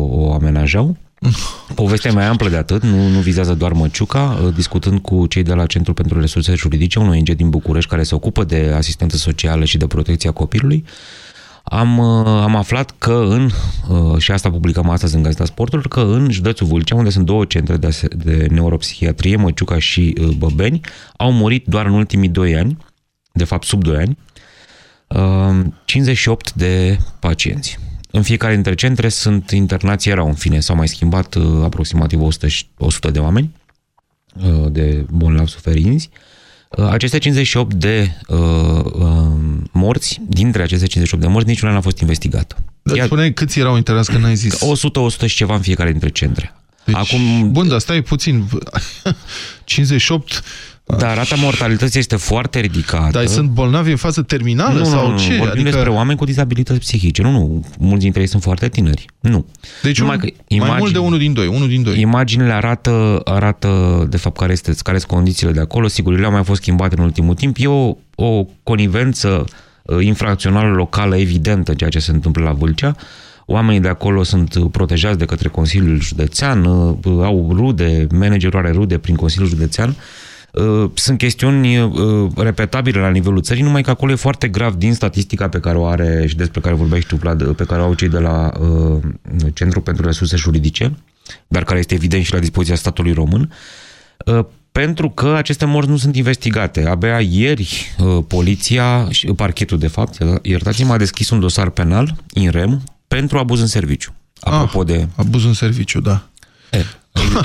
o amenajau. Povestea mai amplă de atât, nu, nu vizează doar Măciuca, discutând cu cei de la Centrul pentru Resurse Juridice, un ONG din București care se ocupă de asistență socială și de protecția copilului am, uh, am aflat că în, uh, și asta publicăm astăzi în Gazeta Sportului, că în județul Vâlcea, unde sunt două centre de, de neuropsihiatrie, Măciuca și uh, Băbeni, au murit doar în ultimii doi ani, de fapt sub 2 ani, 58 de pacienți. În fiecare dintre centre sunt internații erau, în fine, s-au mai schimbat aproximativ 100, 100 de oameni de bolnavi suferinți. Uh, aceste 58 de uh, uh, morți, dintre aceste 58 de morți, niciuna n-a fost investigată. Dar Iar, spuneai câți erau internați, că n-ai zis? 100-100 și ceva în fiecare dintre centre. Deci, Acum, bun, dar stai puțin. 58 dar rata mortalității este foarte ridicată. Dar sunt bolnavi în fază terminală nu, sau nu, ce? Vorbim adică... despre oameni cu dizabilități psihice. Nu, nu. Mulți dintre ei sunt foarte tineri. Nu. Deci Numai un, că imagine, mai mult de unul din doi. Unul din doi. Imaginile arată, arată de fapt, care, este, care sunt condițiile de acolo. Sigur, ele au mai fost schimbate în ultimul timp. E o, o conivență uh, infracțională locală evidentă ceea ce se întâmplă la Vâlcea. Oamenii de acolo sunt protejați de către Consiliul Județean, uh, au rude, managerul are rude prin Consiliul Județean Uh, sunt chestiuni uh, repetabile la nivelul țării, numai că acolo e foarte grav din statistica pe care o are și despre care vorbeai și tu, Vlad, pe care o au cei de la uh, Centrul pentru Resurse Juridice, dar care este evident și la dispoziția statului român, pentru că aceste morți nu sunt investigate. Abia ieri poliția, parchetul de fapt, iertați-mă, a deschis un dosar penal, in rem, pentru abuz în serviciu. Apropo ah, de... Abuz în serviciu, da. E,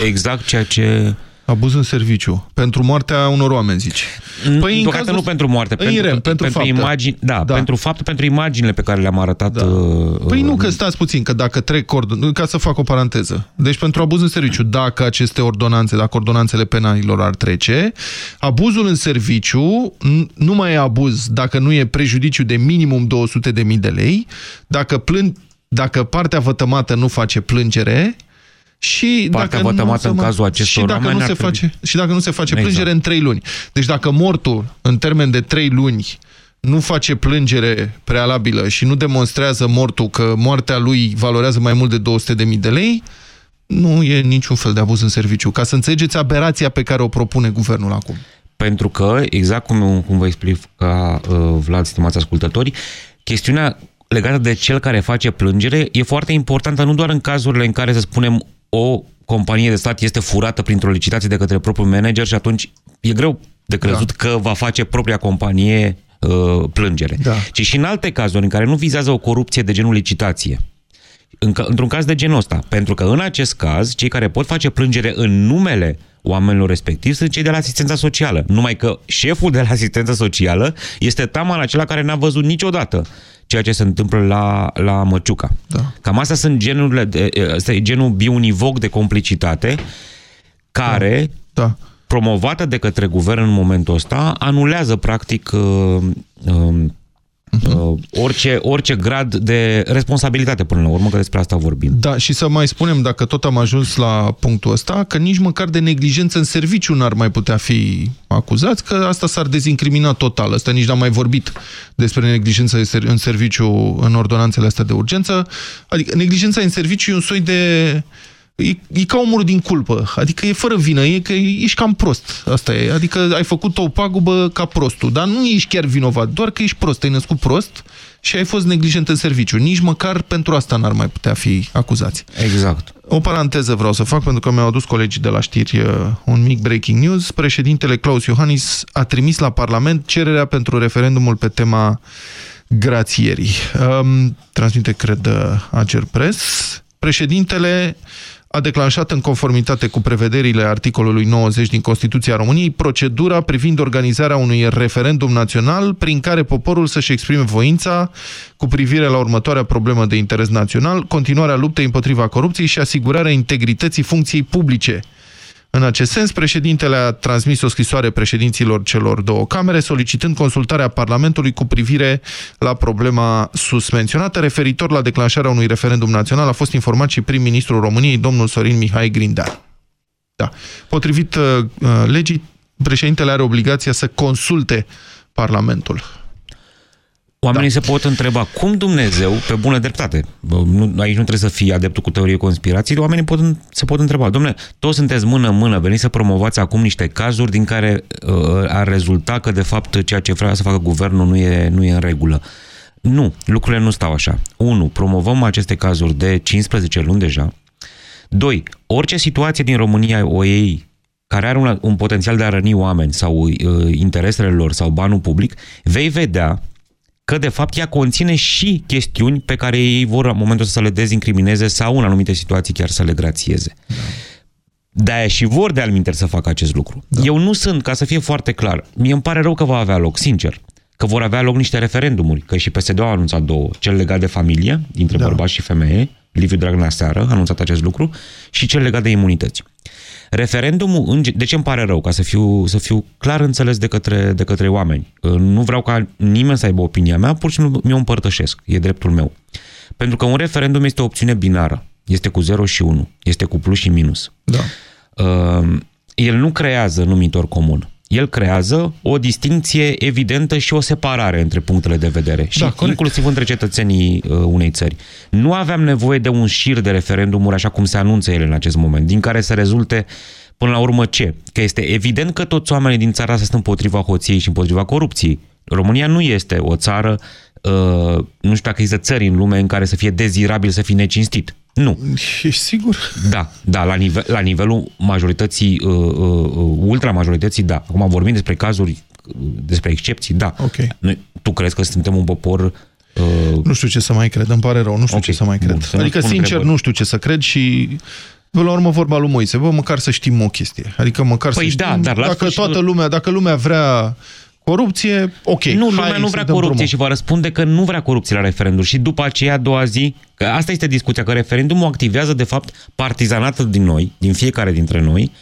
exact ceea ce Abuz în serviciu. Pentru moartea unor oameni, zici. Păi, în cazul... nu pentru moarte, pentru, rem, pentru, pentru imagini, da, da, pentru fapt, pentru imaginile pe care le-am arătat. Da. Uh, păi nu, că stați puțin, că dacă trec cordon... ca să fac o paranteză. Deci pentru abuz în serviciu, dacă aceste ordonanțe, dacă ordonanțele penalilor ar trece, abuzul în serviciu nu mai e abuz dacă nu e prejudiciu de minimum 200.000 de lei, dacă plân dacă partea vătămată nu face plângere, și Partea dacă nu se, în cazul acestor și dacă nu se face Și dacă nu se face exact. plângere în trei luni. Deci dacă mortul, în termen de trei luni, nu face plângere prealabilă și nu demonstrează mortul că moartea lui valorează mai mult de 200.000 de lei, nu e niciun fel de abuz în serviciu. Ca să înțelegeți aberația pe care o propune guvernul acum. Pentru că, exact cum, cum vă explic ca uh, Vlad, stimați ascultători, chestiunea legată de cel care face plângere e foarte importantă nu doar în cazurile în care, să spunem, o companie de stat este furată printr-o licitație de către propriul manager și atunci e greu de crezut da. că va face propria companie uh, plângere. Da. Ci și în alte cazuri în care nu vizează o corupție de genul licitație. În, într-un caz de genul ăsta. Pentru că în acest caz, cei care pot face plângere în numele oamenilor respectivi sunt cei de la asistența socială. Numai că șeful de la asistența socială este taman acela care n-a văzut niciodată ceea ce se întâmplă la, la Măciuca. Da. Cam astea sunt genurile de, asta e genul biunivog de complicitate care, da. Da. promovată de către guvern în momentul ăsta, anulează practic uh, uh, Uh, orice, orice grad de responsabilitate până la urmă, că despre asta vorbim. Da, și să mai spunem, dacă tot am ajuns la punctul ăsta, că nici măcar de neglijență în serviciu n-ar mai putea fi acuzați, că asta s-ar dezincrimina total. Asta nici n-am mai vorbit despre neglijență în serviciu în ordonanțele astea de urgență. Adică neglijența în serviciu e un soi de E, e ca omul din culpă. Adică e fără vină, e că ești cam prost. Asta e. Adică ai făcut o pagubă ca prostul, dar nu ești chiar vinovat, doar că ești prost, ai născut prost și ai fost neglijent în serviciu. Nici măcar pentru asta n-ar mai putea fi acuzați. Exact. O paranteză vreau să fac, pentru că mi-au adus colegii de la știri uh, un mic breaking news. Președintele Claus Iohannis a trimis la Parlament cererea pentru referendumul pe tema grațierii. Um, transmite, cred, uh, Ager Press președintele a declanșat în conformitate cu prevederile articolului 90 din Constituția României procedura privind organizarea unui referendum național prin care poporul să-și exprime voința cu privire la următoarea problemă de interes național, continuarea luptei împotriva corupției și asigurarea integrității funcției publice în acest sens, președintele a transmis o scrisoare președinților celor două camere, solicitând consultarea Parlamentului cu privire la problema sus menționată. Referitor la declanșarea unui referendum național, a fost informat și prim-ministrul României, domnul Sorin Mihai Grindar. Da. Potrivit uh, legii, președintele are obligația să consulte Parlamentul. Oamenii da. se pot întreba cum Dumnezeu, pe bună dreptate, nu, aici nu trebuie să fie adeptul cu teorie conspirației, oamenii pot, se pot întreba, domnule, toți sunteți mână-mână, veniți să promovați acum niște cazuri din care uh, ar rezulta că, de fapt, ceea ce vrea să facă guvernul nu e, nu e în regulă. Nu, lucrurile nu stau așa. Unu, promovăm aceste cazuri de 15 luni deja. Doi, orice situație din România o ei care are un, un potențial de a răni oameni sau uh, interesele lor sau banul public, vei vedea că de fapt ea conține și chestiuni pe care ei vor în momentul să le dezincrimineze sau în anumite situații chiar să le grațieze. Da. De-aia și vor de alminter să facă acest lucru. Da. Eu nu sunt, ca să fie foarte clar, mie îmi pare rău că va avea loc, sincer, că vor avea loc niște referendumuri, că și PSD a anunțat două, cel legat de familie, dintre da. bărbați și femeie, Liviu Dragnea seară a anunțat acest lucru, și cel legat de imunități. Referendumul, de ce îmi pare rău, ca să fiu, să fiu clar înțeles de către, de către oameni. Nu vreau ca nimeni să aibă opinia mea, pur și simplu mi-o împărtășesc, e dreptul meu. Pentru că un referendum este o opțiune binară, este cu 0 și 1, este cu plus și minus. Da. Uh, el nu creează numitor comun el creează o distinție evidentă și o separare între punctele de vedere, și da, inclusiv între cetățenii uh, unei țări. Nu aveam nevoie de un șir de referendumuri, așa cum se anunță ele în acest moment, din care să rezulte până la urmă ce? Că este evident că toți oamenii din țara asta sunt împotriva hoției și împotriva corupției. România nu este o țară, uh, nu știu dacă există țări în lume în care să fie dezirabil să fie necinstit. Nu. Ești sigur? Da, da, la, nivel, la nivelul majorității, uh, uh, ultramajorității, da. Acum vorbim despre cazuri, despre excepții, da. Ok. Noi, tu crezi că suntem un popor uh... Nu știu ce să mai cred, îmi pare rău, nu știu okay. ce să mai cred. Bun, adică, sincer, întrebări. nu știu ce să cred și Până la urmă vorba lui Moise, bă, măcar să știm o chestie. Adică măcar păi să da, știm, dar dacă toată lumea, dacă lumea vrea Corupție, ok. Nu, lumea nu vrea corupție drumul. și va răspunde că nu vrea corupție la referendum. Și după aceea, a doua zi, că asta este discuția, că referendumul activează, de fapt, partizanatul din noi, din fiecare dintre noi,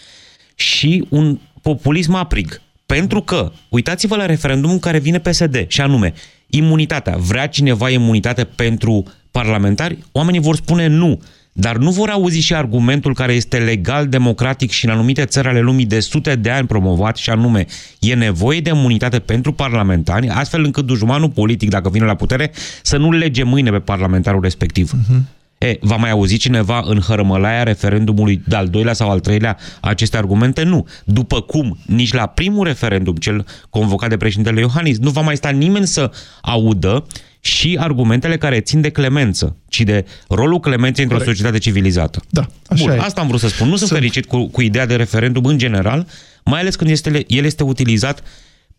și un populism aprig. Pentru că, uitați-vă la referendumul care vine PSD, și anume, imunitatea. Vrea cineva imunitate pentru parlamentari? Oamenii vor spune nu. Dar nu vor auzi și argumentul care este legal, democratic și în anumite țări ale lumii de sute de ani promovat și anume e nevoie de imunitate pentru parlamentari, astfel încât dușmanul politic, dacă vine la putere, să nu lege mâine pe parlamentarul respectiv. Uh-huh. E, va mai auzi cineva în hărămălaia referendumului de-al doilea sau al treilea aceste argumente? Nu. După cum nici la primul referendum, cel convocat de președintele Iohannis, nu va mai sta nimeni să audă și argumentele care țin de clemență, ci de rolul clemenței într-o societate civilizată. Da, așa Bun, e. asta am vrut să spun. Nu sunt, sunt fericit cu, cu ideea de referendum în general, mai ales când este, el este utilizat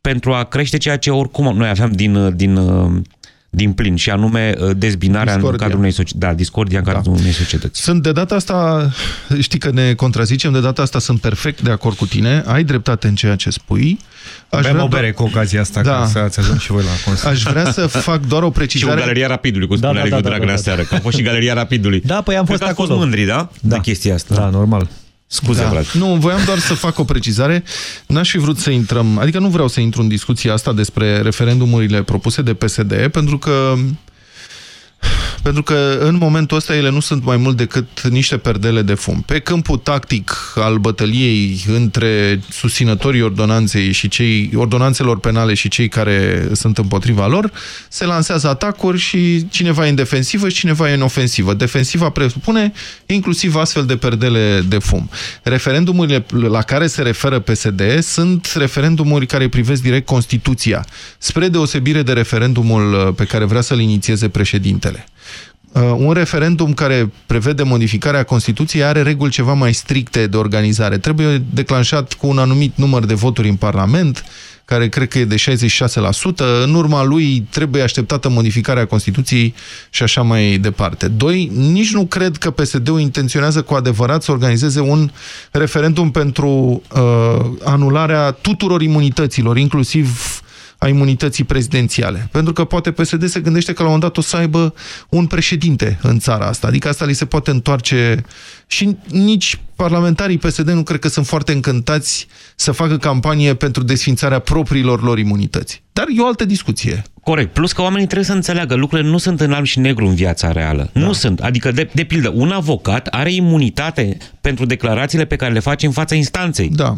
pentru a crește ceea ce oricum noi aveam din, din din plin, și anume uh, dezbinarea discordia. în cadrul unei societăți. Da, discordia în cadrul da. unei societăți. Sunt de data asta, știi că ne contrazicem, de data asta sunt perfect de acord cu tine, ai dreptate în ceea ce spui. Aș Avem o bere cu ocazia asta da. ca să ați ajuns și voi la consum. Aș vrea să fac doar o precizare. Și o Galeria Rapidului, cum da, spunea da, da, da, da, da, da. seară, că a fost și Galeria Rapidului. Da, păi am fost Cred acolo. fost mândri, da? da? De chestia asta. Da, normal. Scuze, da. Vlad. Nu, voiam doar să fac o precizare. N-aș fi vrut să intrăm, adică nu vreau să intru în discuția asta despre referendumurile propuse de PSD, pentru că pentru că în momentul ăsta ele nu sunt mai mult decât niște perdele de fum. Pe câmpul tactic al bătăliei între susținătorii ordonanței și cei, ordonanțelor penale și cei care sunt împotriva lor, se lansează atacuri și cineva e în defensivă și cineva e în ofensivă. Defensiva presupune inclusiv astfel de perdele de fum. Referendumurile la care se referă PSD sunt referendumuri care privesc direct Constituția, spre deosebire de referendumul pe care vrea să-l inițieze președintele. Uh, un referendum care prevede modificarea Constituției are reguli ceva mai stricte de organizare. Trebuie declanșat cu un anumit număr de voturi în Parlament, care cred că e de 66%. În urma lui trebuie așteptată modificarea Constituției și așa mai departe. Doi, nici nu cred că PSD-ul intenționează cu adevărat să organizeze un referendum pentru uh, anularea tuturor imunităților, inclusiv a imunității prezidențiale. Pentru că poate PSD se gândește că la un moment dat o să aibă un președinte în țara asta. Adică asta li se poate întoarce și nici parlamentarii PSD nu cred că sunt foarte încântați să facă campanie pentru desfințarea propriilor lor imunități. Dar e o altă discuție. Corect. Plus că oamenii trebuie să înțeleagă, lucrurile nu sunt în alb și negru în viața reală. Da. Nu sunt. Adică, de, de pildă, un avocat are imunitate pentru declarațiile pe care le face în fața instanței. Da.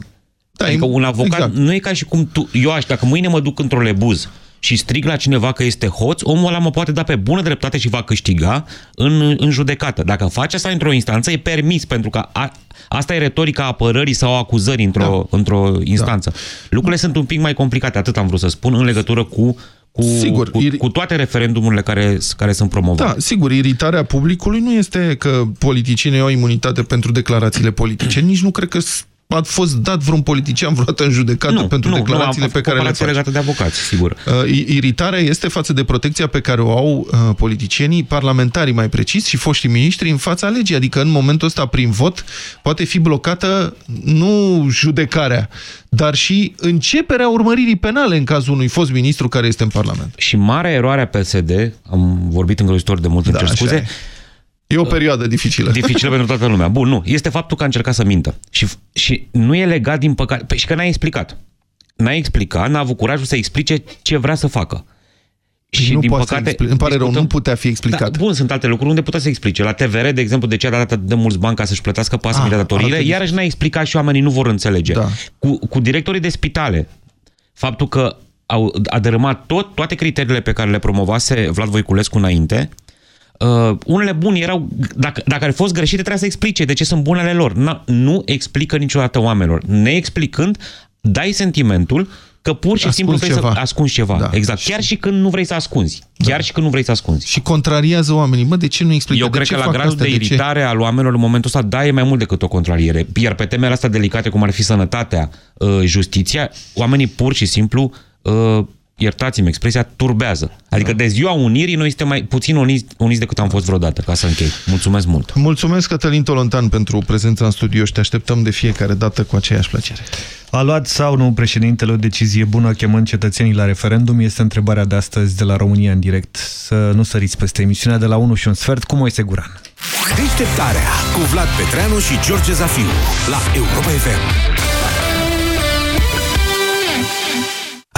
Da, adică un avocat exact. nu e ca și cum tu, eu aș, dacă mâine mă duc într-o lebuz și strig la cineva că este hoț, omul ăla mă poate da pe bună dreptate și va câștiga în, în judecată. Dacă face asta într-o instanță, e permis, pentru că a, asta e retorica apărării sau acuzării într-o, da. într-o instanță. Da. Lucrurile sunt un pic mai complicate, atât am vrut să spun, în legătură cu cu, sigur, cu, cu toate referendumurile care, care sunt promovate. Da, sigur, iritarea publicului nu este că politicienii au imunitate pentru declarațiile politice. Nici nu cred că a fost dat vreun politician vreodată în judecată nu, pentru nu, declarațiile nu, pe care le face. legate de avocați, sigur. Uh, iritarea este față de protecția pe care o au uh, politicienii, parlamentarii mai precis și foștii miniștri în fața legii. Adică în momentul ăsta, prin vot, poate fi blocată nu judecarea, dar și începerea urmăririi penale în cazul unui fost ministru care este în Parlament. Și marea eroare a PSD, am vorbit îngrozitor de mult, da, îmi cer scuze, E o perioadă dificilă. Dificilă pentru toată lumea. Bun, nu. Este faptul că a încercat să mintă. Și, și nu e legat din păcate... Păi și că n-a explicat. N-a explicat, n-a avut curajul să explice ce vrea să facă. Și nu din păcate... Îmi pare rău, nu putea fi explicat. Da, bun, sunt alte lucruri unde putea să explice. La TVR, de exemplu, de ce a dat de mulți bani ca să-și plătească pasimile ah, datoriile, iarăși n-a explicat și oamenii nu vor înțelege. Da. Cu, cu directorii de spitale, faptul că au, a dărâmat tot, toate criteriile pe care le promovase Vlad Voiculescu înainte, Uh, unele bune erau, dacă, dacă ar fi fost greșite, trebuie să explice de ce sunt bunele lor. Na, nu explică niciodată oamenilor. Neexplicând, dai sentimentul că pur și simplu vrei ceva. să ascunzi ceva. Da. Exact. Chiar și când nu vrei să ascunzi. Chiar da. și când nu vrei să ascunzi. Și contrariază oamenii. Mă, de ce nu explică? Eu de cred ce că la gradul de iritare al oamenilor în momentul ăsta, da, e mai mult decât o contrariere. Iar pe temele astea delicate, cum ar fi sănătatea, uh, justiția, oamenii pur și simplu uh, iertați-mi expresia, turbează. Adică da. de ziua unirii noi suntem mai puțin uniți, uniți decât am fost vreodată, ca să închei. Mulțumesc mult! Mulțumesc, Cătălin Tolontan, pentru prezența în studio și te așteptăm de fiecare dată cu aceeași plăcere. A luat sau nu președintele o decizie bună chemând cetățenii la referendum? Este întrebarea de astăzi de la România în direct. Să nu săriți peste emisiunea de la 1 și un sfert cu Moise Guran. Deșteptarea cu Vlad Petreanu și George Zafiu la Europa FM.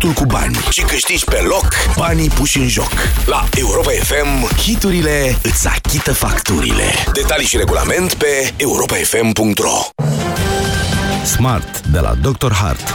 hitul cu bani și câștigi pe loc banii puși în joc. La Europa FM, hiturile îți achită facturile. Detalii și regulament pe europafm.ro Smart de la Dr. Hart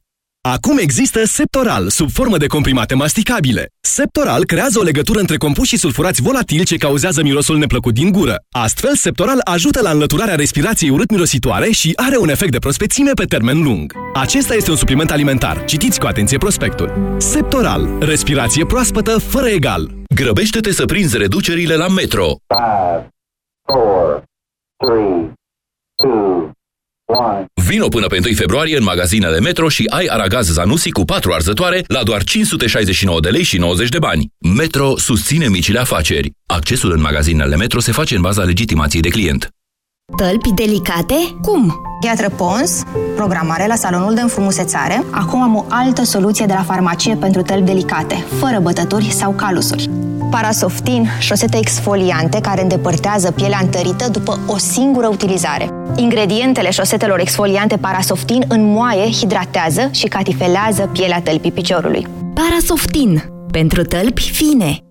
Acum există Septoral, sub formă de comprimate masticabile. Septoral creează o legătură între compuși sulfurați volatili ce cauzează mirosul neplăcut din gură. Astfel, Septoral ajută la înlăturarea respirației urât-mirositoare și are un efect de prospețime pe termen lung. Acesta este un supliment alimentar. Citiți cu atenție prospectul. Septoral. Respirație proaspătă fără egal. Grăbește-te să prinzi reducerile la Metro. 5, 4, 3, 2, 1. Vino până pe 1 februarie în magazinele Metro și ai aragaz Zanussi cu 4 arzătoare la doar 569 de lei și 90 de bani. Metro susține micile afaceri. Accesul în magazinele Metro se face în baza legitimației de client. Tălpi delicate? Cum? Gheatră Pons, programare la salonul de înfrumusețare. Acum am o altă soluție de la farmacie pentru tălpi delicate, fără bătături sau calusuri. Parasoftin, șosete exfoliante care îndepărtează pielea întărită după o singură utilizare. Ingredientele șosetelor exfoliante Parasoftin înmoaie, hidratează și catifelează pielea tălpii piciorului. Parasoftin, pentru tălpi fine.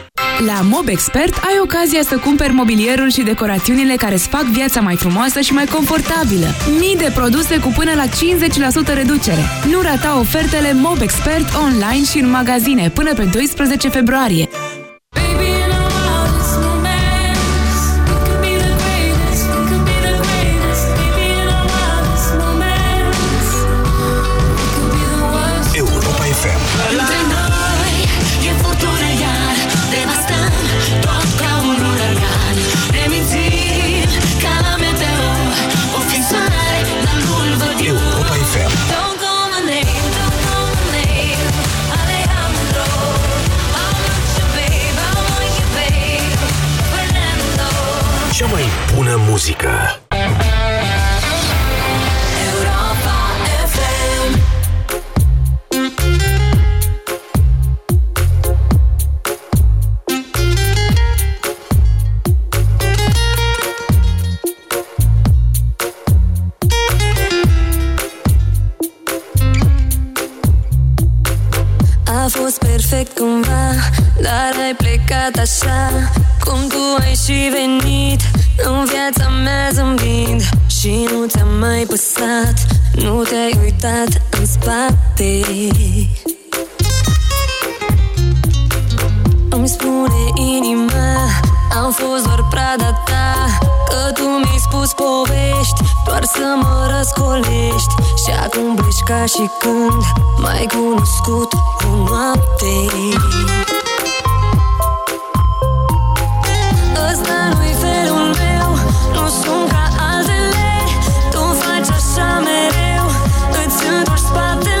La MobExpert ai ocazia să cumperi mobilierul și decorațiunile care îți fac viața mai frumoasă și mai confortabilă. Mii de produse cu până la 50% reducere. Nu rata ofertele MobExpert online și în magazine până pe 12 februarie. Muzică. Europa FM A fost perfect cumva Dar ai plecat așa Cum tu ai și venit. În viața mea zâmbind Și nu ți-a mai păsat. Nu te-ai uitat în spate. Îmi spune inima Am fost doar prada ta. Că tu mi-ai spus povești Doar să mă răscolești. Și acum pleci ca și când M-ai cunoscut o noapte sunt ca altele. Tu faci așa mereu. Îți întorci spatele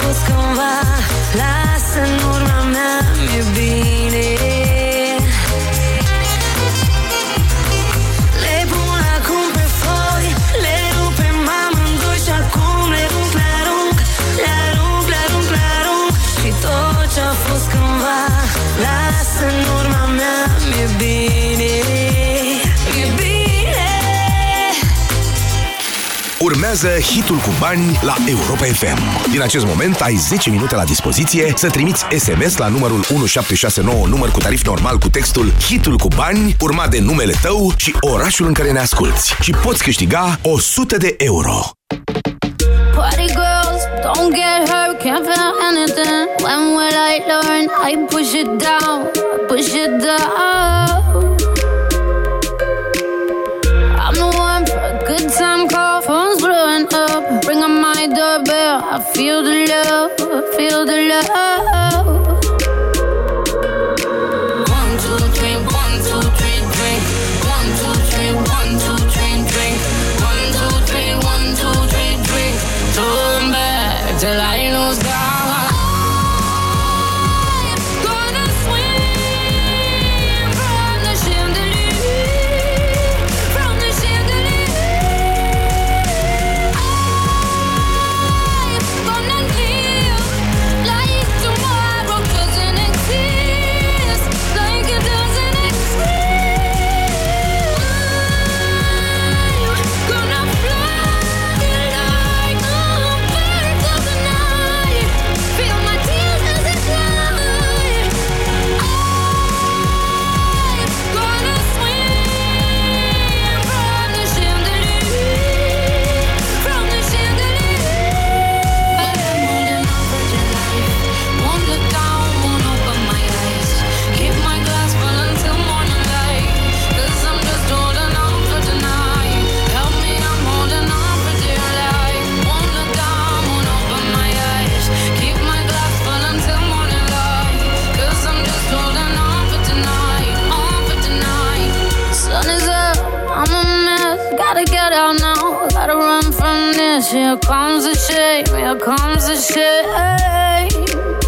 tot ce-a fost cândva Urmează hitul cu bani la Europa FM. Din acest moment ai 10 minute la dispoziție să trimiți SMS la numărul 1769, număr cu tarif normal cu textul hitul cu bani, urmat de numele tău și orașul în care ne asculti. Și poți câștiga 100 de euro. Party girls, don't get hurt, can't feel anything. When will I learn? I push it down, push it down. Phone's blowing up. Ring on my doorbell, I feel the love, feel the love. get out now. Gotta run from this. Here comes the shame. Here comes the shame.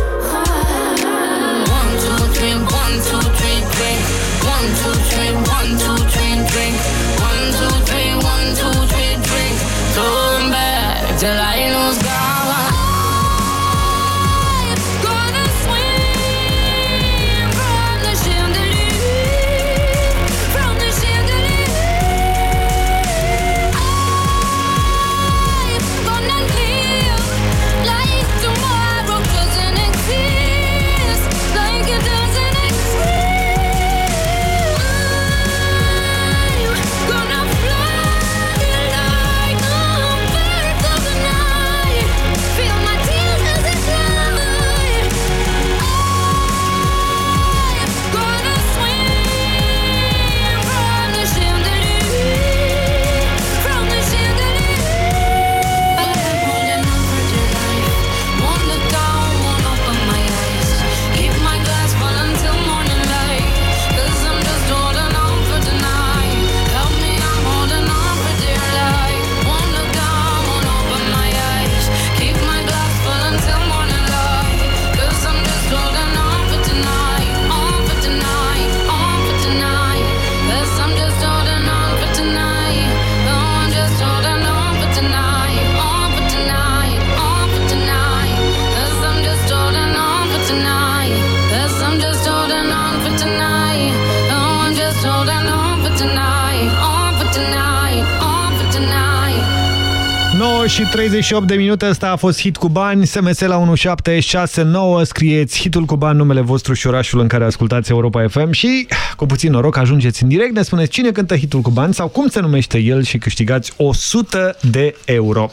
Și 38 de minute, ăsta a fost hit cu bani, SMS la 1769, scrieți hitul cu bani, numele vostru și orașul în care ascultați Europa FM și, cu puțin noroc, ajungeți în direct, ne spuneți cine cântă hitul cu bani sau cum se numește el și câștigați 100 de euro.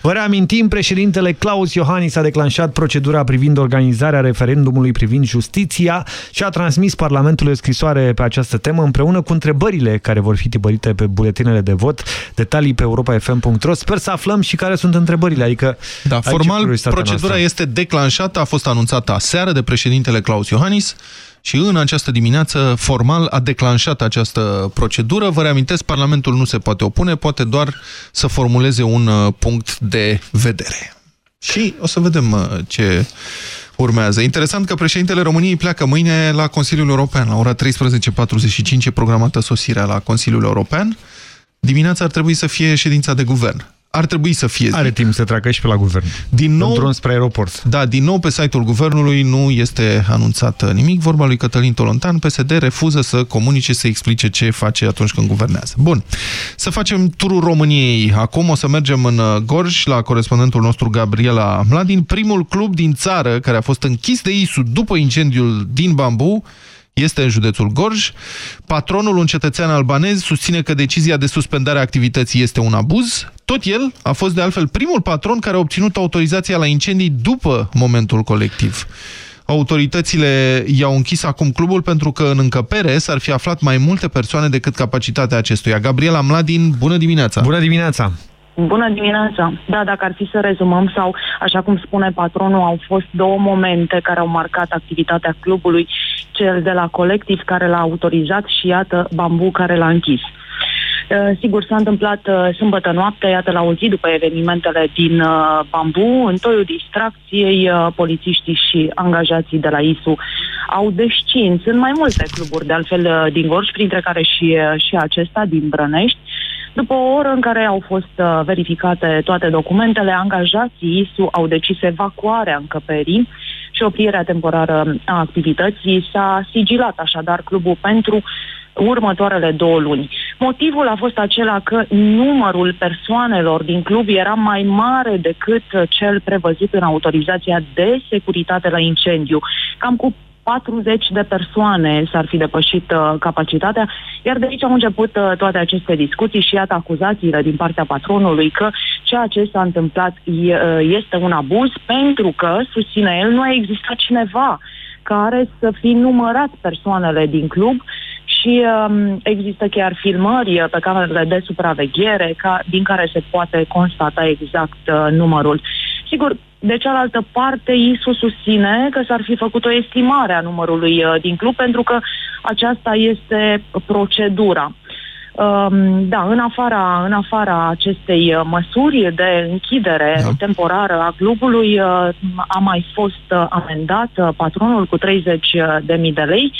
Vă reamintim, președintele Claus Iohannis a declanșat procedura privind organizarea referendumului privind justiția și a transmis Parlamentului o scrisoare pe această temă împreună cu întrebările care vor fi tipărite pe buletinele de vot, detalii pe europafm.ro. Sper să aflăm și care sunt întrebările, adică Da, aici e formal, curiozitatea procedura noastră. este declanșată, a fost anunțată aseară de președintele Claus Iohannis și în această dimineață, formal, a declanșat această procedură. Vă reamintesc, Parlamentul nu se poate opune, poate doar să formuleze un uh, punct de vedere. Și o să vedem uh, ce urmează. Interesant că președintele României pleacă mâine la Consiliul European. La ora 13.45 e programată sosirea la Consiliul European. Dimineața ar trebui să fie ședința de guvern. Ar trebui să fie. Are timp să treacă și pe la guvern. Din nou, În drum spre aeroport. Da, din nou pe site-ul guvernului nu este anunțat nimic. Vorba lui Cătălin Tolontan, PSD refuză să comunice, să explice ce face atunci când guvernează. Bun, să facem turul României. Acum o să mergem în uh, Gorj la corespondentul nostru Gabriela Mladin, primul club din țară care a fost închis de ISU după incendiul din Bambu, este în județul Gorj. Patronul, un cetățean albanez, susține că decizia de suspendare a activității este un abuz. Tot el a fost de altfel primul patron care a obținut autorizația la incendii după momentul colectiv. Autoritățile i-au închis acum clubul pentru că în încăpere s-ar fi aflat mai multe persoane decât capacitatea acestuia. Gabriela Mladin, bună dimineața! Bună dimineața! Bună dimineața! Da, dacă ar fi să rezumăm sau, așa cum spune patronul, au fost două momente care au marcat activitatea clubului, cel de la colectiv care l-a autorizat și iată bambu care l-a închis. Uh, Sigur, s-a întâmplat uh, sâmbătă noapte, iată la o zi după evenimentele din uh, Bambu, în toiul distracției, uh, polițiștii și angajații de la ISU au descins în mai multe cluburi, de altfel uh, din Gorj, printre care și, uh, și acesta din Brănești. După o oră în care au fost uh, verificate toate documentele, angajații ISU au decis evacuarea încăperii și oprirea temporară a activității. S-a sigilat așadar clubul pentru următoarele două luni. Motivul a fost acela că numărul persoanelor din club era mai mare decât cel prevăzut în autorizația de securitate la incendiu. Cam cu 40 de persoane s-ar fi depășit uh, capacitatea, iar de aici au început uh, toate aceste discuții și iată acuzațiile din partea patronului că ceea ce s-a întâmplat e, uh, este un abuz pentru că, susține el, nu a existat cineva care să fi numărat persoanele din club și um, există chiar filmări uh, pe camerele de supraveghere ca, din care se poate constata exact uh, numărul. Sigur, de cealaltă parte, ISU susține că s-ar fi făcut o estimare a numărului uh, din club pentru că aceasta este procedura. Um, Da, în afara, în afara acestei uh, măsuri de închidere Da. temporară a clubului, uh, a mai fost uh, amendat uh, patronul cu 30 de mii de lei.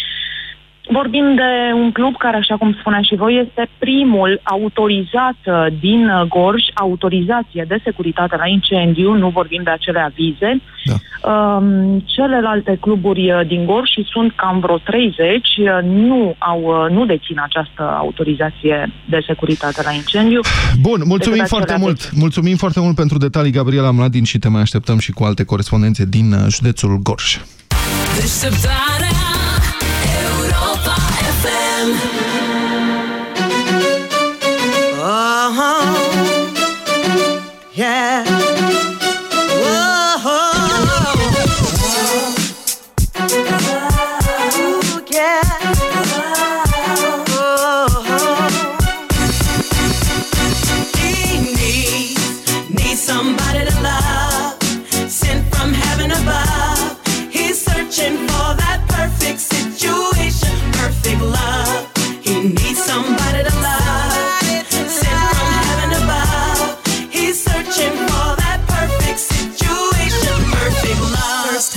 Vorbim de un club care, așa cum spunea și voi, este primul autorizat uh, din uh, Gorj, autorizație de securitate la incendiu, nu vorbim de acele avize. Da. Um, celelalte cluburi uh, din Gorj, și sunt cam vreo 30, uh, nu, au, uh, nu dețin această autorizație de securitate la incendiu. Bun, mulțumim Decât foarte acelea mult. Mulțumim foarte mult pentru detalii, Gabriela Mladin, și te mai așteptăm și cu alte corespondențe din uh, județul Gorj. Deșteptarea Europa FM Uh-huh. Yeah.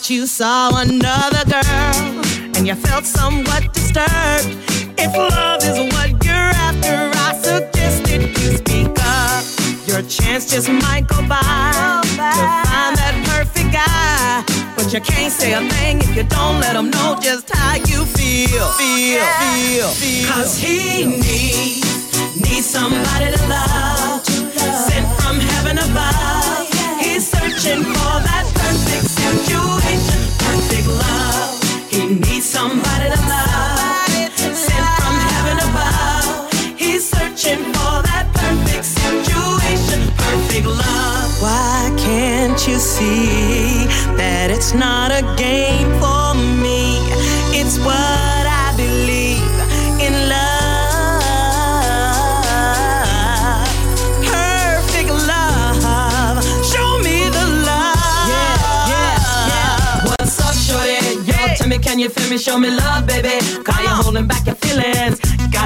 night you saw another girl and you felt somewhat disturbed. If love is what you're after, I suggested you speak up. Your chance just might go by to find that perfect guy. But you can't say a thing if you don't let him know just how you feel. Feel, feel, feel. Cause he needs, needs somebody to love. Sent from heaven above. He's searching for that perfect situation, see that it's not a game for me? It's what I believe in love. Perfect love. Show me the love. Yeah, yeah, yeah. What's up, shorty? Yo, tell me, can you feel me? Show me love, baby. Cause you're holding back your feelings.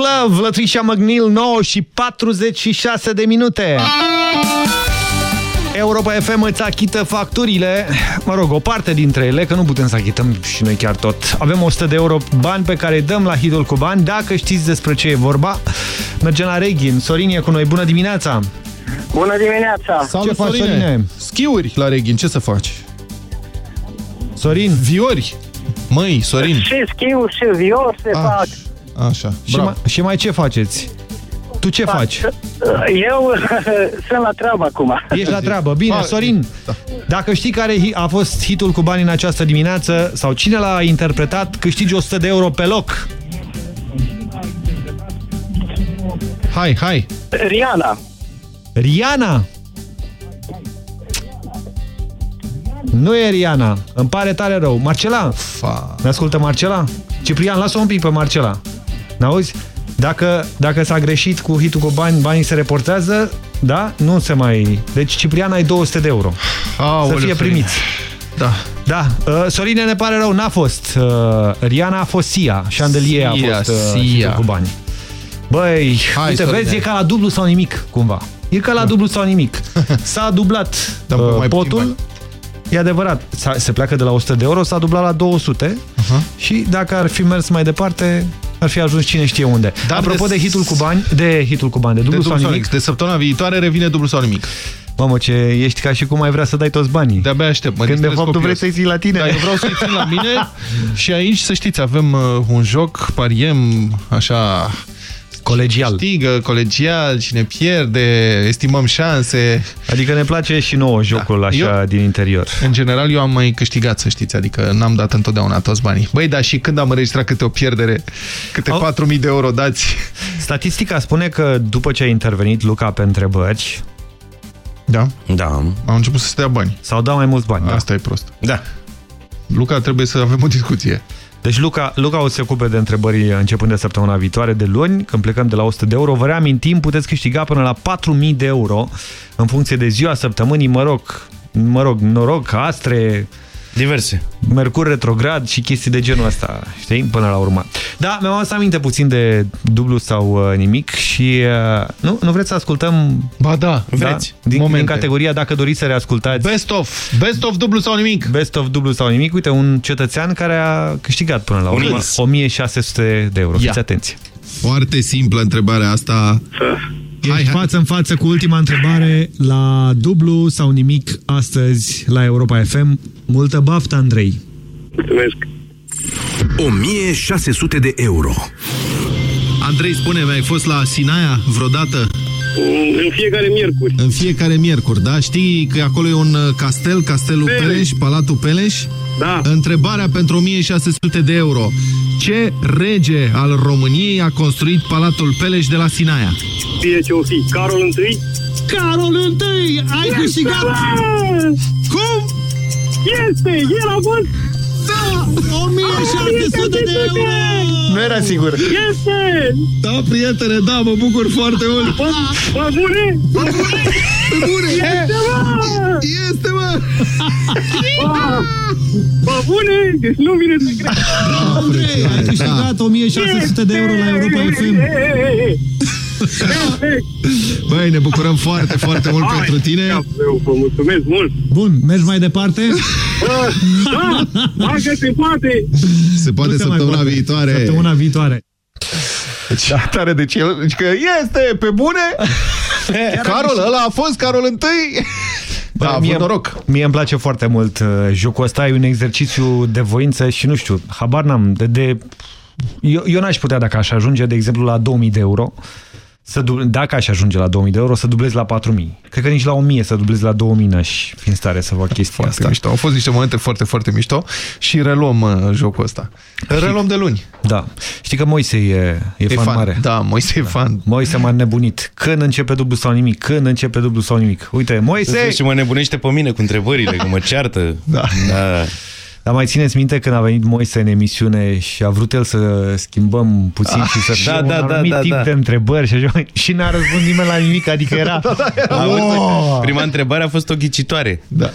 Perfect Love, Lătrișa McNeil, 9 și 46 de minute. Europa FM îți achită facturile, mă rog, o parte dintre ele, că nu putem să achităm și noi chiar tot. Avem 100 de euro bani pe care îi dăm la Hidul cu bani. Dacă știți despre ce e vorba, mergem la Reghin. Sorin e cu noi. Bună dimineața! Bună dimineața! Salut, Ce faci, Sorine? Sorine? Schiuri la Reghin, ce să faci? Sorin? Viori! Măi, Sorin! Și schiu și vior se Ah, fac. Așa, Și bravo. mai, și mai ce faceți? Tu ce faci? Eu sunt la treabă acum. Ești la treabă. Bine, Ah, Sorin, dacă știi care hi- a fost hitul cu bani în această dimineață sau cine l-a interpretat, câștigi 100 de euro pe loc. Hai, hai! Riana. Riana! Nu e Riana. Îmi pare tare rău. Marcela? Fa. Ne ascultă Marcela? Ciprian, lasă un pic pe Marcela. N-auzi? Dacă, dacă s-a greșit cu hitul cu bani, banii se reportează, da? Nu se mai... Deci Ciprian ai 200 de euro. Aoleu, să fie Florin. primiți. Da. Da, uh, Sorine ne pare rău, n-a fost. Uh, Riana a fost Sia, Chandelier a Sia, fost uh, Sia. hitul cu bani. Băi, Hai, uite, Sorine. vezi, e ca la dublu sau nimic, cumva. E ca la dublu sau nimic. S-a dublat Da, uh, mai puțin potul. E adevărat, S-a- se pleacă de la 100 de euro, s-a dublat la 200 Uh-huh. și dacă ar fi mers mai departe, ar fi ajuns cine știe unde. Dar Apropo de- de, hitul cu bani, de hitul cu bani, de De, dublu, dublu sau sau nimic. nimic. de săptămâna viitoare revine dublu sau nimic. Mamă, ce ești ca și cum ai vrea să dai toți banii. De-abia aștept. Mă Când de distrez fapt tu vrei copios. să-i ții la tine. Da, eu vreau să-i țin la mine și aici, să știți, avem uh, un joc, pariem așa... Colegial. Știgă, colegial, cine pierde, estimăm șanse. Adică ne place și nouă jocul așa Eu- din interior. În general, eu am mai câștigat, să știți, adică n-am dat întotdeauna toți banii. Băi, dar și când am înregistrat câte o pierdere, câte 4.000 de euro dați... Statistica spune că după ce a intervenit Luca pe întrebări, Da? Da. Au început să se dea bani. s-au dat mai mulți bani. Asta e prost. Da. Luca, trebuie să avem o discuție. Deci Luca, Luca o să se ocupe de întrebări începând de săptămâna viitoare, de luni, când plecăm de la 100 de euro. Vă reamintim, puteți câștiga până la 4.000 de euro în funcție de ziua săptămânii, mă rog, mă rog, noroc, astre, Diverse. Mercur retrograd și chestii de genul ăsta, știi, până la urmă. Da, mi-am adus aminte puțin de dublu sau uh, nimic și uh, nu, nu vreți să ascultăm Ba da, vreți. din, din Momente. categoria dacă doriți să reascultați Best of, best of dublu sau nimic. Best of dublu sau nimic. Uite, un cetățean care a câștigat până la Un urmă ins. 1600 de euro. Ia. Fiți atenți. Foarte simplă întrebarea asta. Ești față în față cu ultima întrebare la dublu sau nimic astăzi la Europa FM. Multă baftă, Andrei. Mulțumesc. 1600 de euro. Andrei, spune, ai fost la Sinaia vreodată? În fiecare miercuri. În fiecare miercuri, da? Știi că acolo e un uh, castel, Castelul Peleș. Peleș, Palatul Peleș? Da. Întrebarea pentru 1600 de euro. Ce rege al României a construit Palatul Peleș de la Sinaia? Fie ce o fi. Carol I? Carol I, ai câștigat! Cum? Este! El a fost! Da! 1600 de euro! Nu era sigur. Este! Da, prietene, da, mă bucur foarte mult. Bă, bă bune! Bă bune! Pe bune! Este, mă! Este, mă! Bă, bă bune! Deci nu vine să cred. Andrei, ai câștigat 1600 de euro la Europa FM. Băi, ne bucurăm foarte, foarte mult pentru tine. Eu vă mulțumesc mult! Bun, mergi mai departe? Bă, Da! Dacă se poate! Se poate Nu se mai săptămâna poate. viitoare. Săptămâna viitoare. Da, tare, deci el, deci că este, pe bune? Carol, ăla a fost Carol întâi? Da, a avut mie, noroc. Mie îmi place foarte mult uh, jocul ăsta, e un exercițiu de voință și nu știu, habar n-am, de, de... Eu, eu n-aș putea, dacă aș ajunge, de exemplu, la 2000 de euro, să dubl... dacă aș ajunge la 2000 de euro, să dublez la 4000. Cred că nici la 1000 să dublez la 2000 n-aș fi în stare să fac chestia Foarte asta. mișto. Au fost niște momente foarte, foarte mișto și reluăm uh, jocul ăsta. Îl reluăm de luni. Da. Știi că Moise e, e, fan, fan. mare. Da, Moise e fan. Moise m-a nebunit. Când începe dublu sau nimic? Când începe dublu sau nimic? Uite, Moise... Și mă nebunește pe mine cu întrebările, că mă ceartă. Da. da. Dar mai țineți minte când a venit Moise în emisiune și a vrut el să schimbăm puțin Ah, și să fie da, un da, da, anumit da, tip da. de întrebări și așa și n-a răspuns nimeni la nimic, adică era... Auzi, Prima întrebare a fost o ghicitoare. Da.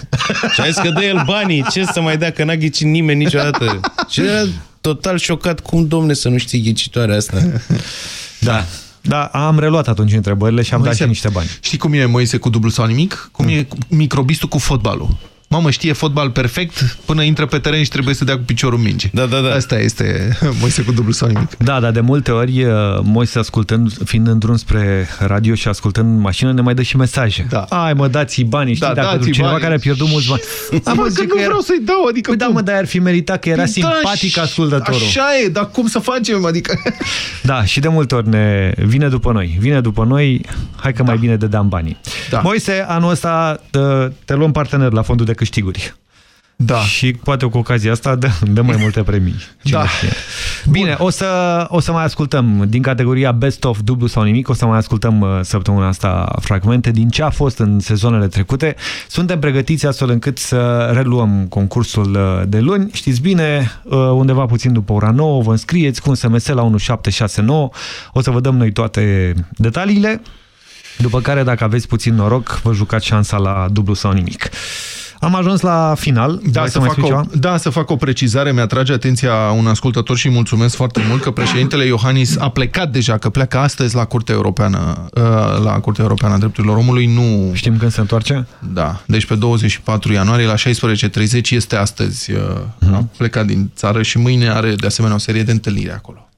Și a zis că dă el banii, ce să mai dea, că n-a ghicit nimeni niciodată. Și era total șocat, cum, domne, să nu știi ghicitoarea asta? Da. Da, am reluat atunci întrebările și am dat și niște bani. Știi cum e Moise cu dublu sau nimic? Cum e cu microbistul cu fotbalul. Mamă, știe fotbal perfect până intră pe teren și trebuie să dea cu piciorul în minge. Da, da, da. Asta este Moise cu dublu sau nimic. Da, dar de multe ori uh, Moise ascultând, fiind în drum spre radio și ascultând în mașină, ne mai dă și mesaje. Da. Ai mă, dați banii, știi, Da, dacă dați-i cineva banii. care a pierdut mulți bani. Da, mă, zice că nu era- vreau să-i dau, adică Păi da, cum? mă, dar ar fi meritat că era Da, simpatic și- ascultătorul. Așa e, dar cum să facem? Adică... Da, și de multe ori ne vine după noi. Vine după noi, hai că mai bine dădeam banii. Da. Moise, anul ăsta te, te luăm partener la fondul de câștiguri. Da. Și poate cu ocazia asta dă, dă mai multe premii. Cine Da. știe. Bine, o să, o să mai ascultăm din categoria Best of dublu sau nimic, o să mai ascultăm uh, săptămâna asta fragmente din ce a fost în sezoanele trecute. Suntem pregătiți astfel încât să reluăm concursul uh, de luni. Știți bine, uh, undeva puțin după ora 9 vă înscrieți cu un SMS la 1769. O să vă dăm noi toate detaliile. După care, dacă aveți puțin noroc, vă jucați șansa la dublu sau nimic. Am ajuns la final. Da, Vrei să mai fac, spui o, ceva? da, să fac o precizare. Mi-atrage atenția un ascultător și mulțumesc foarte mult că președintele Iohannis a plecat deja, că pleacă astăzi la Curtea Europeană, uh, la Curtea Europeană a Drepturilor Omului. Nu... Știm când se întoarce? Da, deci pe 24 ianuarie la 16.30 este astăzi. uh, A plecat din țară și mâine are de asemenea o serie de întâlniri acolo.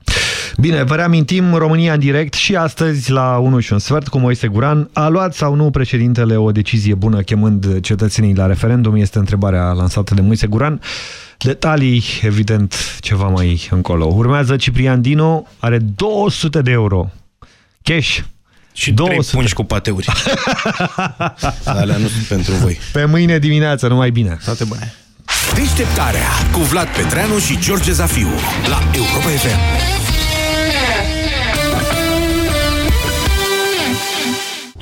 Bine, vă reamintim, România în direct și astăzi la 1 și un sfert cu Moise Guran. A luat sau nu președintele o decizie bună chemând cetățenii la referendum? Este întrebarea lansată de Moise Guran. Detalii, evident, ceva mai încolo. Urmează Ciprian Dino, are 200 de euro. Cash. Și 200. pungi cu pateuri. Alea nu sunt pentru voi. Pe mâine dimineață, numai bine. Toate bune. Deșteptarea cu Vlad Petreanu și George Zafiu la Europa FM.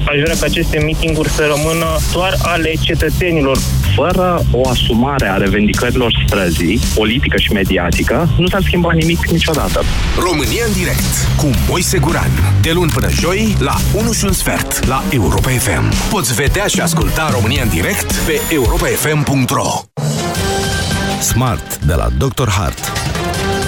Aș vrea ca aceste meeting-uri să rămână doar ale cetățenilor. Fără o asumare a revendicărilor străzii, politică și mediatică, nu s-ar schimba nimic niciodată. România în direct cu Moise Guran. De luni până joi la 1 și un sfert la Europa FM. Poți vedea și asculta România în direct pe europafm.ro Smart de la Dr. Hart.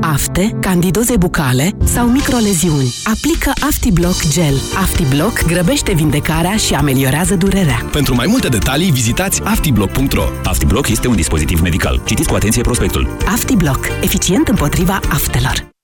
Afte, candidoze bucale sau microleziuni. Aplică AftiBlock Gel. AftiBlock grăbește vindecarea și ameliorează durerea. Pentru mai multe detalii, vizitați aftiblock.ro. Aftiblock este un dispozitiv medical. Citiți cu atenție prospectul. AftiBlock. Eficient împotriva aftelor.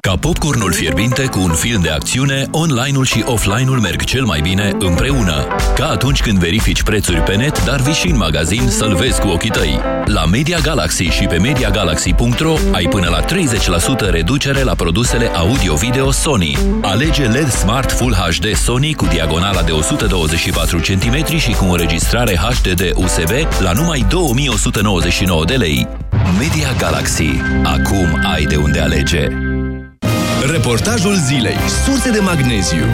Ca popcornul fierbinte cu un film de acțiune, online-ul și offline-ul merg cel mai bine împreună. Ca atunci când verifici prețuri pe net, dar vii și în magazin să-l vezi cu ochii tăi. La Media Galaxy și pe MediaGalaxy.ro ai până la 30% reducere la produsele audio-video Sony. Alege LED Smart Full HD Sony cu diagonala de 124 cm și cu înregistrare HDD USB la numai 2199 de lei. Media Galaxy. Acum ai de unde alege. Reportajul zilei. Surse de magneziu.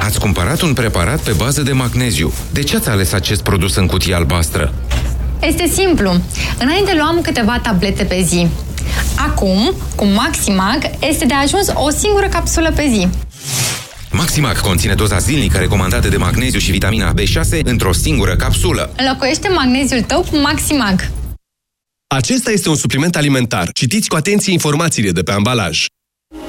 Ați cumpărat un preparat pe bază de magneziu. De ce ați ales acest produs în cutie albastră? Este simplu. Înainte luam câteva tablete pe zi. Acum, cu Maximag, este de ajuns o singură capsulă pe zi. Maximac conține doza zilnică recomandată de magneziu și vitamina B6 într-o singură capsulă. Înlocuiește magneziul tău cu Maximag. Acesta este un supliment alimentar. Citiți cu atenție informațiile de pe ambalaj.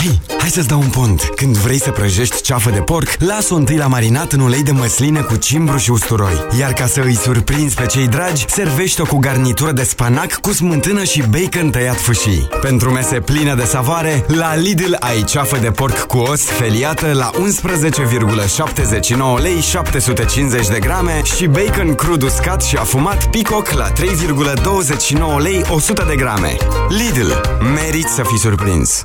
Hei, hai să-ți dau un pont. Când vrei să prăjești ceafă de porc, las-o întâi la marinat în ulei de măsline cu cimbru și usturoi. Iar ca să îi surprinzi pe cei dragi, servește-o cu garnitură de spanac cu smântână și bacon tăiat fâșii. Pentru mese pline de savoare, la Lidl ai ceafă de porc cu os feliată la 11,79 lei 750 de grame și bacon crud uscat și afumat picoc la 3,29 lei 100 de grame. Lidl. Meriți să fii surprins.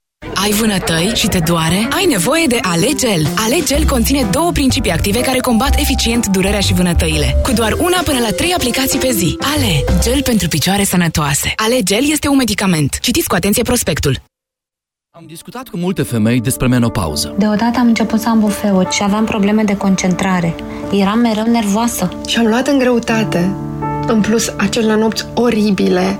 Ai vânătăi și te doare? Ai nevoie de Alegel. Alegel conține două principii active care combat eficient durerea și vânătăile. Cu doar una până la trei aplicații pe zi. Ale, gel pentru picioare sănătoase. Alegel este un medicament. Citiți cu atenție prospectul. Am discutat cu multe femei despre menopauză. Deodată am început să am bufeuri și aveam probleme de concentrare. Eram mereu nervoasă. Și am luat în greutate. În plus, acele nopți oribile,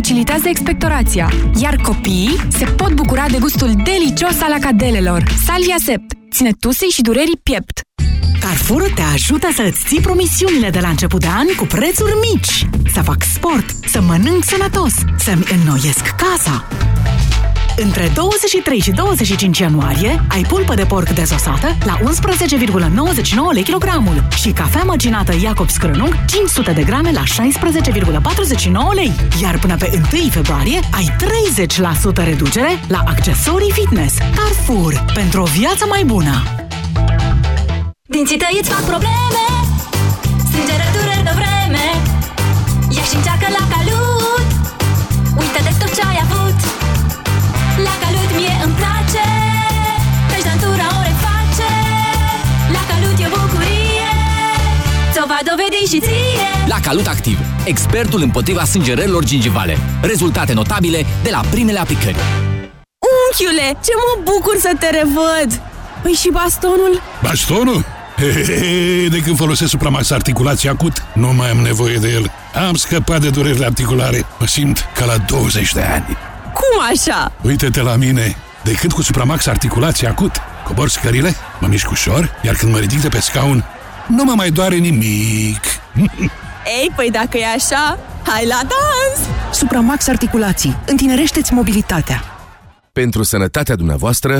facilitează expectorația. Iar copiii se pot bucura de gustul delicios al acadelelor. Salvia Sept ține tusei și durerii piept. Carrefour te ajută să îți ții promisiunile de la început de an cu prețuri mici. Să fac sport, să mănânc sănătos, să-mi înnoiesc casa. Între 23 și 25 ianuarie ai pulpă de porc dezosată la 11,99 lei kilogramul și cafea măcinată Jacobs Crânung 500 de grame la 16,49 lei. Iar până pe 1 februarie ai 30% reducere la accesorii fitness. Carrefour. Pentru o viață mai bună. Dinții tăi îți fac probleme Strângere, dureri de vreme Ia și încearcă la calut Ți-o va dovedi și ție La Calut Activ, expertul împotriva sângerărilor gingivale. Rezultate notabile de la primele aplicări. Unchiule, ce mă bucur să te revăd! Păi și bastonul? Bastonul? Hehehe, de când folosesc Supramax articulație acut, nu mai am nevoie de el. Am scăpat de durerile articulare. Mă simt ca la 20 de ani. Cum așa? Uite-te la mine. De când cu Supramax articulație acut, cobor scările, mă mișc ușor, iar când mă ridic de pe scaun, nu mă mai doare nimic. Ei, păi dacă e așa, hai la dans! Supramax Articulații. Întinerește-ți mobilitatea. Pentru sănătatea dumneavoastră,